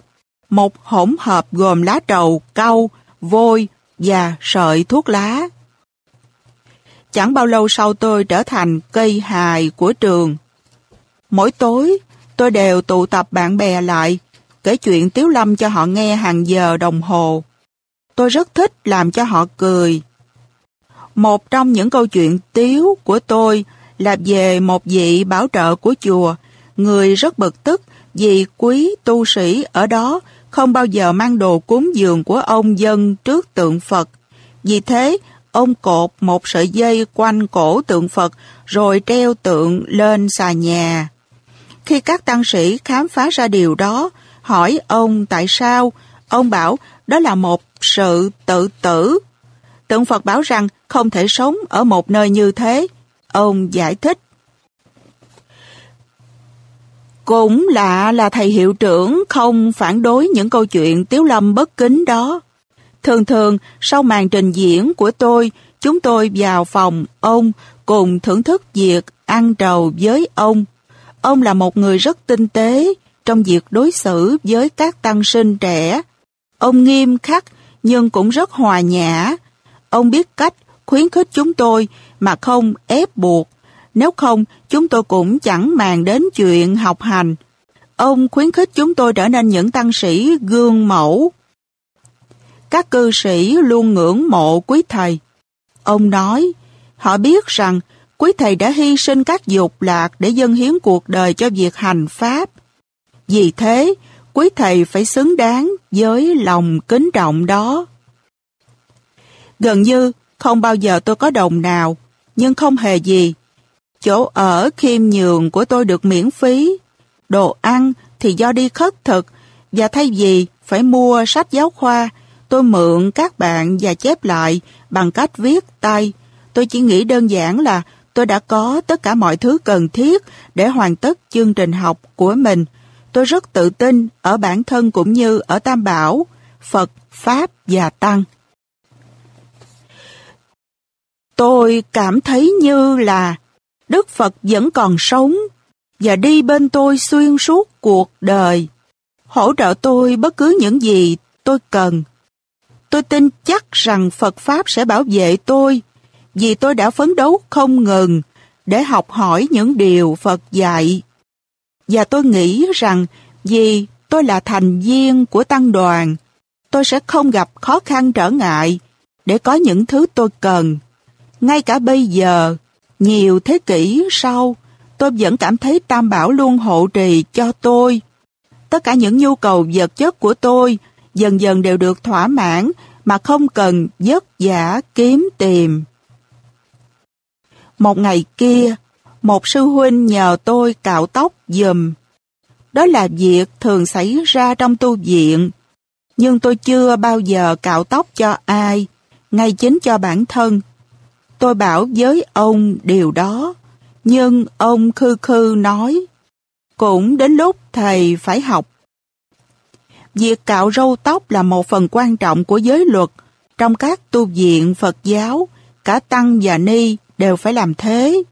một hỗn hợp gồm lá trầu, cau, vôi và sợi thuốc lá. Chẳng bao lâu sau tôi trở thành cây hài của trường. Mỗi tối, tôi đều tụ tập bạn bè lại, kể chuyện Tiếu Lâm cho họ nghe hàng giờ đồng hồ. Tôi rất thích làm cho họ cười. Một trong những câu chuyện Tiếu của tôi là về một vị bảo trợ của chùa, người rất bực tức vì quý tu sĩ ở đó không bao giờ mang đồ cúng dường của ông dân trước tượng Phật. Vì thế, ông cột một sợi dây quanh cổ tượng Phật rồi treo tượng lên xà nhà. Khi các tăng sĩ khám phá ra điều đó, hỏi ông tại sao, ông bảo đó là một sự tự tử. Tượng Phật bảo rằng không thể sống ở một nơi như thế. Ông giải thích. Cũng lạ là thầy hiệu trưởng không phản đối những câu chuyện tiếu lâm bất kính đó. Thường thường, sau màn trình diễn của tôi, chúng tôi vào phòng ông cùng thưởng thức việc ăn trầu với ông. Ông là một người rất tinh tế trong việc đối xử với các tăng sinh trẻ. Ông nghiêm khắc nhưng cũng rất hòa nhã. Ông biết cách khuyến khích chúng tôi mà không ép buộc. Nếu không, chúng tôi cũng chẳng màng đến chuyện học hành. Ông khuyến khích chúng tôi trở nên những tăng sĩ gương mẫu. Các cư sĩ luôn ngưỡng mộ quý thầy. Ông nói, họ biết rằng quý thầy đã hy sinh các dục lạc để dâng hiến cuộc đời cho việc hành pháp. Vì thế, quý thầy phải xứng đáng với lòng kính trọng đó. Gần như không bao giờ tôi có đồng nào, nhưng không hề gì. Chỗ ở khiêm nhường của tôi được miễn phí. Đồ ăn thì do đi khất thực, và thay vì phải mua sách giáo khoa, tôi mượn các bạn và chép lại bằng cách viết tay. Tôi chỉ nghĩ đơn giản là tôi đã có tất cả mọi thứ cần thiết để hoàn tất chương trình học của mình. Tôi rất tự tin ở bản thân cũng như ở Tam Bảo, Phật, Pháp và Tăng. Tôi cảm thấy như là Đức Phật vẫn còn sống và đi bên tôi xuyên suốt cuộc đời, hỗ trợ tôi bất cứ những gì tôi cần. Tôi tin chắc rằng Phật Pháp sẽ bảo vệ tôi vì tôi đã phấn đấu không ngừng để học hỏi những điều Phật dạy. Và tôi nghĩ rằng vì tôi là thành viên của tăng đoàn, tôi sẽ không gặp khó khăn trở ngại để có những thứ tôi cần. Ngay cả bây giờ, nhiều thế kỷ sau, tôi vẫn cảm thấy Tam Bảo luôn hộ trì cho tôi. Tất cả những nhu cầu vật chất của tôi dần dần đều được thỏa mãn mà không cần vất vả kiếm tìm. Một ngày kia, một sư huynh nhờ tôi cạo tóc dùm. Đó là việc thường xảy ra trong tu viện, nhưng tôi chưa bao giờ cạo tóc cho ai, ngay chính cho bản thân. Tôi bảo với ông điều đó, nhưng ông khư khư nói, cũng đến lúc thầy phải học. Việc cạo râu tóc là một phần quan trọng của giới luật. Trong các tu viện Phật giáo, cả Tăng và Ni đều phải làm thế.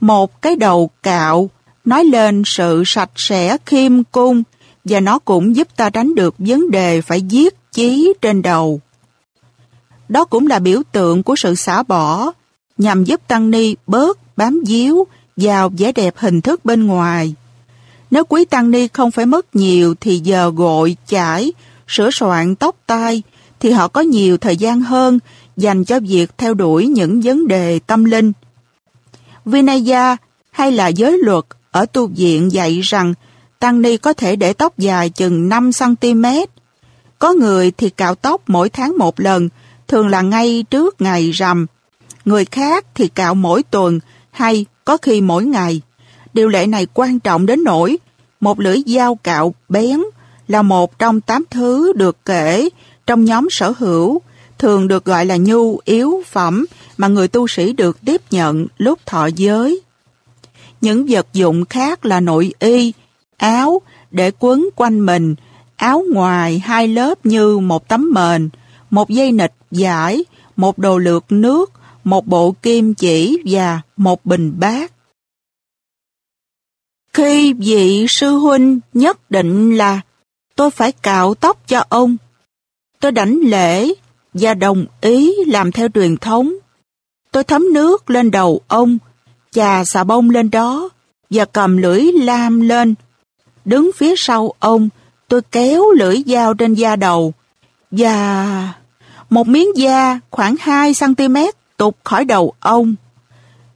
Một cái đầu cạo nói lên sự sạch sẽ khiêm cung và nó cũng giúp ta tránh được vấn đề phải giết chí trên đầu. Đó cũng là biểu tượng của sự xả bỏ, nhằm giúp Tăng Ni bớt bám díu vào vẻ đẹp hình thức bên ngoài. Nếu quý Tăng Ni không phải mất nhiều thì giờ gội, chải, sửa soạn tóc tai, thì họ có nhiều thời gian hơn dành cho việc theo đuổi những vấn đề tâm linh. Vinaya hay là giới luật ở tu viện dạy rằng Tăng Ni có thể để tóc dài chừng 5cm. Có người thì cạo tóc mỗi tháng một lần, thường là ngay trước ngày rằm. Người khác thì cạo mỗi tuần hay có khi mỗi ngày. Điều lệ này quan trọng đến nỗi một lưỡi dao cạo bén là một trong tám thứ được kể trong nhóm sở hữu, thường được gọi là nhu yếu phẩm mà người tu sĩ được tiếp nhận lúc thọ giới. Những vật dụng khác là nội y, áo để quấn quanh mình, áo ngoài hai lớp như một tấm mền, một dây nịch giải, một đồ lược nước, một bộ kim chỉ và một bình bát. Khi vị sư huynh nhất định là tôi phải cạo tóc cho ông, tôi đảnh lễ và đồng ý làm theo truyền thống. Tôi thấm nước lên đầu ông, chà xà bông lên đó và cầm lưỡi lam lên. Đứng phía sau ông, tôi kéo lưỡi dao trên da đầu và một miếng da khoảng 2cm tụt khỏi đầu ông.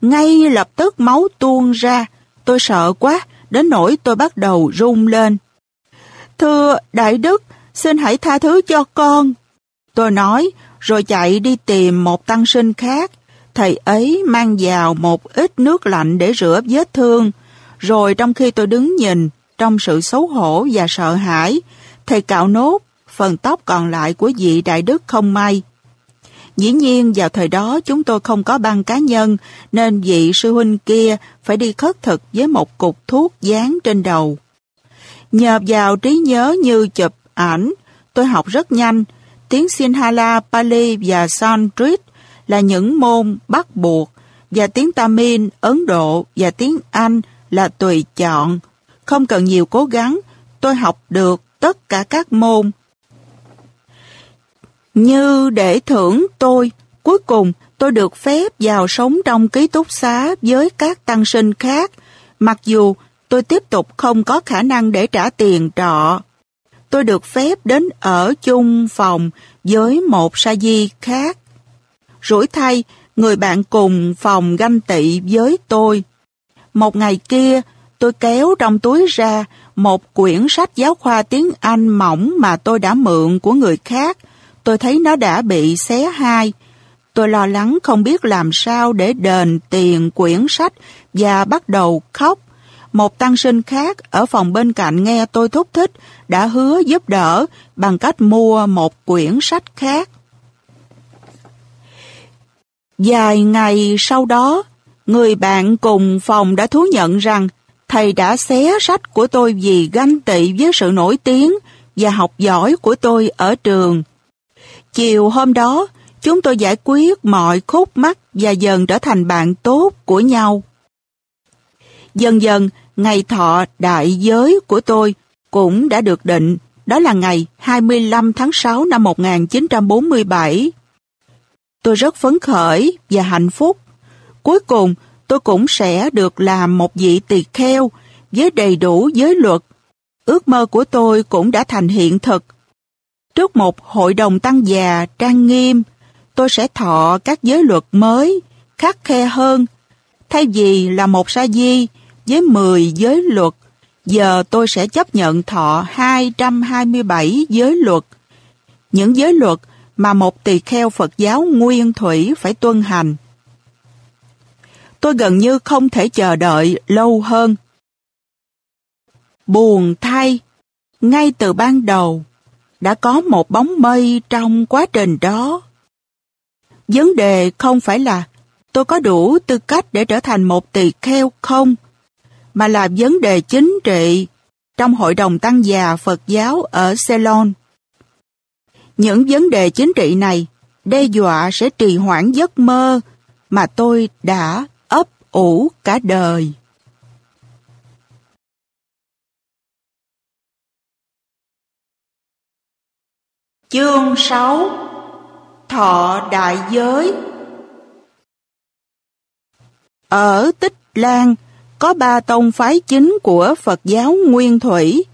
Ngay lập tức máu tuôn ra, tôi sợ quá, đến nỗi tôi bắt đầu run lên. Thưa Đại Đức, xin hãy tha thứ cho con. Tôi nói, rồi chạy đi tìm một tăng sinh khác. Thầy ấy mang vào một ít nước lạnh để rửa vết thương. Rồi trong khi tôi đứng nhìn, trong sự xấu hổ và sợ hãi, thầy cạo nốt phần tóc còn lại của vị đại đức không may. Dĩ nhiên vào thời đó chúng tôi không có băng cá nhân nên vị sư huynh kia phải đi khất thực với một cục thuốc dán trên đầu. Nhờ vào trí nhớ như chụp ảnh, tôi học rất nhanh. Tiếng Sinhala, Pali và Sanskrit là những môn bắt buộc và tiếng Tamil, Ấn Độ và tiếng Anh là tùy chọn. Không cần nhiều cố gắng, tôi học được tất cả các môn Như để thưởng tôi, cuối cùng tôi được phép vào sống trong ký túc xá với các tăng sinh khác, mặc dù tôi tiếp tục không có khả năng để trả tiền trọ. Tôi được phép đến ở chung phòng với một sa di khác. Rủi thay, người bạn cùng phòng ganh tị với tôi. Một ngày kia, tôi kéo trong túi ra một quyển sách giáo khoa tiếng Anh mỏng mà tôi đã mượn của người khác. Tôi thấy nó đã bị xé hai. Tôi lo lắng không biết làm sao để đền tiền quyển sách và bắt đầu khóc. Một tăng sinh khác ở phòng bên cạnh nghe tôi thúc thích đã hứa giúp đỡ bằng cách mua một quyển sách khác. Vài ngày sau đó, người bạn cùng phòng đã thú nhận rằng thầy đã xé sách của tôi vì ganh tị với sự nổi tiếng và học giỏi của tôi ở trường. Chiều hôm đó, chúng tôi giải quyết mọi khúc mắc và dần trở thành bạn tốt của nhau. Dần dần, ngày thọ đại giới của tôi cũng đã được định, đó là ngày 25 tháng 6 năm 1947. Tôi rất phấn khởi và hạnh phúc. Cuối cùng, tôi cũng sẽ được làm một vị tỳ kheo với đầy đủ giới luật. Ước mơ của tôi cũng đã thành hiện thực. Trước một hội đồng tăng già trang nghiêm, tôi sẽ thọ các giới luật mới, khắc khe hơn. Thay vì là một sa di với 10 giới luật, giờ tôi sẽ chấp nhận thọ 227 giới luật. Những giới luật mà một tỳ kheo Phật giáo nguyên thủy phải tuân hành. Tôi gần như không thể chờ đợi lâu hơn. Buồn thay, ngay từ ban đầu, đã có một bóng mây trong quá trình đó. Vấn đề không phải là tôi có đủ tư cách để trở thành một tỳ kheo không, mà là vấn đề chính trị trong Hội đồng Tăng già Phật giáo ở Ceylon. Những vấn đề chính trị này đe dọa sẽ trì hoãn giấc mơ mà tôi đã ấp ủ cả đời. Chương 6 Thọ Đại Giới Ở Tích Lan có ba tông phái chính của Phật giáo Nguyên Thủy.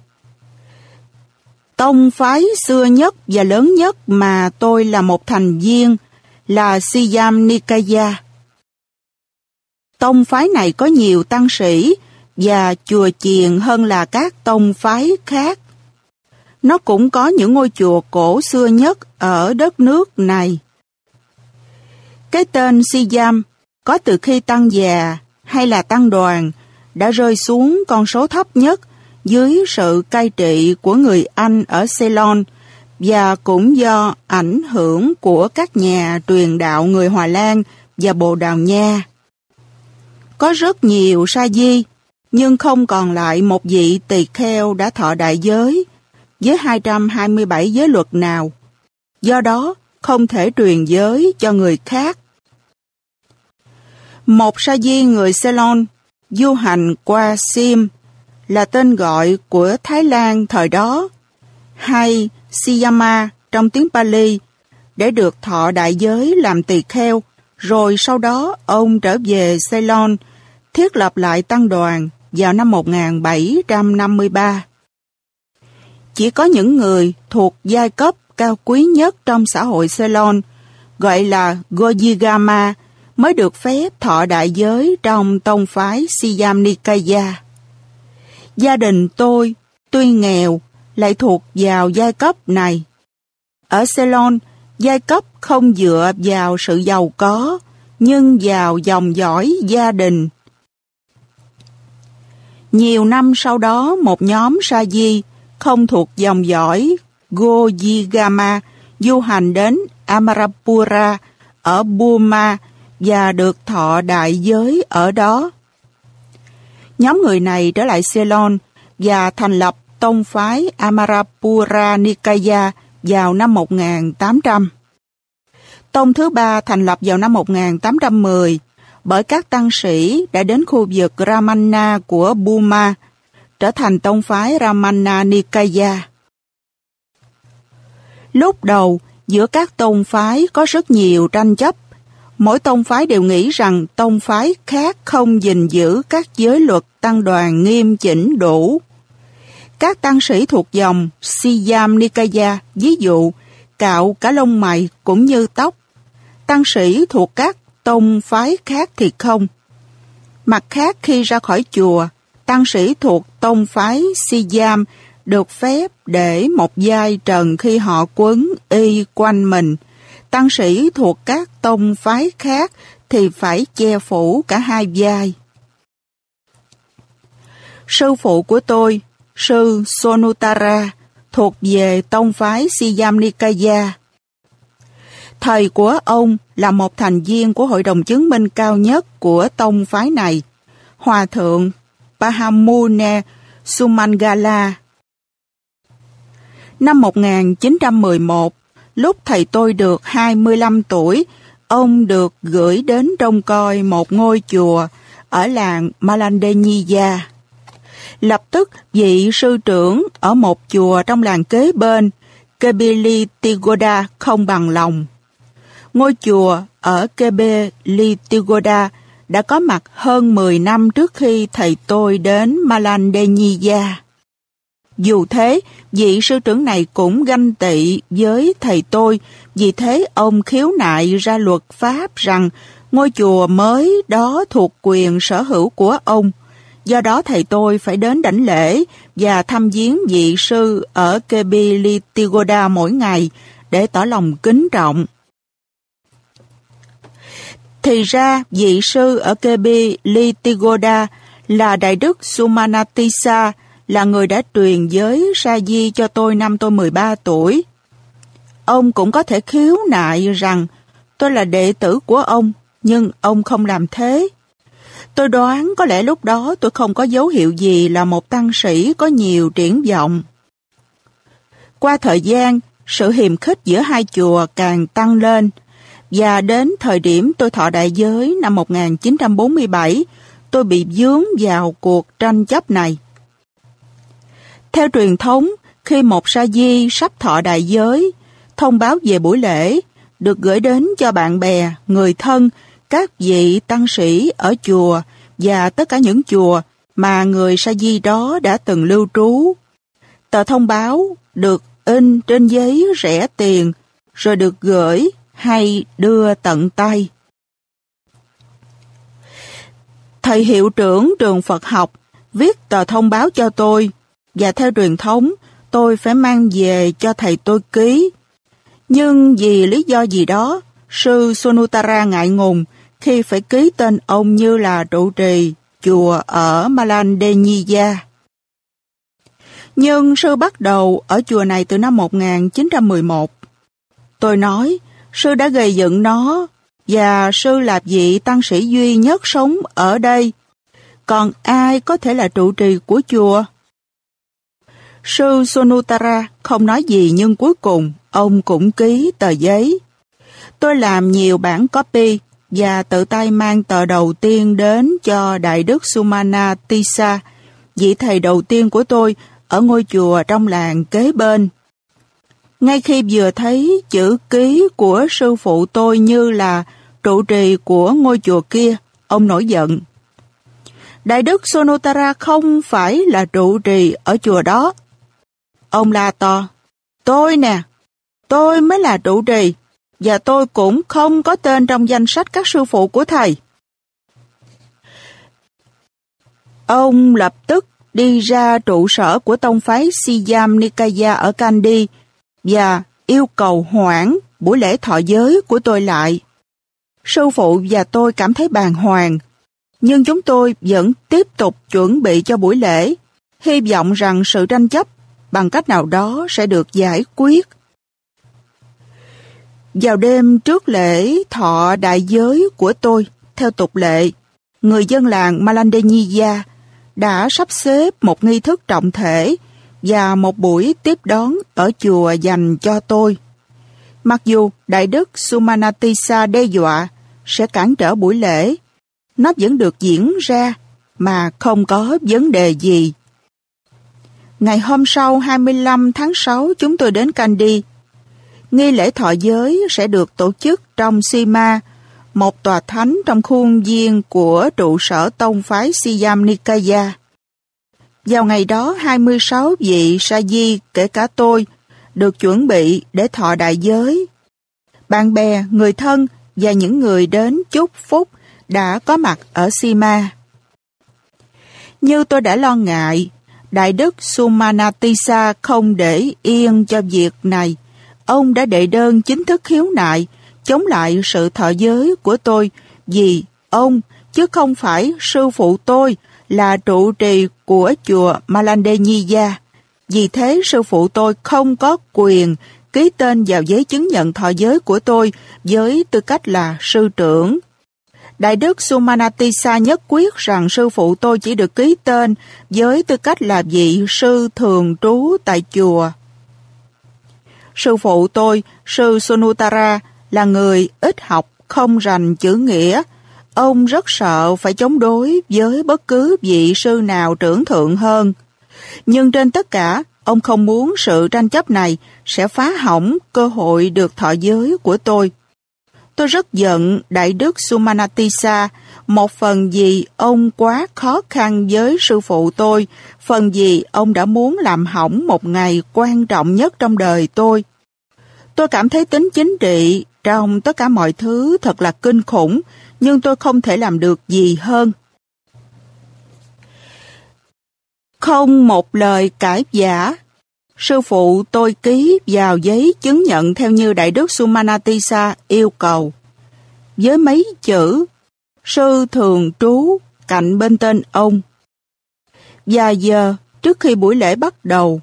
Tông phái xưa nhất và lớn nhất mà tôi là một thành viên là Siyam Nikaya. Tông phái này có nhiều tăng sĩ và chùa chiền hơn là các tông phái khác. Nó cũng có những ngôi chùa cổ xưa nhất ở đất nước này. Cái tên Siyam có từ khi tăng già hay là tăng đoàn đã rơi xuống con số thấp nhất dưới sự cai trị của người Anh ở Ceylon và cũng do ảnh hưởng của các nhà truyền đạo người Hòa Lan và Bồ Đào Nha. Có rất nhiều sa di, nhưng không còn lại một vị tỳ kheo đã thọ đại giới với 227 giới luật nào. Do đó, không thể truyền giới cho người khác. Một sa di người Ceylon du hành qua Sim là tên gọi của Thái Lan thời đó, hay Siyama trong tiếng Pali, để được thọ đại giới làm tỳ kheo, rồi sau đó ông trở về Ceylon, thiết lập lại tăng đoàn vào năm 1753. Chỉ có những người thuộc giai cấp cao quý nhất trong xã hội Ceylon, gọi là Gojigama, mới được phép thọ đại giới trong tông phái Siam Nikaya. Gia đình tôi, tuy nghèo, lại thuộc vào giai cấp này. Ở Ceylon, giai cấp không dựa vào sự giàu có, nhưng vào dòng dõi gia đình. Nhiều năm sau đó, một nhóm sa di không thuộc dòng dõi Gojigama du hành đến Amarapura ở Burma và được thọ đại giới ở đó. Nhóm người này trở lại Ceylon và thành lập tông phái Amarapura Nikaya vào năm 1800. Tông thứ ba thành lập vào năm 1810 bởi các tăng sĩ đã đến khu vực Ramana của Burma, trở thành tông phái Ramana Nikaya. Lúc đầu, Giữa các tông phái có rất nhiều tranh chấp. Mỗi tông phái đều nghĩ rằng tông phái khác không gìn giữ các giới luật tăng đoàn nghiêm chỉnh đủ. Các tăng sĩ thuộc dòng Siyam Nikaya, ví dụ, cạo cả lông mày cũng như tóc. Tăng sĩ thuộc các tông phái khác thì không. Mặt khác khi ra khỏi chùa, tăng sĩ thuộc tông phái Siyam được phép để một giai trần khi họ quấn y quanh mình. Tăng sĩ thuộc các tông phái khác thì phải che phủ cả hai vai. Sư phụ của tôi, sư Sonutara, thuộc về tông phái Siyam Nikaya. Thầy của ông là một thành viên của hội đồng chứng minh cao nhất của tông phái này, Hòa thượng Pahamune Sumangala. Năm 1911, lúc thầy tôi được 25 tuổi, ông được gửi đến trông coi một ngôi chùa ở làng Malandeniya. Lập tức vị sư trưởng ở một chùa trong làng kế bên, Kebili Tigoda không bằng lòng. Ngôi chùa ở Kebili Tigoda đã có mặt hơn 10 năm trước khi thầy tôi đến Malandeniya. Dù thế, vị sư trưởng này cũng ganh tị với thầy tôi, vì thế ông khiếu nại ra luật pháp rằng ngôi chùa mới đó thuộc quyền sở hữu của ông. Do đó thầy tôi phải đến đảnh lễ và thăm viếng vị sư ở Kebilitigoda mỗi ngày để tỏ lòng kính trọng. Thì ra, vị sư ở Kebilitigoda là Đại đức Sumanatisa, là người đã truyền giới sa di cho tôi năm tôi 13 tuổi. Ông cũng có thể khiếu nại rằng tôi là đệ tử của ông, nhưng ông không làm thế. Tôi đoán có lẽ lúc đó tôi không có dấu hiệu gì là một tăng sĩ có nhiều triển vọng. Qua thời gian, sự hiềm khích giữa hai chùa càng tăng lên, và đến thời điểm tôi thọ đại giới năm 1947, tôi bị dướng vào cuộc tranh chấp này. Theo truyền thống, khi một sa di sắp thọ đại giới, thông báo về buổi lễ được gửi đến cho bạn bè, người thân, các vị tăng sĩ ở chùa và tất cả những chùa mà người sa di đó đã từng lưu trú. Tờ thông báo được in trên giấy rẻ tiền rồi được gửi hay đưa tận tay. Thầy hiệu trưởng trường Phật học viết tờ thông báo cho tôi và theo truyền thống tôi phải mang về cho thầy tôi ký. Nhưng vì lý do gì đó, sư Sonutara ngại ngùng khi phải ký tên ông như là trụ trì chùa ở Malandeniya. Nhưng sư bắt đầu ở chùa này từ năm 1911. Tôi nói, sư đã gây dựng nó và sư là vị tăng sĩ duy nhất sống ở đây. Còn ai có thể là trụ trì của chùa? Sư Sonutara không nói gì nhưng cuối cùng ông cũng ký tờ giấy. Tôi làm nhiều bản copy và tự tay mang tờ đầu tiên đến cho Đại đức Sumana Tisa, vị thầy đầu tiên của tôi ở ngôi chùa trong làng kế bên. Ngay khi vừa thấy chữ ký của sư phụ tôi như là trụ trì của ngôi chùa kia, ông nổi giận. Đại đức Sonotara không phải là trụ trì ở chùa đó. Ông la to, tôi nè, tôi mới là trụ trì, và tôi cũng không có tên trong danh sách các sư phụ của thầy. Ông lập tức đi ra trụ sở của tông phái Siyam Nikaya ở Kandy và yêu cầu hoãn buổi lễ thọ giới của tôi lại. Sư phụ và tôi cảm thấy bàng hoàng, nhưng chúng tôi vẫn tiếp tục chuẩn bị cho buổi lễ, hy vọng rằng sự tranh chấp bằng cách nào đó sẽ được giải quyết. Vào đêm trước lễ thọ đại giới của tôi, theo tục lệ, người dân làng Malandeniya đã sắp xếp một nghi thức trọng thể và một buổi tiếp đón ở chùa dành cho tôi. Mặc dù Đại Đức Sumanatisa đe dọa sẽ cản trở buổi lễ, nó vẫn được diễn ra mà không có vấn đề gì. Ngày hôm sau 25 tháng 6 chúng tôi đến Kandy. nghi lễ thọ giới sẽ được tổ chức trong Sima, một tòa thánh trong khuôn viên của trụ sở tông phái Siam Nikaya. Vào ngày đó, 26 vị sa di, kể cả tôi, được chuẩn bị để thọ đại giới. Bạn bè, người thân và những người đến chúc phúc đã có mặt ở Sima. Như tôi đã lo ngại, Đại đức Sumanatisa không để yên cho việc này. Ông đã đệ đơn chính thức khiếu nại, chống lại sự thọ giới của tôi vì ông, chứ không phải sư phụ tôi, là trụ trì của chùa Malandeniya. Vì thế sư phụ tôi không có quyền ký tên vào giấy chứng nhận thọ giới của tôi với tư cách là sư trưởng. Đại đức Sumanatisa nhất quyết rằng sư phụ tôi chỉ được ký tên với tư cách là vị sư thường trú tại chùa. Sư phụ tôi, sư Sunutara, là người ít học, không rành chữ nghĩa. Ông rất sợ phải chống đối với bất cứ vị sư nào trưởng thượng hơn. Nhưng trên tất cả, ông không muốn sự tranh chấp này sẽ phá hỏng cơ hội được thọ giới của tôi. Tôi rất giận Đại Đức Sumanatisa, một phần vì ông quá khó khăn với sư phụ tôi, phần vì ông đã muốn làm hỏng một ngày quan trọng nhất trong đời tôi. Tôi cảm thấy tính chính trị trong tất cả mọi thứ thật là kinh khủng, nhưng tôi không thể làm được gì hơn. Không một lời cãi giả, sư phụ tôi ký vào giấy chứng nhận theo như Đại Đức Sumanatisa yêu cầu. Với mấy chữ, sư thường trú cạnh bên tên ông. Và giờ, trước khi buổi lễ bắt đầu,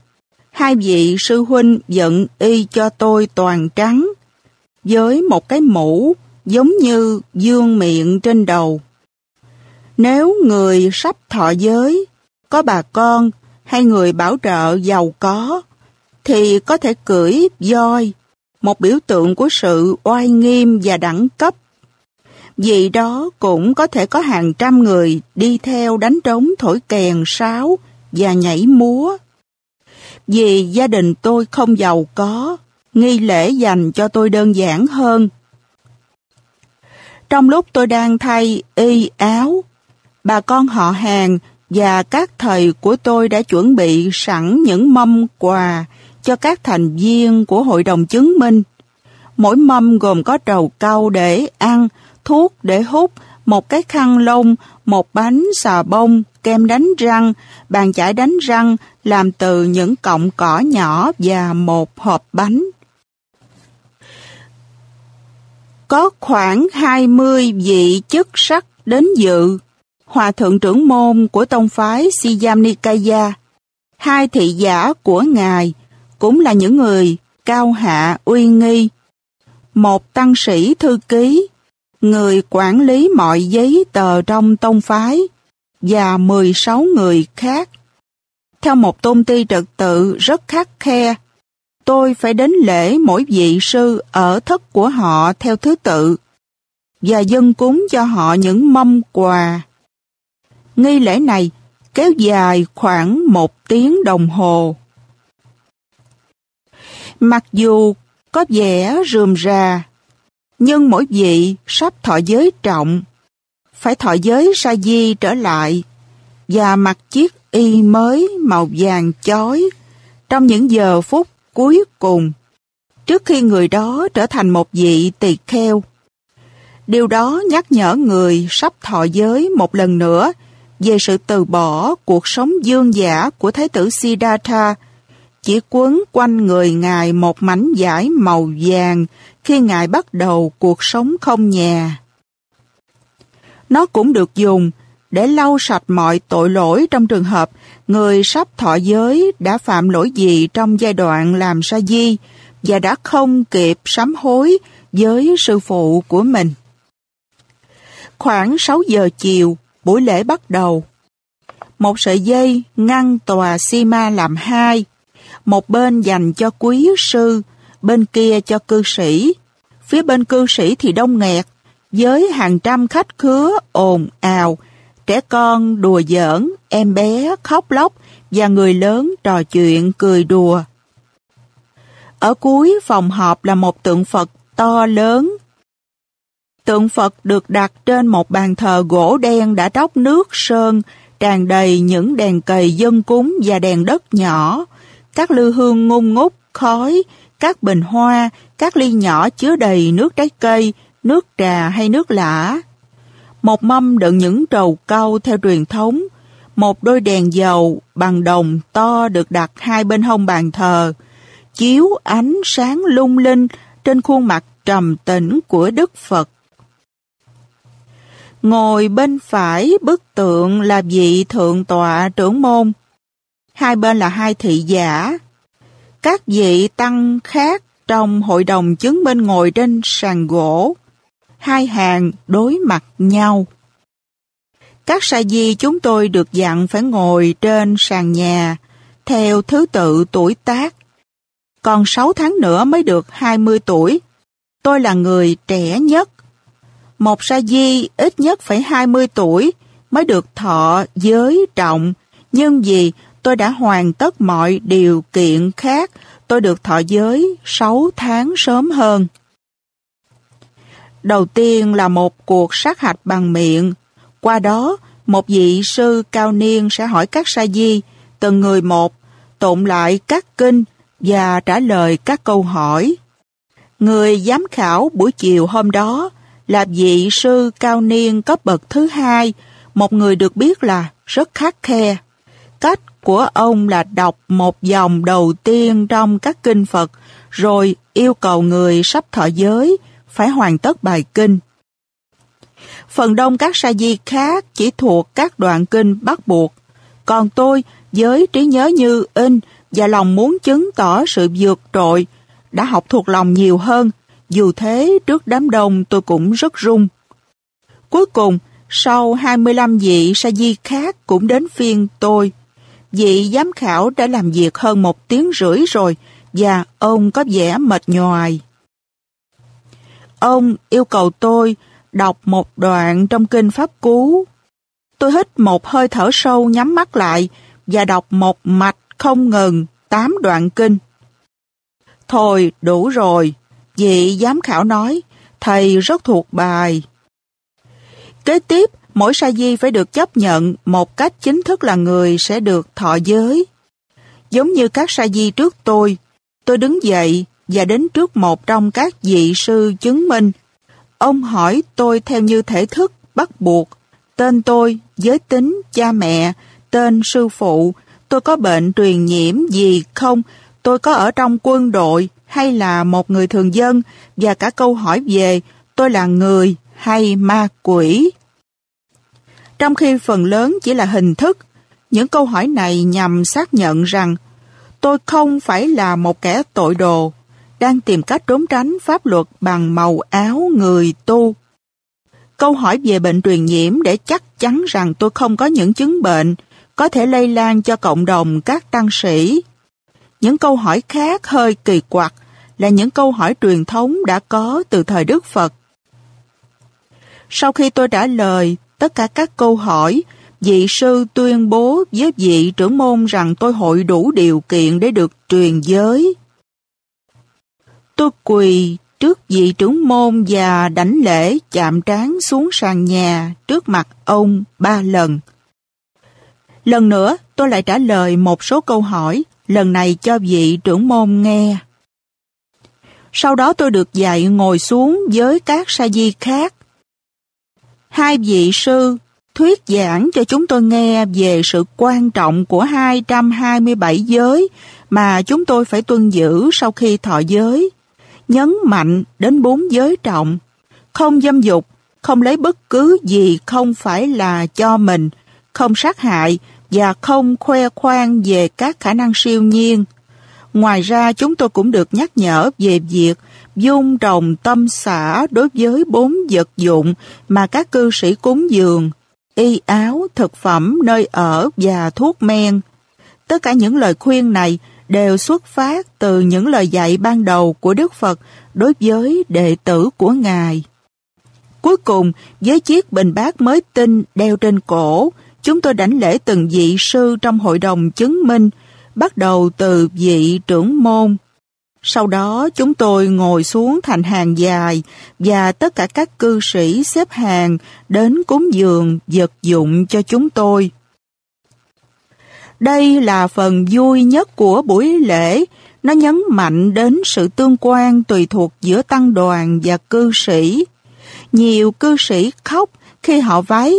hai vị sư huynh dựng y cho tôi toàn trắng, với một cái mũ giống như dương miệng trên đầu. Nếu người sắp thọ giới, có bà con hay người bảo trợ giàu có, thì có thể cưỡi voi, một biểu tượng của sự oai nghiêm và đẳng cấp. Vì đó cũng có thể có hàng trăm người đi theo đánh trống thổi kèn sáo và nhảy múa. Vì gia đình tôi không giàu có, nghi lễ dành cho tôi đơn giản hơn. Trong lúc tôi đang thay y áo, bà con họ hàng và các thầy của tôi đã chuẩn bị sẵn những mâm quà cho các thành viên của hội đồng chứng minh. Mỗi mâm gồm có trầu cau để ăn, thuốc để hút, một cái khăn lông, một bánh xà bông, kem đánh răng, bàn chải đánh răng làm từ những cọng cỏ nhỏ và một hộp bánh. Có khoảng 20 vị chức sắc đến dự. Hòa thượng trưởng môn của tông phái Siyam Nikaya, hai thị giả của ngài cũng là những người cao hạ uy nghi. Một tăng sĩ thư ký, người quản lý mọi giấy tờ trong tông phái và 16 người khác. Theo một tôn ti trật tự rất khắc khe, tôi phải đến lễ mỗi vị sư ở thất của họ theo thứ tự và dân cúng cho họ những mâm quà. Nghi lễ này kéo dài khoảng một tiếng đồng hồ. Mặc dù có vẻ rườm rà, nhưng mỗi vị sắp thọ giới trọng, phải thọ giới sa di trở lại và mặc chiếc y mới màu vàng chói trong những giờ phút cuối cùng trước khi người đó trở thành một vị tỳ kheo. Điều đó nhắc nhở người sắp thọ giới một lần nữa về sự từ bỏ cuộc sống dương giả của Thái tử Siddhartha chỉ quấn quanh người Ngài một mảnh vải màu vàng khi Ngài bắt đầu cuộc sống không nhà. Nó cũng được dùng để lau sạch mọi tội lỗi trong trường hợp người sắp thọ giới đã phạm lỗi gì trong giai đoạn làm sa di và đã không kịp sám hối với sư phụ của mình. Khoảng 6 giờ chiều, buổi lễ bắt đầu. Một sợi dây ngăn tòa Sima làm hai, một bên dành cho quý sư, bên kia cho cư sĩ. Phía bên cư sĩ thì đông nghẹt, với hàng trăm khách khứa ồn ào, trẻ con đùa giỡn, em bé khóc lóc và người lớn trò chuyện cười đùa. Ở cuối phòng họp là một tượng Phật to lớn. Tượng Phật được đặt trên một bàn thờ gỗ đen đã đóc nước sơn, tràn đầy những đèn cầy dân cúng và đèn đất nhỏ, các lư hương ngung ngút, khói, các bình hoa, các ly nhỏ chứa đầy nước trái cây, nước trà hay nước lã. Một mâm đựng những trầu cau theo truyền thống, một đôi đèn dầu bằng đồng to được đặt hai bên hông bàn thờ, chiếu ánh sáng lung linh trên khuôn mặt trầm tĩnh của Đức Phật. Ngồi bên phải bức tượng là vị thượng tọa trưởng môn. Hai bên là hai thị giả. Các vị tăng khác trong hội đồng chứng minh ngồi trên sàn gỗ. Hai hàng đối mặt nhau. Các sa di chúng tôi được dặn phải ngồi trên sàn nhà, theo thứ tự tuổi tác. Còn 6 tháng nữa mới được 20 tuổi. Tôi là người trẻ nhất. Một sa di ít nhất phải 20 tuổi mới được thọ giới trọng. Nhưng vì tôi đã hoàn tất mọi điều kiện khác, tôi được thọ giới 6 tháng sớm hơn. Đầu tiên là một cuộc sát hạch bằng miệng. Qua đó, một vị sư cao niên sẽ hỏi các sa di, từng người một, tụng lại các kinh và trả lời các câu hỏi. Người giám khảo buổi chiều hôm đó là vị sư cao niên cấp bậc thứ hai, một người được biết là rất khắc khe. Cách của ông là đọc một dòng đầu tiên trong các kinh Phật, rồi yêu cầu người sắp thọ giới phải hoàn tất bài kinh. Phần đông các sa di khác chỉ thuộc các đoạn kinh bắt buộc, còn tôi với trí nhớ như in và lòng muốn chứng tỏ sự vượt trội đã học thuộc lòng nhiều hơn, dù thế trước đám đông tôi cũng rất run. Cuối cùng, sau 25 vị sa di khác cũng đến phiên tôi. Vị giám khảo đã làm việc hơn một tiếng rưỡi rồi và ông có vẻ mệt nhoài. Ông yêu cầu tôi đọc một đoạn trong kinh Pháp Cú. Tôi hít một hơi thở sâu nhắm mắt lại và đọc một mạch không ngừng tám đoạn kinh. Thôi đủ rồi, vị giám khảo nói, thầy rất thuộc bài. Kế tiếp, mỗi sa di phải được chấp nhận một cách chính thức là người sẽ được thọ giới. Giống như các sa di trước tôi, tôi đứng dậy và đến trước một trong các vị sư chứng minh. Ông hỏi tôi theo như thể thức bắt buộc, tên tôi, giới tính, cha mẹ, tên sư phụ, tôi có bệnh truyền nhiễm gì không, tôi có ở trong quân đội hay là một người thường dân và cả câu hỏi về tôi là người hay ma quỷ. Trong khi phần lớn chỉ là hình thức, những câu hỏi này nhằm xác nhận rằng tôi không phải là một kẻ tội đồ, đang tìm cách trốn tránh pháp luật bằng màu áo người tu. Câu hỏi về bệnh truyền nhiễm để chắc chắn rằng tôi không có những chứng bệnh có thể lây lan cho cộng đồng các tăng sĩ. Những câu hỏi khác hơi kỳ quặc là những câu hỏi truyền thống đã có từ thời Đức Phật. Sau khi tôi trả lời tất cả các câu hỏi, vị sư tuyên bố với vị trưởng môn rằng tôi hội đủ điều kiện để được truyền giới. Tôi quỳ trước vị trưởng môn và đảnh lễ chạm trán xuống sàn nhà trước mặt ông ba lần. Lần nữa, tôi lại trả lời một số câu hỏi, lần này cho vị trưởng môn nghe. Sau đó tôi được dạy ngồi xuống với các sa di khác. Hai vị sư thuyết giảng cho chúng tôi nghe về sự quan trọng của 227 giới mà chúng tôi phải tuân giữ sau khi thọ giới. Nhấn mạnh đến bốn giới trọng, không dâm dục, không lấy bất cứ gì không phải là cho mình, không sát hại, và không khoe khoang về các khả năng siêu nhiên. Ngoài ra chúng tôi cũng được nhắc nhở về việc dung trồng tâm xã đối với bốn vật dụng mà các cư sĩ cúng dường, y áo, thực phẩm, nơi ở và thuốc men. Tất cả những lời khuyên này đều xuất phát từ những lời dạy ban đầu của Đức Phật đối với đệ tử của Ngài. Cuối cùng, với chiếc bình bát mới tinh đeo trên cổ, Chúng tôi đảnh lễ từng vị sư trong hội đồng chứng minh, bắt đầu từ vị trưởng môn. Sau đó chúng tôi ngồi xuống thành hàng dài và tất cả các cư sĩ xếp hàng đến cúng dường vật dụng cho chúng tôi. Đây là phần vui nhất của buổi lễ, nó nhấn mạnh đến sự tương quan tùy thuộc giữa tăng đoàn và cư sĩ. Nhiều cư sĩ khóc khi họ vái